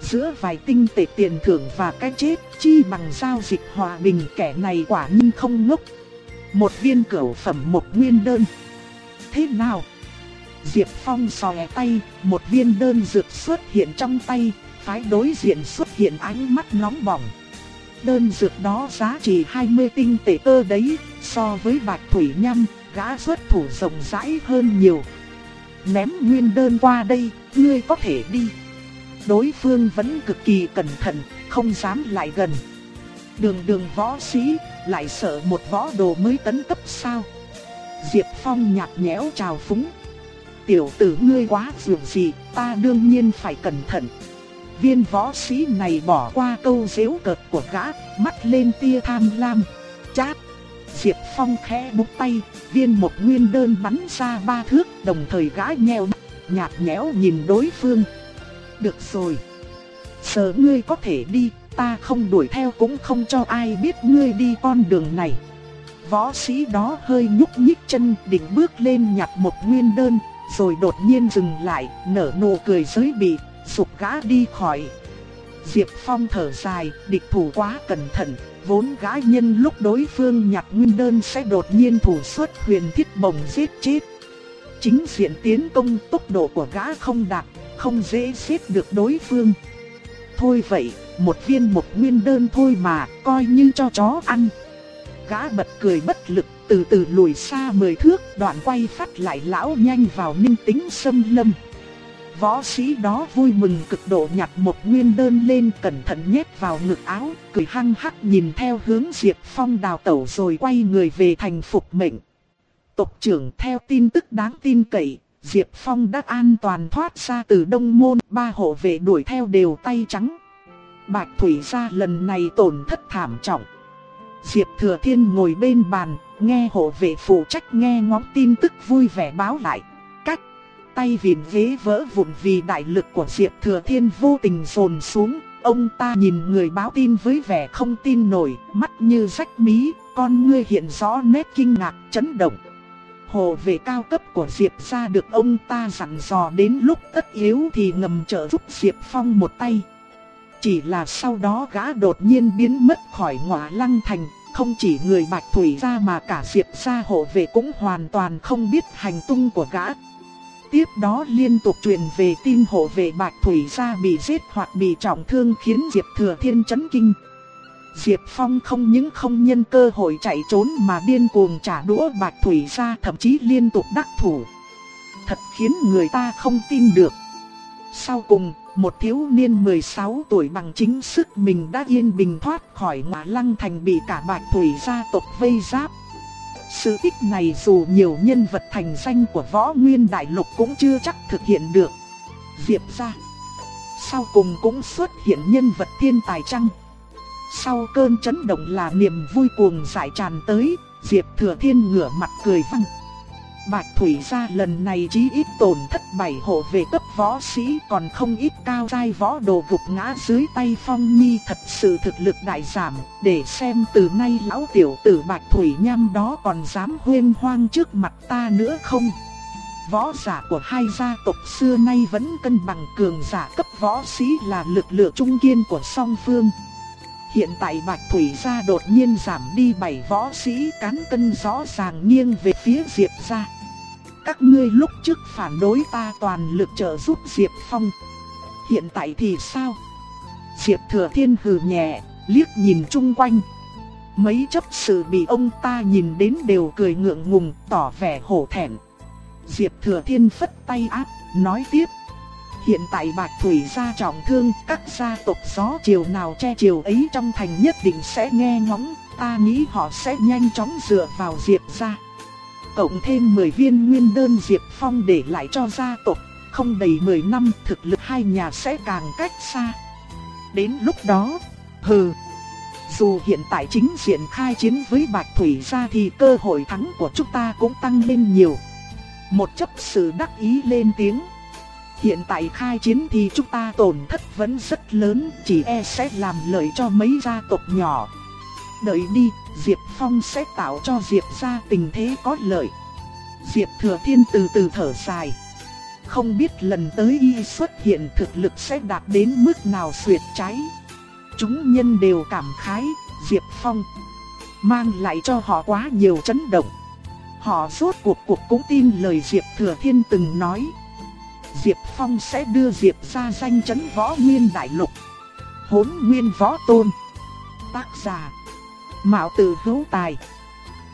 Giữa vài tinh tệ tiền thưởng và cái chết chi bằng giao dịch hòa bình kẻ này quả nhiên không ngốc. Một viên cửu phẩm một nguyên đơn. Thế nào? Diệp Phong xòe tay, một viên đơn dược xuất hiện trong tay, phái đối diện xuất hiện ánh mắt nóng bỏng. Đơn dược đó giá trị 20 tinh tệ cơ đấy, so với bạch thủy nhâm, gã xuất thủ rộng rãi hơn nhiều. Ném nguyên đơn qua đây, ngươi có thể đi. Đối phương vẫn cực kỳ cẩn thận, không dám lại gần. Đường đường võ sĩ, lại sợ một võ đồ mới tấn cấp sao? Diệp Phong nhạt nhẽo chào phúng. Tiểu tử ngươi quá dường gì, ta đương nhiên phải cẩn thận. Viên võ sĩ này bỏ qua câu dễu cợt của gã, mắt lên tia tham lam. Chát! Diệp Phong khẽ búng tay, viên một nguyên đơn bắn ra ba thước, đồng thời gã nheo nhạt nhẽo nhìn đối phương. Được rồi. Sợ ngươi có thể đi, ta không đuổi theo cũng không cho ai biết ngươi đi con đường này. Võ sĩ đó hơi nhúc nhích chân định bước lên nhặt một nguyên đơn, rồi đột nhiên dừng lại, nở nụ cười giới bị, sụp gã đi khỏi. Diệp Phong thở dài, địch thủ quá cẩn thận, vốn gã nhân lúc đối phương nhặt nguyên đơn sẽ đột nhiên thủ xuất huyền thiết bồng giết chết. Chính diện tiến công tốc độ của gã không đạt, không dễ giết được đối phương. Thôi vậy, một viên một nguyên đơn thôi mà, coi như cho chó ăn. Gã bật cười bất lực, từ từ lùi xa mười thước, đoạn quay phát lại lão nhanh vào ninh tính xâm lâm. Võ sĩ đó vui mừng cực độ nhặt một nguyên đơn lên cẩn thận nhét vào ngực áo, cười hăng hắc nhìn theo hướng Diệp Phong đào tẩu rồi quay người về thành phục mệnh. Tộc trưởng theo tin tức đáng tin cậy, Diệp Phong đã an toàn thoát ra từ đông môn, ba hộ vệ đuổi theo đều tay trắng. Bạch Thủy gia lần này tổn thất thảm trọng. Diệp Thừa Thiên ngồi bên bàn, nghe hộ vệ phụ trách nghe ngóng tin tức vui vẻ báo lại. Tay vịn ghế vỡ vụn vì đại lực của Diệp Thừa Thiên vô tình dồn xuống. Ông ta nhìn người báo tin với vẻ không tin nổi, mắt như rách mí, con ngươi hiện rõ nét kinh ngạc, chấn động. Hồ về cao cấp của Diệp ra được ông ta dặn dò đến lúc tất yếu thì ngầm trợ giúp Diệp Phong một tay. Chỉ là sau đó gã đột nhiên biến mất khỏi ngọa lăng thành, không chỉ người Bạch Thủy ra mà cả Diệp gia hộ vệ cũng hoàn toàn không biết hành tung của gã. Tiếp đó liên tục truyền về tin hộ về Bạch Thủy gia bị giết hoặc bị trọng thương khiến Diệp Thừa Thiên chấn kinh. Diệp Phong không những không nhân cơ hội chạy trốn mà điên cuồng trả đũa Bạch Thủy gia thậm chí liên tục đắc thủ. Thật khiến người ta không tin được. Sau cùng, một thiếu niên 16 tuổi bằng chính sức mình đã yên bình thoát khỏi ngã lăng thành bị cả bạch thủy gia tộc vây giáp. Sự tích này dù nhiều nhân vật thành danh của võ nguyên đại lục cũng chưa chắc thực hiện được. Diệp ra. Sau cùng cũng xuất hiện nhân vật thiên tài trăng. Sau cơn chấn động là niềm vui cuồng giải tràn tới, Diệp Thừa Thiên ngửa mặt cười văng. Bạch Thủy gia lần này chí ít tổn thất bảy hộ về cấp võ sĩ còn không ít cao giai võ đồ gục ngã dưới tay Phong Nhi thật sự thực lực đại giảm, để xem từ nay lão tiểu tử Bạch Thủy nham đó còn dám huyên hoang trước mặt ta nữa không. Võ giả của hai gia tộc xưa nay vẫn cân bằng cường giả cấp võ sĩ là lực lượng trung kiên của song phương. Hiện tại Bạch Thủy gia đột nhiên giảm đi bảy võ sĩ cán cân rõ ràng nghiêng về phía Diệp gia. Các ngươi lúc trước phản đối ta toàn lực trợ giúp Diệp Phong. Hiện tại thì sao? Diệp Thừa Thiên hừ nhẹ, liếc nhìn chung quanh. Mấy chấp sự bị ông ta nhìn đến đều cười ngượng ngùng, tỏ vẻ hổ thẹn. Diệp Thừa Thiên phất tay áp, nói tiếp. Hiện tại Bạch Thủy gia trọng thương, các gia tộc gió chiều nào che chiều ấy trong thành nhất định sẽ nghe ngóng, ta nghĩ họ sẽ nhanh chóng dựa vào Diệp gia. Cộng thêm 10 viên nguyên đơn Diệp Phong để lại cho gia tộc, không đầy 10 năm thực lực hai nhà sẽ càng cách xa. Đến lúc đó, hừ, dù hiện tại chính diện khai chiến với Bạch Thủy gia thì cơ hội thắng của chúng ta cũng tăng lên nhiều. Một chấp sự đắc ý lên tiếng. Hiện tại khai chiến thì chúng ta tổn thất vẫn rất lớn, chỉ e sẽ làm lợi cho mấy gia tộc nhỏ. Đợi đi, Diệp Phong sẽ tạo cho Diệp gia tình thế có lợi. Diệp Thừa Thiên từ từ thở dài. Không biết lần tới y xuất hiện thực lực sẽ đạt đến mức nào suyệt cháy. Chúng nhân đều cảm khái, Diệp Phong mang lại cho họ quá nhiều chấn động. Họ rốt cuộc cuộc cũng tin lời Diệp Thừa Thiên từng nói. Diệp Phong sẽ đưa Diệp ra danh chấn võ nguyên đại lục. Hốn nguyên võ tôn. Tác giả. Mạo tử hữu tài.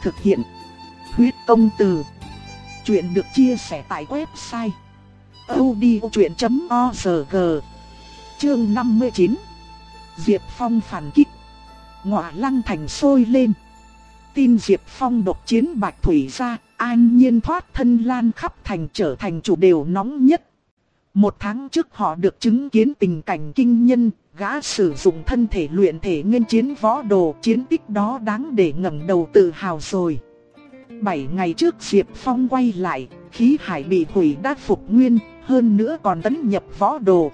Thực hiện. Huyết công từ. Chuyện được chia sẻ tại website. odchuyện.org Chương 59 Diệp Phong phản kích. Ngọa lăng thành sôi lên tin Diệp Phong độc chiến Bạch Thủy ra, an nhiên thoát thân lan khắp thành trở thành chủ đều nóng nhất. Một tháng trước họ được chứng kiến tình cảnh kinh nhân, gã sử dụng thân thể luyện thể nguyên chiến võ đồ, chiến tích đó đáng để ngẩng đầu tự hào rồi. Bảy ngày trước Diệp Phong quay lại, khí hải bị hủy đát phục nguyên, hơn nữa còn tấn nhập võ đồ,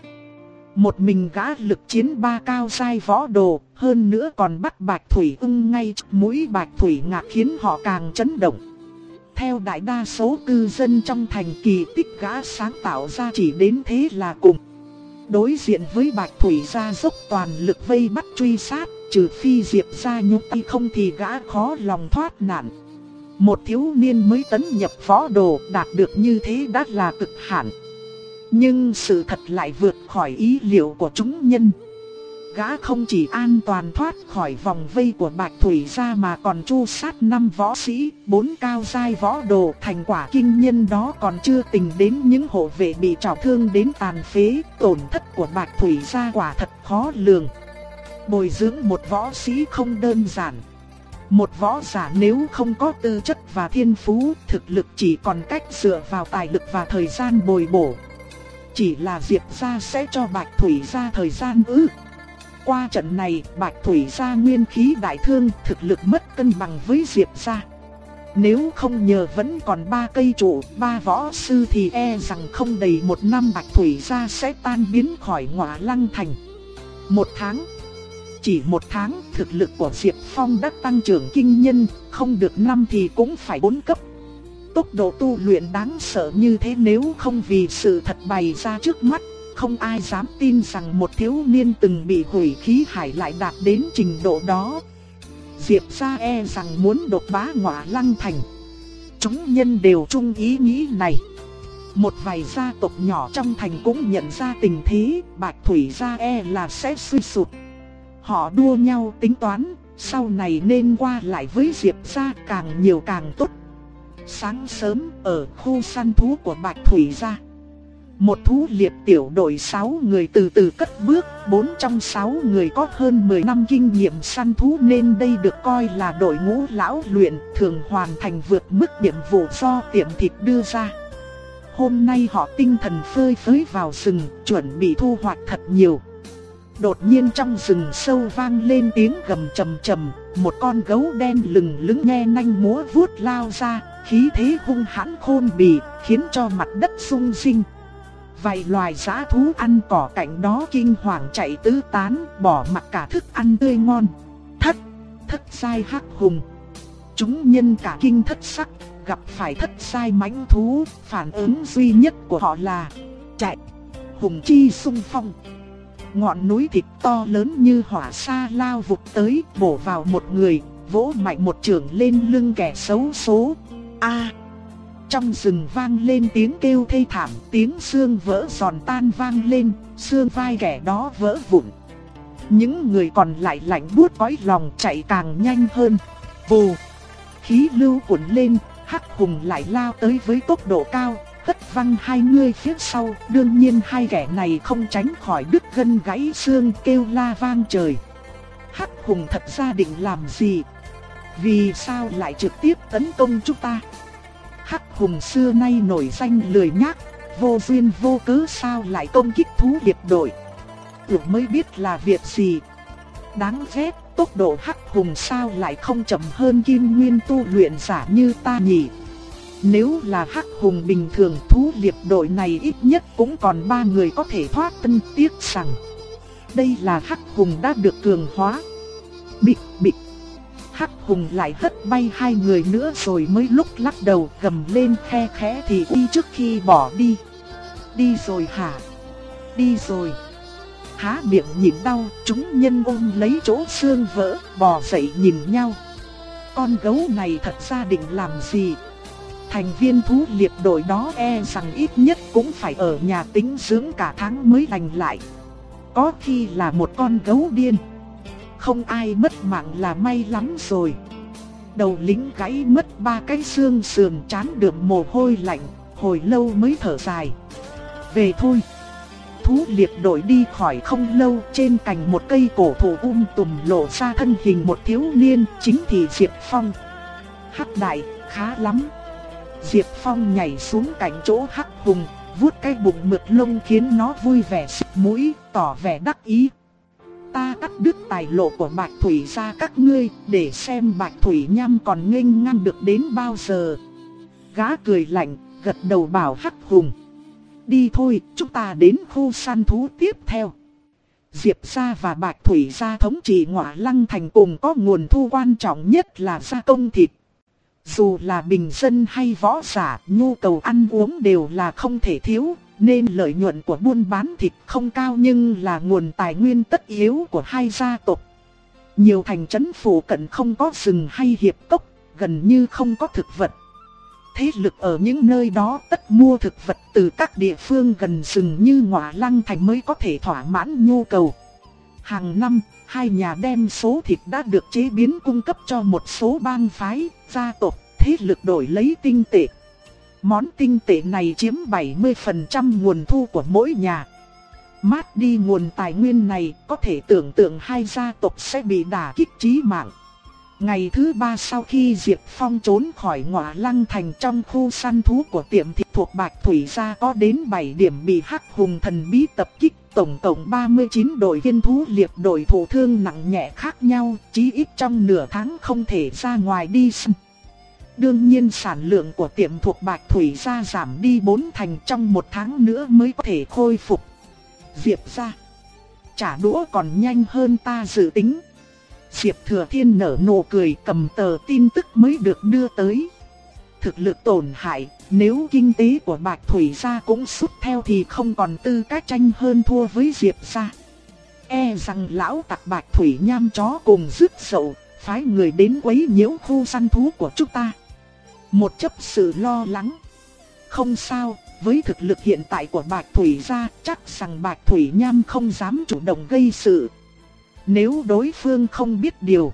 một mình gã lực chiến ba cao sai võ đồ, hơn nữa còn bắt Bạch Thủy ưng ngay mũi Bạch Thủy ngạc khiến họ càng chấn động. Theo đại đa số cư dân trong thành kỳ tích gã sáng tạo ra chỉ đến thế là cùng. Đối diện với Bạch Thủy gia dốc toàn lực vây bắt truy sát, trừ phi Diệp gia nhúc tay không thì gã khó lòng thoát nạn. Một thiếu niên mới tấn nhập võ đồ đạt được như thế đã là cực hạn. Nhưng sự thật lại vượt khỏi ý liệu của chúng nhân. Gã không chỉ an toàn thoát khỏi vòng vây của Bạch Thủy ra mà còn chu sát năm võ sĩ, bốn cao giai võ đồ. Thành quả kinh nhân đó còn chưa tình đến những hộ vệ bị trọng thương đến tàn phế, tổn thất của Bạch Thủy ra quả thật khó lường. Bồi dưỡng một võ sĩ không đơn giản. Một võ giả nếu không có tư chất và thiên phú, thực lực chỉ còn cách dựa vào tài lực và thời gian bồi bổ. Chỉ là Diệp gia sẽ cho Bạch Thủy gia thời gian ư. Qua trận này, Bạch Thủy gia nguyên khí đại thương, thực lực mất cân bằng với Diệp gia. Nếu không nhờ vẫn còn ba cây trụ, ba võ sư thì e rằng không đầy một năm Bạch Thủy gia sẽ tan biến khỏi ngọa lăng thành. Một tháng Chỉ một tháng, thực lực của Diệp Phong đã tăng trưởng kinh nhân, không được năm thì cũng phải bốn cấp. Tốc độ tu luyện đáng sợ như thế nếu không vì sự thật bày ra trước mắt, không ai dám tin rằng một thiếu niên từng bị hủy khí hải lại đạt đến trình độ đó. Diệp gia e rằng muốn đột phá ngọa lăng thành. Chúng nhân đều chung ý nghĩ này. Một vài gia tộc nhỏ trong thành cũng nhận ra tình thế, Bạch Thủy gia e là sẽ suy sụp. Họ đua nhau tính toán, sau này nên qua lại với Diệp gia càng nhiều càng tốt. Sáng sớm ở khu săn thú của Bạch Thủy gia một thú liệt tiểu đội 6 người từ từ cất bước, 4 trong 6 người có hơn 10 năm kinh nghiệm săn thú nên đây được coi là đội ngũ lão luyện thường hoàn thành vượt mức nhiệm vụ do tiệm thịt đưa ra. Hôm nay họ tinh thần phơi phới vào rừng, chuẩn bị thu hoạch thật nhiều. Đột nhiên trong rừng sâu vang lên tiếng gầm trầm trầm, một con gấu đen lừng lững nghe nanh múa vuốt lao ra, khí thế hung hãn khôn bì, khiến cho mặt đất rung rinh. Vài loài giã thú ăn cỏ cạnh đó kinh hoàng chạy tứ tán, bỏ mặc cả thức ăn tươi ngon. Thất, thất sai hắc hùng. Chúng nhân cả kinh thất sắc, gặp phải thất sai mãnh thú, phản ứng duy nhất của họ là chạy. Hùng chi sung phong. Ngọn núi thịt to lớn như hỏa sa lao vụt tới, bổ vào một người, vỗ mạnh một trường lên lưng kẻ xấu số. A! Trong rừng vang lên tiếng kêu thê thảm, tiếng xương vỡ giòn tan vang lên, xương vai kẻ đó vỡ vụn. Những người còn lại lạnh buốt cõi lòng chạy càng nhanh hơn. Vù! Khí lưu cuộn lên, Hắc Hùng lại lao tới với tốc độ cao, hất văng hai người phía sau, đương nhiên hai kẻ này không tránh khỏi đứt gân gãy xương kêu la vang trời. Hắc Hùng thật ra định làm gì? Vì sao lại trực tiếp tấn công chúng ta? Hắc Hùng xưa nay nổi danh lười nhác, vô duyên vô cớ sao lại công kích thú điệp đội. Tưởng mới biết là việc gì. Đáng ghét, tốc độ Hắc Hùng sao lại không chậm hơn Kim Nguyên tu luyện giả như ta nhỉ? Nếu là hắc hùng bình thường thú liệp đội này ít nhất cũng còn ba người có thể thoát tân tiếc rằng Đây là hắc hùng đã được cường hóa Bịch bịch Hắc hùng lại hất bay hai người nữa rồi mới lúc lắc đầu gầm lên khe khẽ thì uy trước khi bỏ đi Đi rồi hả? Đi rồi Há miệng nhìn đau, chúng nhân ôm lấy chỗ xương vỡ, bò dậy nhìn nhau Con gấu này thật ra định làm gì? thành viên thú liệp đội đó e rằng ít nhất cũng phải ở nhà tính dưỡng cả tháng mới lành lại. Có khi là một con gấu điên. Không ai mất mạng là may lắm rồi. Đầu lính gãy mất ba cái xương sườn chán được mồ hôi lạnh, hồi lâu mới thở dài. Về thôi. Thú liệt đội đi khỏi không lâu trên cành một cây cổ thụ um tùm lộ ra thân hình một thiếu niên chính thì Diệp Phong. Hắc đại, khá lắm. Diệp Phong nhảy xuống cạnh chỗ hắc hùng, vuốt cái bụng mượt lông khiến nó vui vẻ xịt mũi, tỏ vẻ đắc ý. Ta cắt đứt tài lộ của Bạch Thủy ra các ngươi, để xem Bạch Thủy Nham còn nghênh ngang được đến bao giờ. Gã cười lạnh, gật đầu bảo hắc hùng. Đi thôi, chúng ta đến khu săn thú tiếp theo. Diệp gia và Bạch Thủy gia thống trị ngọa lăng thành cùng có nguồn thu quan trọng nhất là gia công thịt. Dù là bình dân hay võ giả, nhu cầu ăn uống đều là không thể thiếu, nên lợi nhuận của buôn bán thịt không cao nhưng là nguồn tài nguyên tất yếu của hai gia tộc. Nhiều thành trấn phủ cận không có rừng hay hiệp cốc, gần như không có thực vật. Thế lực ở những nơi đó tất mua thực vật từ các địa phương gần rừng như ngọa lăng thành mới có thể thỏa mãn nhu cầu. Hàng năm, hai nhà đem số thịt đã được chế biến cung cấp cho một số bang phái, gia tộc, thế lực đổi lấy tinh tệ. Món tinh tệ này chiếm 70% nguồn thu của mỗi nhà. Mát đi nguồn tài nguyên này, có thể tưởng tượng hai gia tộc sẽ bị đả kích chí mạng. Ngày thứ ba sau khi Diệp Phong trốn khỏi ngọa lăng thành trong khu săn thú của tiệm thịt thuộc Bạch Thủy gia có đến 7 điểm bị hắc hùng thần bí tập kích tổng cộng 39 đội viên thú liệp đội thổ thương nặng nhẹ khác nhau, chí ít trong nửa tháng không thể ra ngoài đi săn. Đương nhiên sản lượng của tiệm thuộc Bạch Thủy gia giảm đi 4 thành trong một tháng nữa mới có thể khôi phục. Diệp gia trả đũa còn nhanh hơn ta dự tính. Diệp Thừa Thiên nở nụ cười cầm tờ tin tức mới được đưa tới. Thực lực tổn hại, nếu kinh tế của Bạch Thủy gia cũng sút theo thì không còn tư cách tranh hơn thua với Diệp gia. E rằng lão tặc Bạch Thủy nham chó cùng rứt sầu, phái người đến quấy nhiễu khu săn thú của chúng ta. Một chấp sự lo lắng. Không sao, với thực lực hiện tại của Bạch Thủy gia, chắc rằng Bạch Thủy nham không dám chủ động gây sự. Nếu đối phương không biết điều,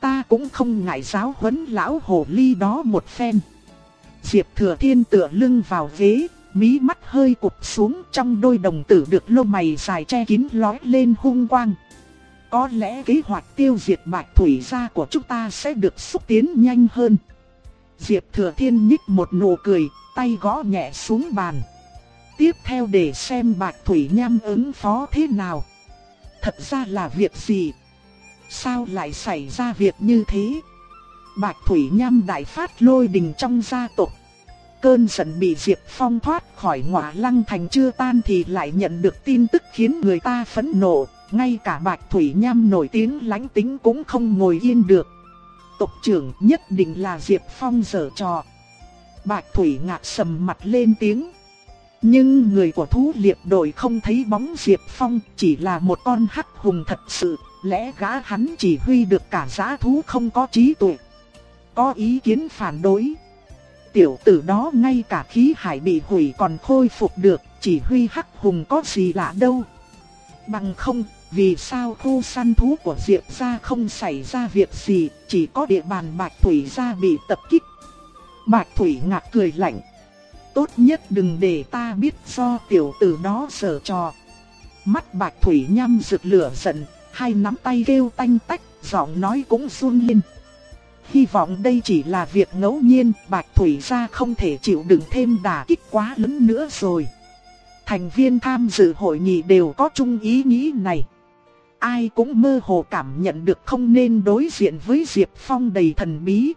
ta cũng không ngại giáo huấn lão hồ ly đó một phen. Diệp Thừa Thiên tựa lưng vào ghế, mí mắt hơi cụp xuống trong đôi đồng tử được lông mày dài che kín lói lên hung quang. Có lẽ kế hoạch tiêu diệt bạch thủy gia của chúng ta sẽ được xúc tiến nhanh hơn. Diệp Thừa Thiên nhích một nụ cười, tay gõ nhẹ xuống bàn. Tiếp theo để xem bạch thủy nham ứng phó thế nào. Thật ra là việc gì? Sao lại xảy ra việc như thế? Bạch Thủy Nham đại phát lôi đình trong gia tộc. Cơn giận bị Diệp Phong thoát khỏi ngọa lăng thành chưa tan thì lại nhận được tin tức khiến người ta phẫn nộ. Ngay cả Bạch Thủy Nham nổi tiếng lánh tính cũng không ngồi yên được. Tộc trưởng nhất định là Diệp Phong dở trò. Bạch Thủy ngạc sầm mặt lên tiếng. Nhưng người của thú liệp đội không thấy bóng Diệp Phong chỉ là một con hắc hùng thật sự. Lẽ gã hắn chỉ huy được cả giá thú không có trí tuệ. Có ý kiến phản đối. Tiểu tử đó ngay cả khí hải bị hủy còn khôi phục được, chỉ huy hắc hùng có gì lạ đâu. Bằng không, vì sao khu săn thú của Diệp gia không xảy ra việc gì, chỉ có địa bàn Bạch Thủy gia bị tập kích. Bạch Thủy ngạc cười lạnh. Tốt nhất đừng để ta biết do tiểu tử đó sở trò. Mắt Bạch Thủy nhăm rực lửa giận, hai nắm tay kêu tanh tách, giọng nói cũng run lên. Hy vọng đây chỉ là việc ngẫu nhiên, Bạch Thủy gia không thể chịu đựng thêm đả kích quá lớn nữa rồi. Thành viên tham dự hội nghị đều có chung ý nghĩ này. Ai cũng mơ hồ cảm nhận được không nên đối diện với Diệp Phong đầy thần bí.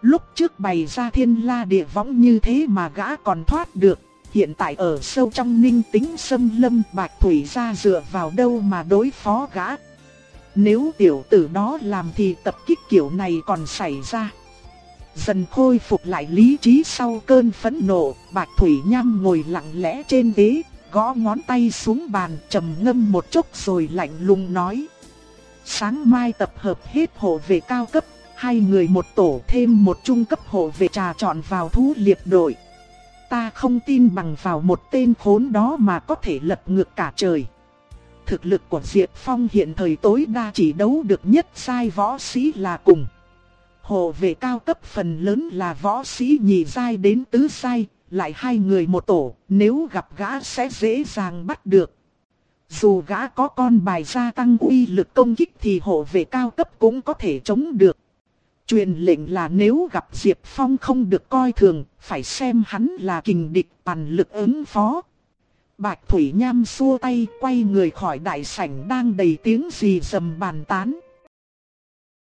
Lúc trước bày ra thiên la địa võng như thế mà gã còn thoát được. Hiện tại ở sâu trong ninh tính sâm lâm Bạch Thủy gia dựa vào đâu mà đối phó gã. Nếu tiểu tử đó làm thì tập kích kiểu này còn xảy ra. Dần khôi phục lại lý trí sau cơn phẫn nộ, Bạch Thủy Nham ngồi lặng lẽ trên ghế, gõ ngón tay xuống bàn trầm ngâm một chút rồi lạnh lùng nói. Sáng mai tập hợp hết hộ về cao cấp, hai người một tổ thêm một trung cấp hộ về trà chọn vào thú liệp đội. Ta không tin bằng vào một tên khốn đó mà có thể lật ngược cả trời thực lực của Diệp Phong hiện thời tối đa chỉ đấu được nhất sai võ sĩ là cùng. Hộ vệ cao cấp phần lớn là võ sĩ nhị giai đến tứ giai, lại hai người một tổ, nếu gặp gã sẽ dễ dàng bắt được. Dù gã có con bài gia tăng uy lực công kích thì hộ vệ cao cấp cũng có thể chống được. Truyền lệnh là nếu gặp Diệp Phong không được coi thường, phải xem hắn là kình địch bàn lực ứng phó. Bạch Thủy Nham xua tay quay người khỏi đại sảnh đang đầy tiếng gì dầm bàn tán.